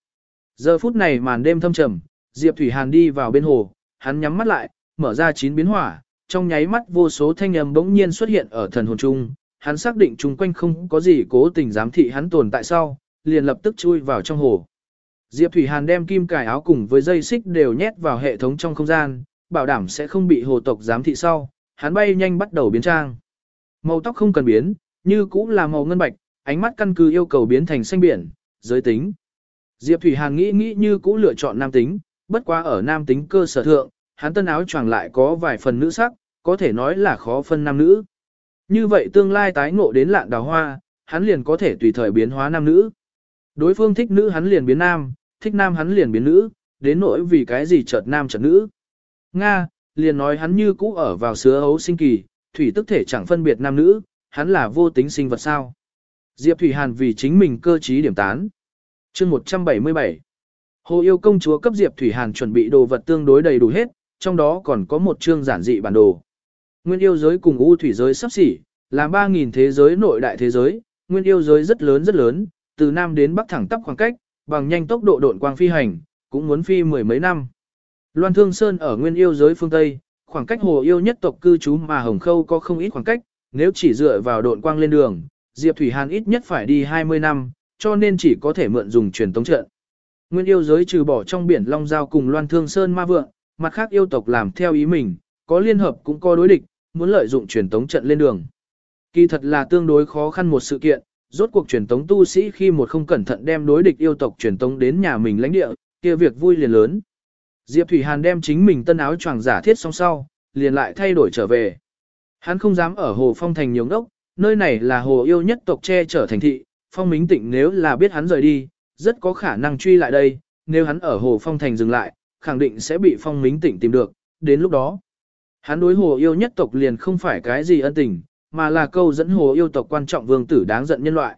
Giờ phút này màn đêm thâm trầm, Diệp Thủy Hàn đi vào bên hồ, hắn nhắm mắt lại, mở ra chín biến hỏa, trong nháy mắt vô số thanh âm bỗng nhiên xuất hiện ở thần hồn trung, hắn xác định chung quanh không có gì cố tình giám thị hắn tồn tại sau, liền lập tức chui vào trong hồ. Diệp Thủy Hàn đem kim cài áo cùng với dây xích đều nhét vào hệ thống trong không gian, bảo đảm sẽ không bị hồ tộc giám thị sau, hắn bay nhanh bắt đầu biến trang. Màu tóc không cần biến, như cũ là màu ngân bạch, ánh mắt căn cứ yêu cầu biến thành xanh biển, giới tính. Diệp Thủy Hàn nghĩ nghĩ như cũ lựa chọn nam tính, bất quá ở nam tính cơ sở thượng, hắn tân áo choàng lại có vài phần nữ sắc, có thể nói là khó phân nam nữ. Như vậy tương lai tái ngộ đến lạn đào hoa, hắn liền có thể tùy thời biến hóa nam nữ. Đối phương thích nữ hắn liền biến nam, thích nam hắn liền biến nữ, đến nỗi vì cái gì chợt nam chợt nữ. Nga, liền nói hắn như cũ ở vào sứa hấu sinh kỳ, thủy tức thể chẳng phân biệt nam nữ, hắn là vô tính sinh vật sao. Diệp Thủy Hàn vì chính mình cơ trí điểm tán chương 177 Hồ yêu công chúa cấp Diệp Thủy Hàn chuẩn bị đồ vật tương đối đầy đủ hết, trong đó còn có một chương giản dị bản đồ. Nguyên yêu giới cùng u thủy giới sắp xỉ, là 3.000 thế giới nội đại thế giới, nguyên yêu giới rất lớn rất lớn, từ Nam đến Bắc thẳng tắp khoảng cách, bằng nhanh tốc độ độn quang phi hành, cũng muốn phi mười mấy năm. Loan Thương Sơn ở nguyên yêu giới phương Tây, khoảng cách hồ yêu nhất tộc cư trú mà Hồng Khâu có không ít khoảng cách, nếu chỉ dựa vào độn quang lên đường, Diệp Thủy Hàn ít nhất phải đi 20 năm, cho nên chỉ có thể mượn dùng truyền tống trận. Nguyên yêu giới trừ bỏ trong biển Long Giao cùng Loan Thương Sơn ma vượng, mặt khác yêu tộc làm theo ý mình, có liên hợp cũng có đối địch, muốn lợi dụng truyền tống trận lên đường. Kỳ thật là tương đối khó khăn một sự kiện, rốt cuộc truyền tống tu sĩ khi một không cẩn thận đem đối địch yêu tộc truyền tống đến nhà mình lãnh địa, kia việc vui liền lớn. Diệp Thủy Hàn đem chính mình tân áo choàng giả thiết xong sau, liền lại thay đổi trở về. Hắn không dám ở Hồ Phong Thành nhiều ngốc, nơi này là hồ yêu nhất tộc che chở thành thị, phong mính tịnh nếu là biết hắn rời đi, rất có khả năng truy lại đây, nếu hắn ở hồ phong thành dừng lại, khẳng định sẽ bị phong mính tịnh tìm được, đến lúc đó. Hắn đối hồ yêu nhất tộc liền không phải cái gì ân tình, mà là câu dẫn hồ yêu tộc quan trọng vương tử đáng giận nhân loại.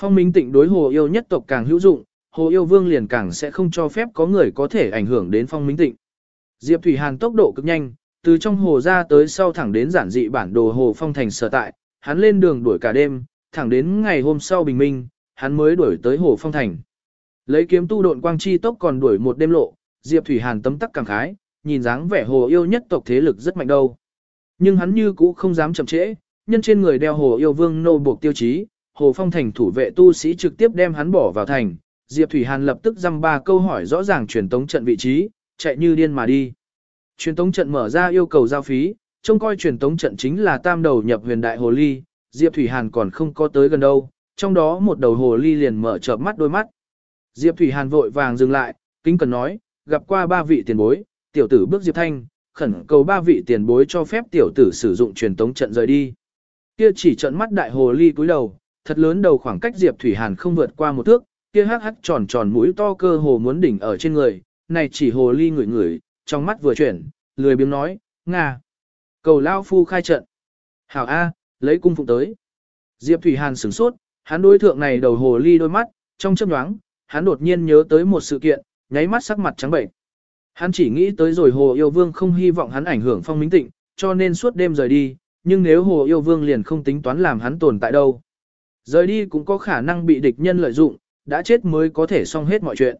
Phong mính tịnh đối hồ yêu nhất tộc càng hữu dụng, hồ yêu vương liền càng sẽ không cho phép có người có thể ảnh hưởng đến phong mính tịnh. Diệp Thủy Hàn tốc độ cực nhanh, từ trong hồ ra tới sau thẳng đến giản dị bản đồ hồ phong thành sở tại, hắn lên đường đuổi cả đêm, thẳng đến ngày hôm sau bình minh, hắn mới đuổi tới hồ phong thành. Lấy kiếm tu độn quang chi tốc còn đuổi một đêm lộ, Diệp Thủy Hàn tấm tắc cảm khái, nhìn dáng vẻ hồ yêu nhất tộc thế lực rất mạnh đâu. Nhưng hắn như cũ không dám chậm trễ, nhân trên người đeo hồ yêu vương nô buộc tiêu chí, hồ phong thành thủ vệ tu sĩ trực tiếp đem hắn bỏ vào thành. Diệp Thủy Hàn lập tức dăm ba câu hỏi rõ ràng truyền tống trận vị trí, chạy như điên mà đi. Truyền tống trận mở ra yêu cầu giao phí, trông coi truyền tống trận chính là tam đầu nhập huyền đại hồ ly, Diệp Thủy Hàn còn không có tới gần đâu, trong đó một đầu hồ ly liền mở chợp mắt đôi mắt. Diệp Thủy Hàn vội vàng dừng lại, kính cần nói, gặp qua ba vị tiền bối, tiểu tử bước Diệp Thanh, khẩn cầu ba vị tiền bối cho phép tiểu tử sử dụng truyền tống trận rời đi. Kia chỉ trận mắt đại hồ ly cúi đầu, thật lớn đầu khoảng cách Diệp Thủy Hàn không vượt qua một thước, kia hắc hắc tròn tròn mũi to cơ hồ muốn đỉnh ở trên người, này chỉ hồ ly ngửi ngửi, trong mắt vừa chuyển, lười biếng nói, Nga. Cầu Lao Phu khai trận. Hảo A, lấy cung phụng tới. Diệp Thủy Hàn sửng sốt, hắn đối thượng này đầu hồ ly đôi mắt, trong chớp nhoáng, hắn đột nhiên nhớ tới một sự kiện, nháy mắt sắc mặt trắng bệnh. Hắn chỉ nghĩ tới rồi Hồ Yêu Vương không hy vọng hắn ảnh hưởng phong minh tịnh, cho nên suốt đêm rời đi, nhưng nếu Hồ Yêu Vương liền không tính toán làm hắn tồn tại đâu. Rời đi cũng có khả năng bị địch nhân lợi dụng, đã chết mới có thể xong hết mọi chuyện.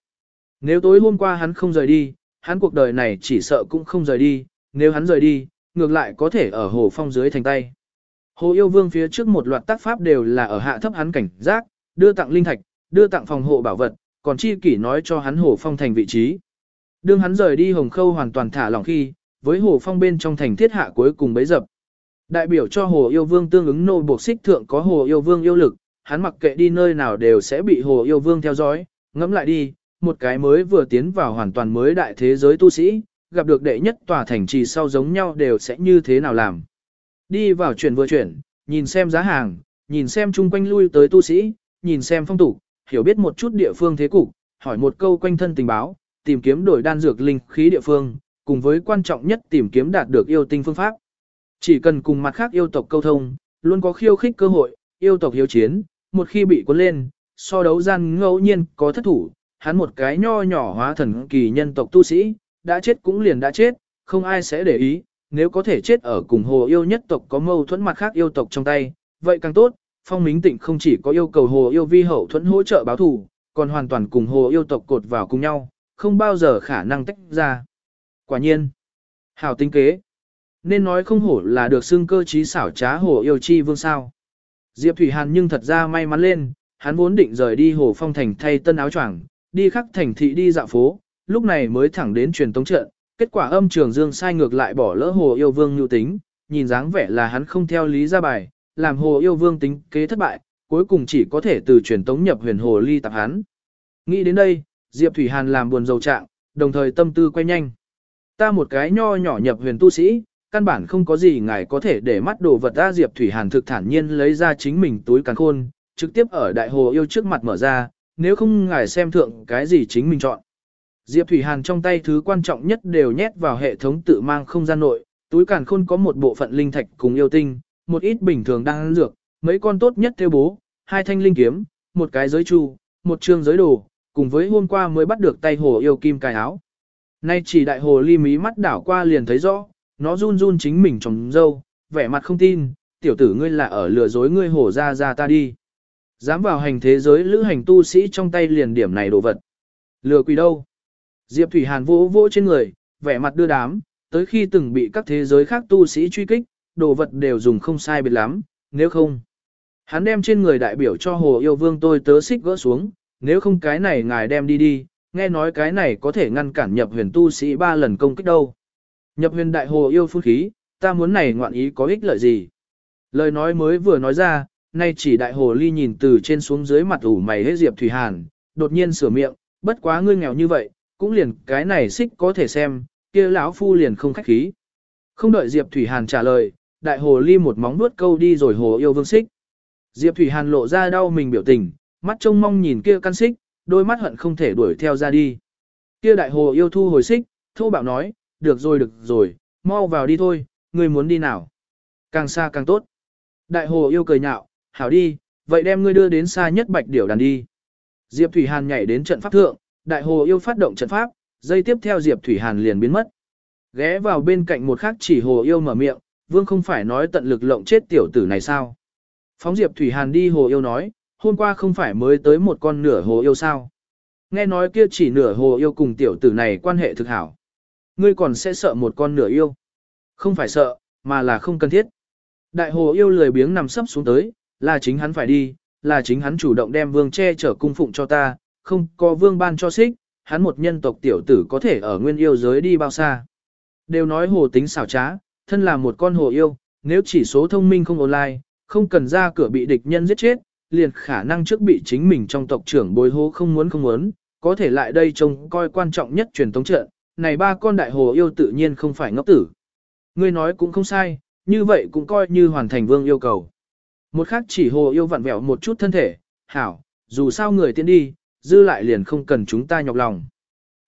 Nếu tối hôm qua hắn không rời đi, hắn cuộc đời này chỉ sợ cũng không rời đi, nếu hắn rời đi, ngược lại có thể ở hồ phong dưới thành tay. Hồ yêu vương phía trước một loạt tác pháp đều là ở hạ thấp hắn cảnh giác, đưa tặng linh thạch, đưa tặng phòng hộ bảo vật, còn chi kỷ nói cho hắn hồ phong thành vị trí. Đương hắn rời đi hồng khâu hoàn toàn thả lỏng khi, với hồ phong bên trong thành thiết hạ cuối cùng bấy dập. Đại biểu cho hồ yêu vương tương ứng nô buộc xích thượng có hồ yêu vương yêu lực, hắn mặc kệ đi nơi nào đều sẽ bị hồ yêu vương theo dõi, ngẫm lại đi, một cái mới vừa tiến vào hoàn toàn mới đại thế giới tu sĩ, gặp được đệ nhất tòa thành trì sau giống nhau đều sẽ như thế nào làm. Đi vào chuyển vừa chuyển, nhìn xem giá hàng, nhìn xem chung quanh lui tới tu sĩ, nhìn xem phong tục, hiểu biết một chút địa phương thế cục, hỏi một câu quanh thân tình báo, tìm kiếm đổi đan dược linh khí địa phương, cùng với quan trọng nhất tìm kiếm đạt được yêu tinh phương pháp. Chỉ cần cùng mặt khác yêu tộc câu thông, luôn có khiêu khích cơ hội, yêu tộc hiếu chiến, một khi bị cuốn lên, so đấu gian ngẫu nhiên có thất thủ, hắn một cái nho nhỏ hóa thần kỳ nhân tộc tu sĩ, đã chết cũng liền đã chết, không ai sẽ để ý, nếu có thể chết ở cùng hồ yêu nhất tộc có mâu thuẫn mặt khác yêu tộc trong tay, vậy càng tốt, phong mính tịnh không chỉ có yêu cầu hồ yêu vi hậu thuẫn hỗ trợ báo thù, còn hoàn toàn cùng hồ yêu tộc cột vào cùng nhau, không bao giờ khả năng tách ra. Quả nhiên, hảo tính kế, nên nói không hổ là được xưng cơ trí xảo trá hồ yêu chi vương sao. Diệp Thủy Hàn nhưng thật ra may mắn lên, hắn vốn định rời đi hồ phong thành thay tân áo choàng, đi khắc thành thị đi dạo phố, lúc này mới thẳng đến truyền tống trận, kết quả âm trường dương sai ngược lại bỏ lỡ hồ yêu vương nhu tính, nhìn dáng vẻ là hắn không theo lý ra bài, làm hồ yêu vương tính kế thất bại, cuối cùng chỉ có thể từ truyền tống nhập huyền hồ ly tạp hắn. Nghĩ đến đây, Diệp Thủy Hàn làm buồn dầu trạng, đồng thời tâm tư quay nhanh. Ta một cái nho nhỏ nhập huyền tu sĩ, căn bản không có gì ngài có thể để mắt đồ vật ra Diệp Thủy Hàn thực thản nhiên lấy ra chính mình túi càng khôn, trực tiếp ở đại hồ yêu trước mặt mở ra, nếu không ngài xem thượng cái gì chính mình chọn. Diệp Thủy Hàn trong tay thứ quan trọng nhất đều nhét vào hệ thống tự mang không gian nội, túi càn khôn có một bộ phận linh thạch cùng yêu tinh, một ít bình thường đang ăn dược, mấy con tốt nhất theo bố, hai thanh linh kiếm, một cái giới chu, một trương giới đồ, cùng với hôm qua mới bắt được tay hồ yêu kim cài áo. Nay chỉ đại hồ ly mí mắt đảo qua liền thấy rõ, nó run run chính mình trong dâu, vẻ mặt không tin, tiểu tử ngươi là ở lừa dối ngươi hổ ra ra ta đi. Dám vào hành thế giới lữ hành tu sĩ trong tay liền điểm này đồ vật. Lừa quỷ đâu? Diệp Thủy Hàn vỗ vỗ trên người, vẻ mặt đưa đám, tới khi từng bị các thế giới khác tu sĩ truy kích, đồ vật đều dùng không sai biệt lắm, nếu không. Hắn đem trên người đại biểu cho hồ yêu vương tôi tớ xích gỡ xuống, nếu không cái này ngài đem đi đi, nghe nói cái này có thể ngăn cản nhập huyền tu sĩ ba lần công kích đâu. Nhập huyền đại hồ yêu phun khí, ta muốn này ngoạn ý có ích lợi gì. Lời nói mới vừa nói ra, nay chỉ đại hồ ly nhìn từ trên xuống dưới mặt ủ mày hết Diệp Thủy Hàn, đột nhiên sửa miệng, bất quá ngươi nghèo như vậy, cũng liền cái này xích có thể xem, kia lão phu liền không khách khí. Không đợi Diệp Thủy Hàn trả lời, đại hồ ly một móng nuốt câu đi rồi hồ yêu vương xích. Diệp Thủy Hàn lộ ra đau mình biểu tình, mắt trông mong nhìn kia căn xích, đôi mắt hận không thể đuổi theo ra đi. Kia đại hồ yêu thu hồi xích, thô bạo nói, được rồi được rồi, mau vào đi thôi, ngươi muốn đi nào. Càng xa càng tốt. Đại hồ yêu cười nhạo, hảo đi, vậy đem ngươi đưa đến xa nhất bạch điểu đàn đi. Diệp Thủy Hàn nhảy đến trận pháp thượng, đại hồ yêu phát động trận pháp, dây tiếp theo Diệp Thủy Hàn liền biến mất. Ghé vào bên cạnh một khắc chỉ hồ yêu mở miệng, vương không phải nói tận lực lộng chết tiểu tử này sao. Phóng Diệp Thủy Hàn đi hồ yêu nói, hôm qua không phải mới tới một con nửa hồ yêu sao. Nghe nói kia chỉ nửa hồ yêu cùng tiểu tử này quan hệ thực hảo. Ngươi còn sẽ sợ một con nửa yêu. Không phải sợ, mà là không cần thiết. Đại hồ yêu lười biếng nằm sấp xuống tới, là chính hắn phải đi, là chính hắn chủ động đem vương che chở cung phụng cho ta, không có vương ban cho xích, hắn một nhân tộc tiểu tử có thể ở nguyên yêu giới đi bao xa. Đều nói hồ tính xảo trá, thân là một con hồ yêu, nếu chỉ số thông minh không online, không cần ra cửa bị địch nhân giết chết, liền khả năng trước bị chính mình trong tộc trưởng bối hố không muốn không muốn, có thể lại đây trông coi quan trọng nhất truyền thống trận, này ba con đại hồ yêu tự nhiên không phải ngốc tử. Ngươi nói cũng không sai, như vậy cũng coi như hoàn thành vương yêu cầu. Một khác chỉ hồ yêu vặn vẹo một chút thân thể, hảo, dù sao người tiến đi, dư lại liền không cần chúng ta nhọc lòng.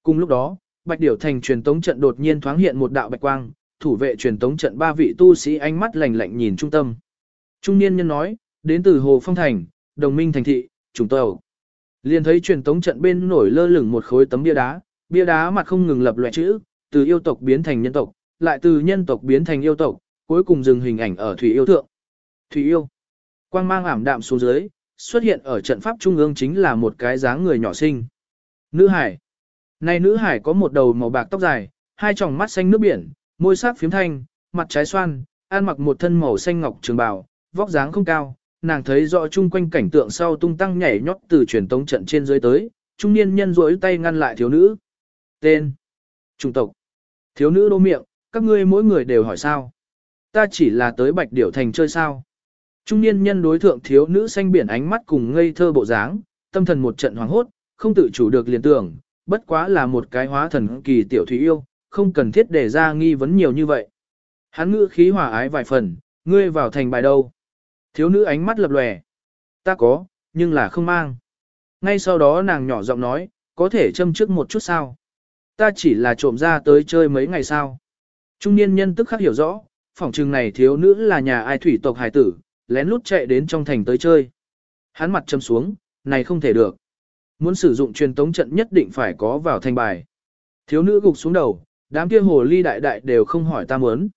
Cùng lúc đó, Bạch Điểu Thành truyền tống trận đột nhiên thoáng hiện một đạo bạch quang, thủ vệ truyền tống trận ba vị tu sĩ ánh mắt lạnh lạnh nhìn trung tâm. Trung niên nhân nói, đến từ Hồ Phong Thành, đồng minh thành thị, chúng tôi Liền thấy truyền tống trận bên nổi lơ lửng một khối tấm bia đá, bia đá mặt không ngừng lập loại chữ, từ yêu tộc biến thành nhân tộc, lại từ nhân tộc biến thành yêu tộc, cuối cùng dừng hình ảnh ở thủy yêu thượng. Thủy yêu. Quang mang ảm đạm xuống dưới, xuất hiện ở trận pháp trung ương chính là một cái dáng người nhỏ xinh. Nữ hải. Này nữ hải có một đầu màu bạc tóc dài, hai tròng mắt xanh nước biển, môi sắc phím thanh, mặt trái xoan, ăn mặc một thân màu xanh ngọc trường bào, vóc dáng không cao, nàng thấy rõ chung quanh cảnh tượng sau tung tăng nhảy nhót từ truyền tống trận trên dưới tới, trung niên nhân rỗi tay ngăn lại thiếu nữ. Tên. Trung tộc. Thiếu nữ đô miệng, các ngươi mỗi người đều hỏi sao. Ta chỉ là tới bạch điểu thành chơi sao. Trung niên nhân đối thượng thiếu nữ xanh biển ánh mắt cùng ngây thơ bộ dáng, tâm thần một trận hoảng hốt, không tự chủ được liền tưởng, bất quá là một cái hóa thần kỳ tiểu thủy yêu, không cần thiết để ra nghi vấn nhiều như vậy. Hắn ngữ khí hòa ái vài phần, ngươi vào thành bài đâu. Thiếu nữ ánh mắt lập lòe. Ta có, nhưng là không mang. Ngay sau đó nàng nhỏ giọng nói, có thể châm trước một chút sao. Ta chỉ là trộm ra tới chơi mấy ngày sao. Trung niên nhân tức khắc hiểu rõ, phỏng trừng này thiếu nữ là nhà ai thủy tộc hải tử, lén lút chạy đến trong thành tới chơi. Hắn mặt châm xuống, này không thể được. Muốn sử dụng truyền tống trận nhất định phải có vào thành bài. Thiếu nữ gục xuống đầu, đám kia hồ ly đại đại đều không hỏi ta muốn.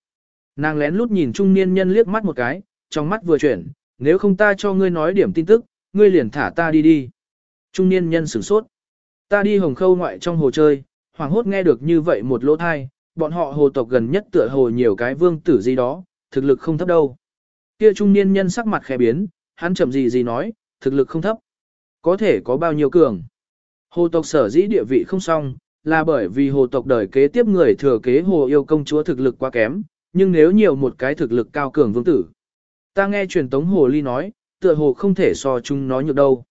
Nàng lén lút nhìn trung niên nhân liếc mắt một cái, trong mắt vừa chuyển, nếu không ta cho ngươi nói điểm tin tức, ngươi liền thả ta đi đi. Trung niên nhân sửng sốt. Ta đi hồng khâu ngoại trong hồ chơi, hoàng hốt nghe được như vậy một lỗ thai, bọn họ hồ tộc gần nhất tựa hồ nhiều cái vương tử gì đó, thực lực không thấp đâu. Kia trung niên nhân sắc mặt khẽ biến, hắn chậm gì gì nói, thực lực không thấp. Có thể có bao nhiêu cường. Hồ tộc sở dĩ địa vị không xong, là bởi vì hồ tộc đời kế tiếp người thừa kế hồ yêu công chúa thực lực quá kém, nhưng nếu nhiều một cái thực lực cao cường vương tử. Ta nghe truyền tống hồ ly nói, tựa hồ không thể so chung nó nhược đâu.